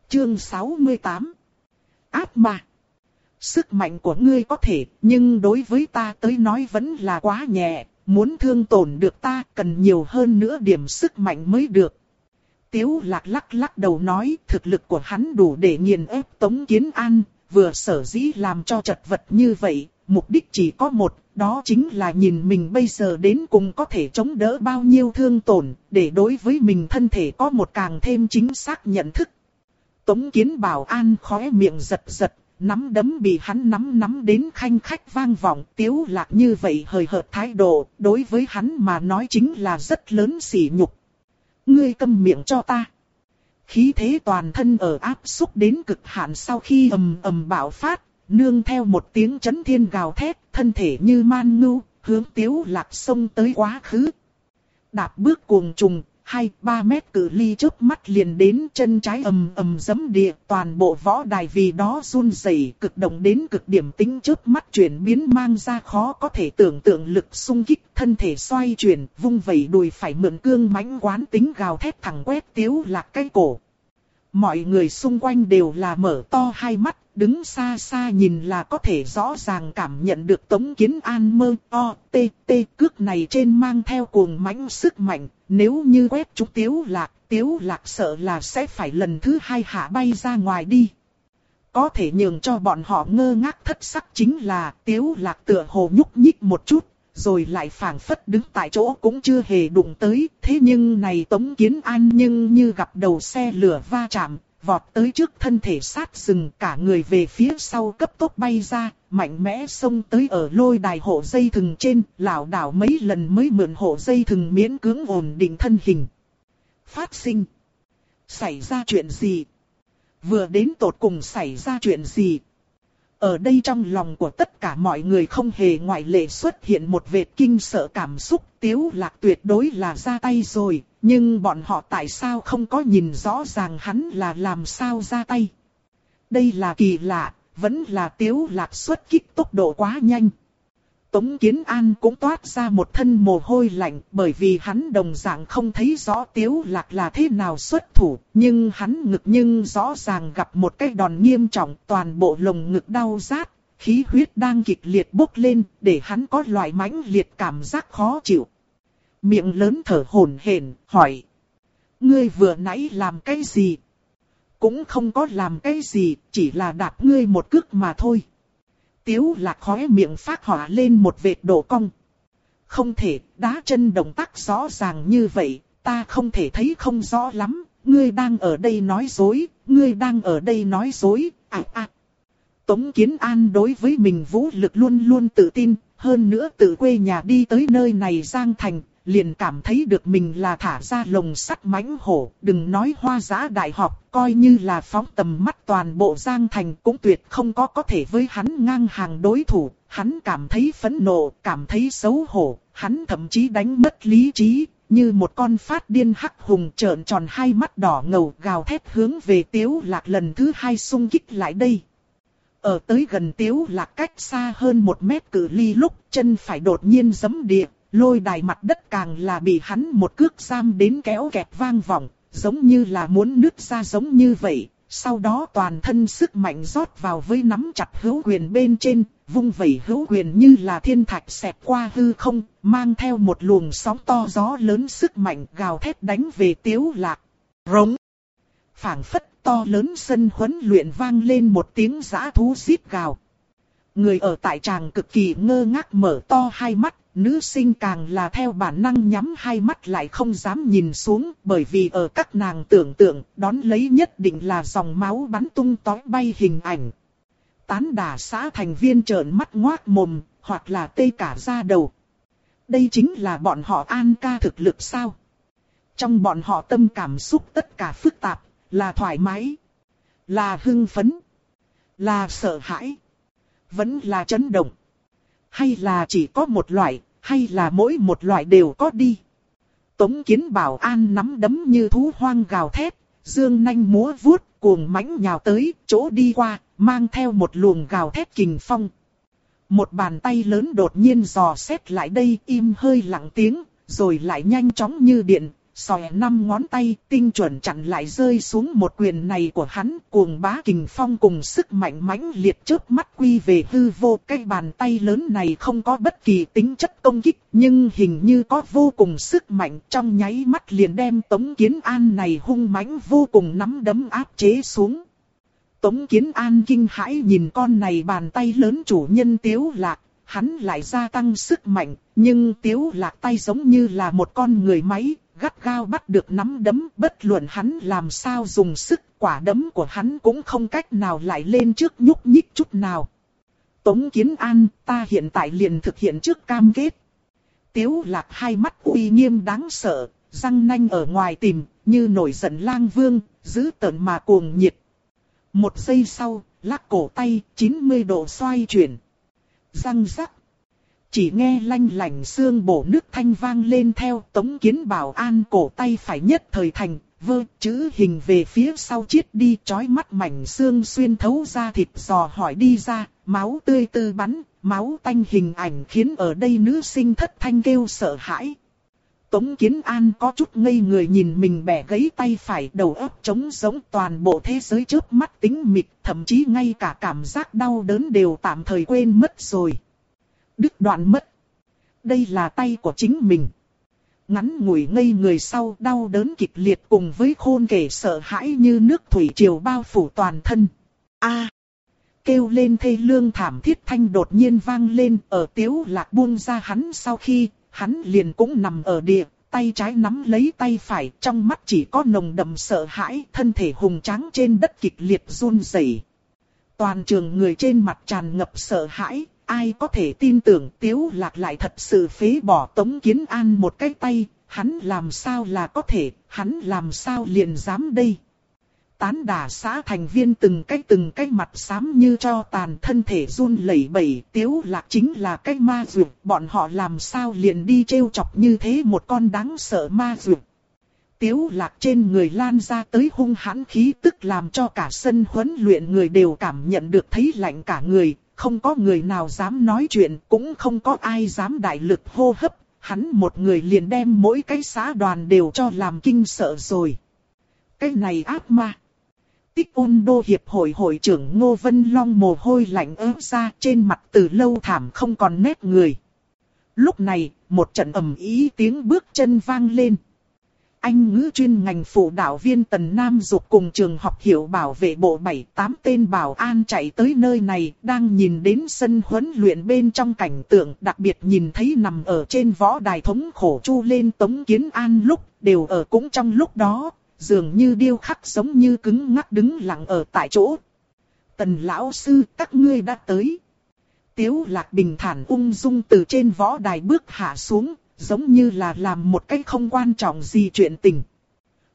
Chương 68. Áp ma. Sức mạnh của ngươi có thể, nhưng đối với ta tới nói vẫn là quá nhẹ. Muốn thương tổn được ta cần nhiều hơn nữa điểm sức mạnh mới được. Tiếu lạc lắc lắc đầu nói thực lực của hắn đủ để nghiền ép Tống Kiến An, vừa sở dĩ làm cho chật vật như vậy, mục đích chỉ có một, đó chính là nhìn mình bây giờ đến cùng có thể chống đỡ bao nhiêu thương tổn, để đối với mình thân thể có một càng thêm chính xác nhận thức. Tống Kiến Bảo An khóe miệng giật giật, nắm đấm bị hắn nắm nắm đến khanh khách vang vọng, tiếu lạc như vậy hời hợt thái độ, đối với hắn mà nói chính là rất lớn sỉ nhục. Ngươi câm miệng cho ta. Khí thế toàn thân ở áp xúc đến cực hạn sau khi ầm ầm bạo phát, nương theo một tiếng chấn thiên gào thét, thân thể như man ngưu, hướng tiếu lạc sông tới quá khứ. Đạp bước cuồng trùng, hai ba mét cự ly trước mắt liền đến chân trái ầm ầm giấm địa, toàn bộ võ đài vì đó run rẩy, cực động đến cực điểm tính trước mắt chuyển biến mang ra khó có thể tưởng tượng lực sung kích, thân thể xoay chuyển, vung vẩy đùi phải mượn cương mãnh quán tính gào thét thẳng quét tiếu lạc cái cổ. Mọi người xung quanh đều là mở to hai mắt, đứng xa xa nhìn là có thể rõ ràng cảm nhận được tống kiến an mơ o tê tê cước này trên mang theo cuồng mãnh sức mạnh, nếu như quét chúng tiếu lạc, tiếu lạc sợ là sẽ phải lần thứ hai hạ bay ra ngoài đi. Có thể nhường cho bọn họ ngơ ngác thất sắc chính là tiếu lạc tựa hồ nhúc nhích một chút, rồi lại phảng phất đứng tại chỗ cũng chưa hề đụng tới, thế nhưng này Tống Kiến An nhưng như gặp đầu xe lửa va chạm, vọt tới trước thân thể sát rừng cả người về phía sau cấp tốc bay ra, mạnh mẽ xông tới ở lôi đài hộ dây thừng trên, lảo đảo mấy lần mới mượn hộ dây thừng miễn cưỡng ổn định thân hình. Phát sinh. Xảy ra chuyện gì? Vừa đến tột cùng xảy ra chuyện gì? Ở đây trong lòng của tất cả mọi người không hề ngoại lệ xuất hiện một vệt kinh sợ cảm xúc tiếu lạc tuyệt đối là ra tay rồi, nhưng bọn họ tại sao không có nhìn rõ ràng hắn là làm sao ra tay. Đây là kỳ lạ, vẫn là tiếu lạc xuất kích tốc độ quá nhanh. Tống Kiến An cũng toát ra một thân mồ hôi lạnh bởi vì hắn đồng dạng không thấy rõ tiếu lạc là thế nào xuất thủ, nhưng hắn ngực nhưng rõ ràng gặp một cái đòn nghiêm trọng toàn bộ lồng ngực đau rát, khí huyết đang kịch liệt bốc lên để hắn có loại mãnh liệt cảm giác khó chịu. Miệng lớn thở hổn hển hỏi. Ngươi vừa nãy làm cái gì? Cũng không có làm cái gì, chỉ là đạp ngươi một cước mà thôi. Tiếu lạc khóe miệng phát hỏa lên một vệt độ cong. Không thể, đá chân động tác rõ ràng như vậy, ta không thể thấy không rõ lắm, ngươi đang ở đây nói dối, ngươi đang ở đây nói dối, à à. Tống Kiến An đối với mình vũ lực luôn luôn tự tin, hơn nữa tự quê nhà đi tới nơi này Giang Thành, liền cảm thấy được mình là thả ra lồng sắt mãnh hổ, đừng nói hoa giá đại học, coi như là phóng tầm mắt toàn bộ Giang Thành cũng tuyệt không có có thể với hắn ngang hàng đối thủ, hắn cảm thấy phẫn nộ, cảm thấy xấu hổ, hắn thậm chí đánh mất lý trí, như một con phát điên hắc hùng trợn tròn hai mắt đỏ ngầu gào thét hướng về tiếu lạc lần thứ hai xung kích lại đây. Ở tới gần tiếu lạc cách xa hơn một mét cự ly lúc chân phải đột nhiên giấm địa, lôi đài mặt đất càng là bị hắn một cước giam đến kéo kẹt vang vọng, giống như là muốn nứt ra giống như vậy. Sau đó toàn thân sức mạnh rót vào với nắm chặt hữu quyền bên trên, vung vẩy hữu quyền như là thiên thạch xẹt qua hư không, mang theo một luồng sóng to gió lớn sức mạnh gào thét đánh về tiếu lạc. Rống! phảng phất to lớn sân huấn luyện vang lên một tiếng giã thú xít gào. Người ở tại tràng cực kỳ ngơ ngác mở to hai mắt, nữ sinh càng là theo bản năng nhắm hai mắt lại không dám nhìn xuống, bởi vì ở các nàng tưởng tượng, đón lấy nhất định là dòng máu bắn tung tói bay hình ảnh. Tán đả xã thành viên trợn mắt ngoác mồm, hoặc là tê cả da đầu. Đây chính là bọn họ an ca thực lực sao? Trong bọn họ tâm cảm xúc tất cả phức tạp, là thoải mái, là hưng phấn, là sợ hãi, vẫn là chấn động. Hay là chỉ có một loại, hay là mỗi một loại đều có đi. Tống kiến bảo an nắm đấm như thú hoang gào thét, dương nanh múa vuốt, cuồng mãnh nhào tới, chỗ đi qua, mang theo một luồng gào thét kình phong. Một bàn tay lớn đột nhiên dò xét lại đây im hơi lặng tiếng, rồi lại nhanh chóng như điện, sòe năm ngón tay tinh chuẩn chặn lại rơi xuống một quyền này của hắn cuồng bá kình phong cùng sức mạnh mãnh liệt trước mắt quy về hư vô cái bàn tay lớn này không có bất kỳ tính chất công kích nhưng hình như có vô cùng sức mạnh trong nháy mắt liền đem tống kiến an này hung mãnh vô cùng nắm đấm áp chế xuống. Tống kiến an kinh hãi nhìn con này bàn tay lớn chủ nhân tiếu lạc hắn lại gia tăng sức mạnh, nhưng tiếu lạc tay giống như là một con người máy, gắt gao bắt được nắm đấm, bất luận hắn làm sao dùng sức, quả đấm của hắn cũng không cách nào lại lên trước nhúc nhích chút nào. Tống Kiến An, ta hiện tại liền thực hiện trước cam kết. Tiếu lạc hai mắt uy nghiêm đáng sợ, răng nanh ở ngoài tìm, như nổi giận lang vương, giữ tợn mà cuồng nhiệt. Một giây sau, lắc cổ tay, 90 độ xoay chuyển. Răng rắc. Chỉ nghe lanh lảnh xương bổ nước thanh vang lên theo tống kiến bảo an cổ tay phải nhất thời thành, vơ chữ hình về phía sau chiết đi chói mắt mảnh xương xuyên thấu ra thịt giò hỏi đi ra, máu tươi tư bắn, máu tanh hình ảnh khiến ở đây nữ sinh thất thanh kêu sợ hãi. Tống Kiến An có chút ngây người nhìn mình bẻ gãy tay phải đầu óc trống giống toàn bộ thế giới trước mắt tính mịch, thậm chí ngay cả cảm giác đau đớn đều tạm thời quên mất rồi đứt đoạn mất. Đây là tay của chính mình. Ngắn ngủi ngây người sau đau đớn kịch liệt cùng với khôn kể sợ hãi như nước thủy triều bao phủ toàn thân. A Kêu lên thê lương thảm thiết thanh đột nhiên vang lên ở tiếu lạc buông ra hắn sau khi hắn liền cũng nằm ở địa tay trái nắm lấy tay phải, trong mắt chỉ có nồng đậm sợ hãi, thân thể hùng tráng trên đất kịch liệt run rẩy. Toàn trường người trên mặt tràn ngập sợ hãi, ai có thể tin tưởng Tiếu Lạc lại thật sự phế bỏ Tống Kiến An một cái tay, hắn làm sao là có thể, hắn làm sao liền dám đây. Tán đà xã thành viên từng cái từng cái mặt xám như cho tàn thân thể run lẩy bẩy, tiếu lạc chính là cái ma dược, bọn họ làm sao liền đi trêu chọc như thế một con đáng sợ ma dược. Tiếu lạc trên người lan ra tới hung hãn khí tức làm cho cả sân huấn luyện người đều cảm nhận được thấy lạnh cả người, không có người nào dám nói chuyện, cũng không có ai dám đại lực hô hấp, hắn một người liền đem mỗi cái xã đoàn đều cho làm kinh sợ rồi. Cái này ác ma. Tích ôn đô hiệp hội hội trưởng Ngô Vân Long mồ hôi lạnh ớt ra trên mặt từ lâu thảm không còn nét người. Lúc này, một trận ầm ý tiếng bước chân vang lên. Anh ngữ chuyên ngành phụ đạo viên Tần Nam Dục cùng trường học hiệu bảo vệ bộ 7-8 tên bảo an chạy tới nơi này, đang nhìn đến sân huấn luyện bên trong cảnh tượng, đặc biệt nhìn thấy nằm ở trên võ đài thống khổ chu lên tống kiến an lúc, đều ở cũng trong lúc đó, dường như điêu khắc giống như cứng ngắc đứng lặng ở tại chỗ. Tần lão sư, các ngươi đã tới. Tiếu lạc bình thản ung dung từ trên võ đài bước hạ xuống, giống như là làm một cái không quan trọng gì chuyện tình.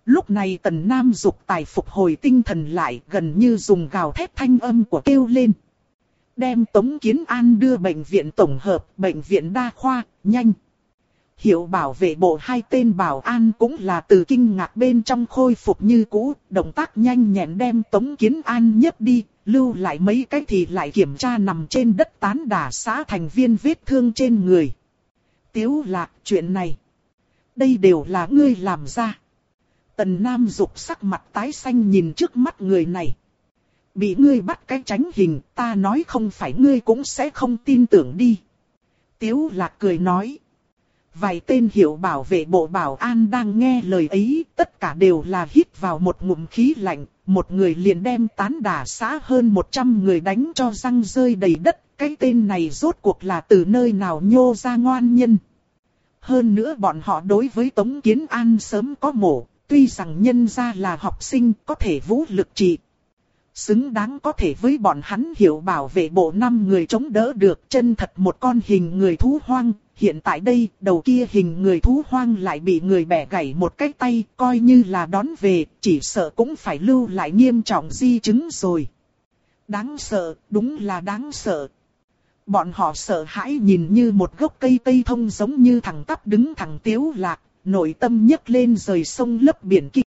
Lúc này tần nam dục tài phục hồi tinh thần lại gần như dùng gào thét thanh âm của kêu lên. Đem Tống Kiến An đưa bệnh viện tổng hợp, bệnh viện đa khoa, nhanh. Hiệu bảo vệ bộ hai tên bảo an cũng là từ kinh ngạc bên trong khôi phục như cũ, động tác nhanh nhẹn đem Tống Kiến An nhấc đi, lưu lại mấy cái thì lại kiểm tra nằm trên đất tán đả xã thành viên vết thương trên người. Tiếu lạc chuyện này. Đây đều là ngươi làm ra. Tần Nam dục sắc mặt tái xanh nhìn trước mắt người này. Bị ngươi bắt cái tránh hình, ta nói không phải ngươi cũng sẽ không tin tưởng đi. Tiếu lạc cười nói. Vài tên hiệu bảo vệ bộ bảo an đang nghe lời ấy, tất cả đều là hít vào một ngụm khí lạnh, một người liền đem tán đả xã hơn 100 người đánh cho răng rơi đầy đất, cái tên này rốt cuộc là từ nơi nào nhô ra ngoan nhân. Hơn nữa bọn họ đối với Tống Kiến An sớm có mổ, tuy rằng nhân ra là học sinh có thể vũ lực trị. Xứng đáng có thể với bọn hắn hiểu bảo vệ bộ năm người chống đỡ được chân thật một con hình người thú hoang, hiện tại đây, đầu kia hình người thú hoang lại bị người bẻ gãy một cái tay, coi như là đón về, chỉ sợ cũng phải lưu lại nghiêm trọng di chứng rồi. Đáng sợ, đúng là đáng sợ. Bọn họ sợ hãi nhìn như một gốc cây tây thông giống như thằng tắp đứng thẳng tiếu lạc, nội tâm nhấc lên rời sông lấp biển kia.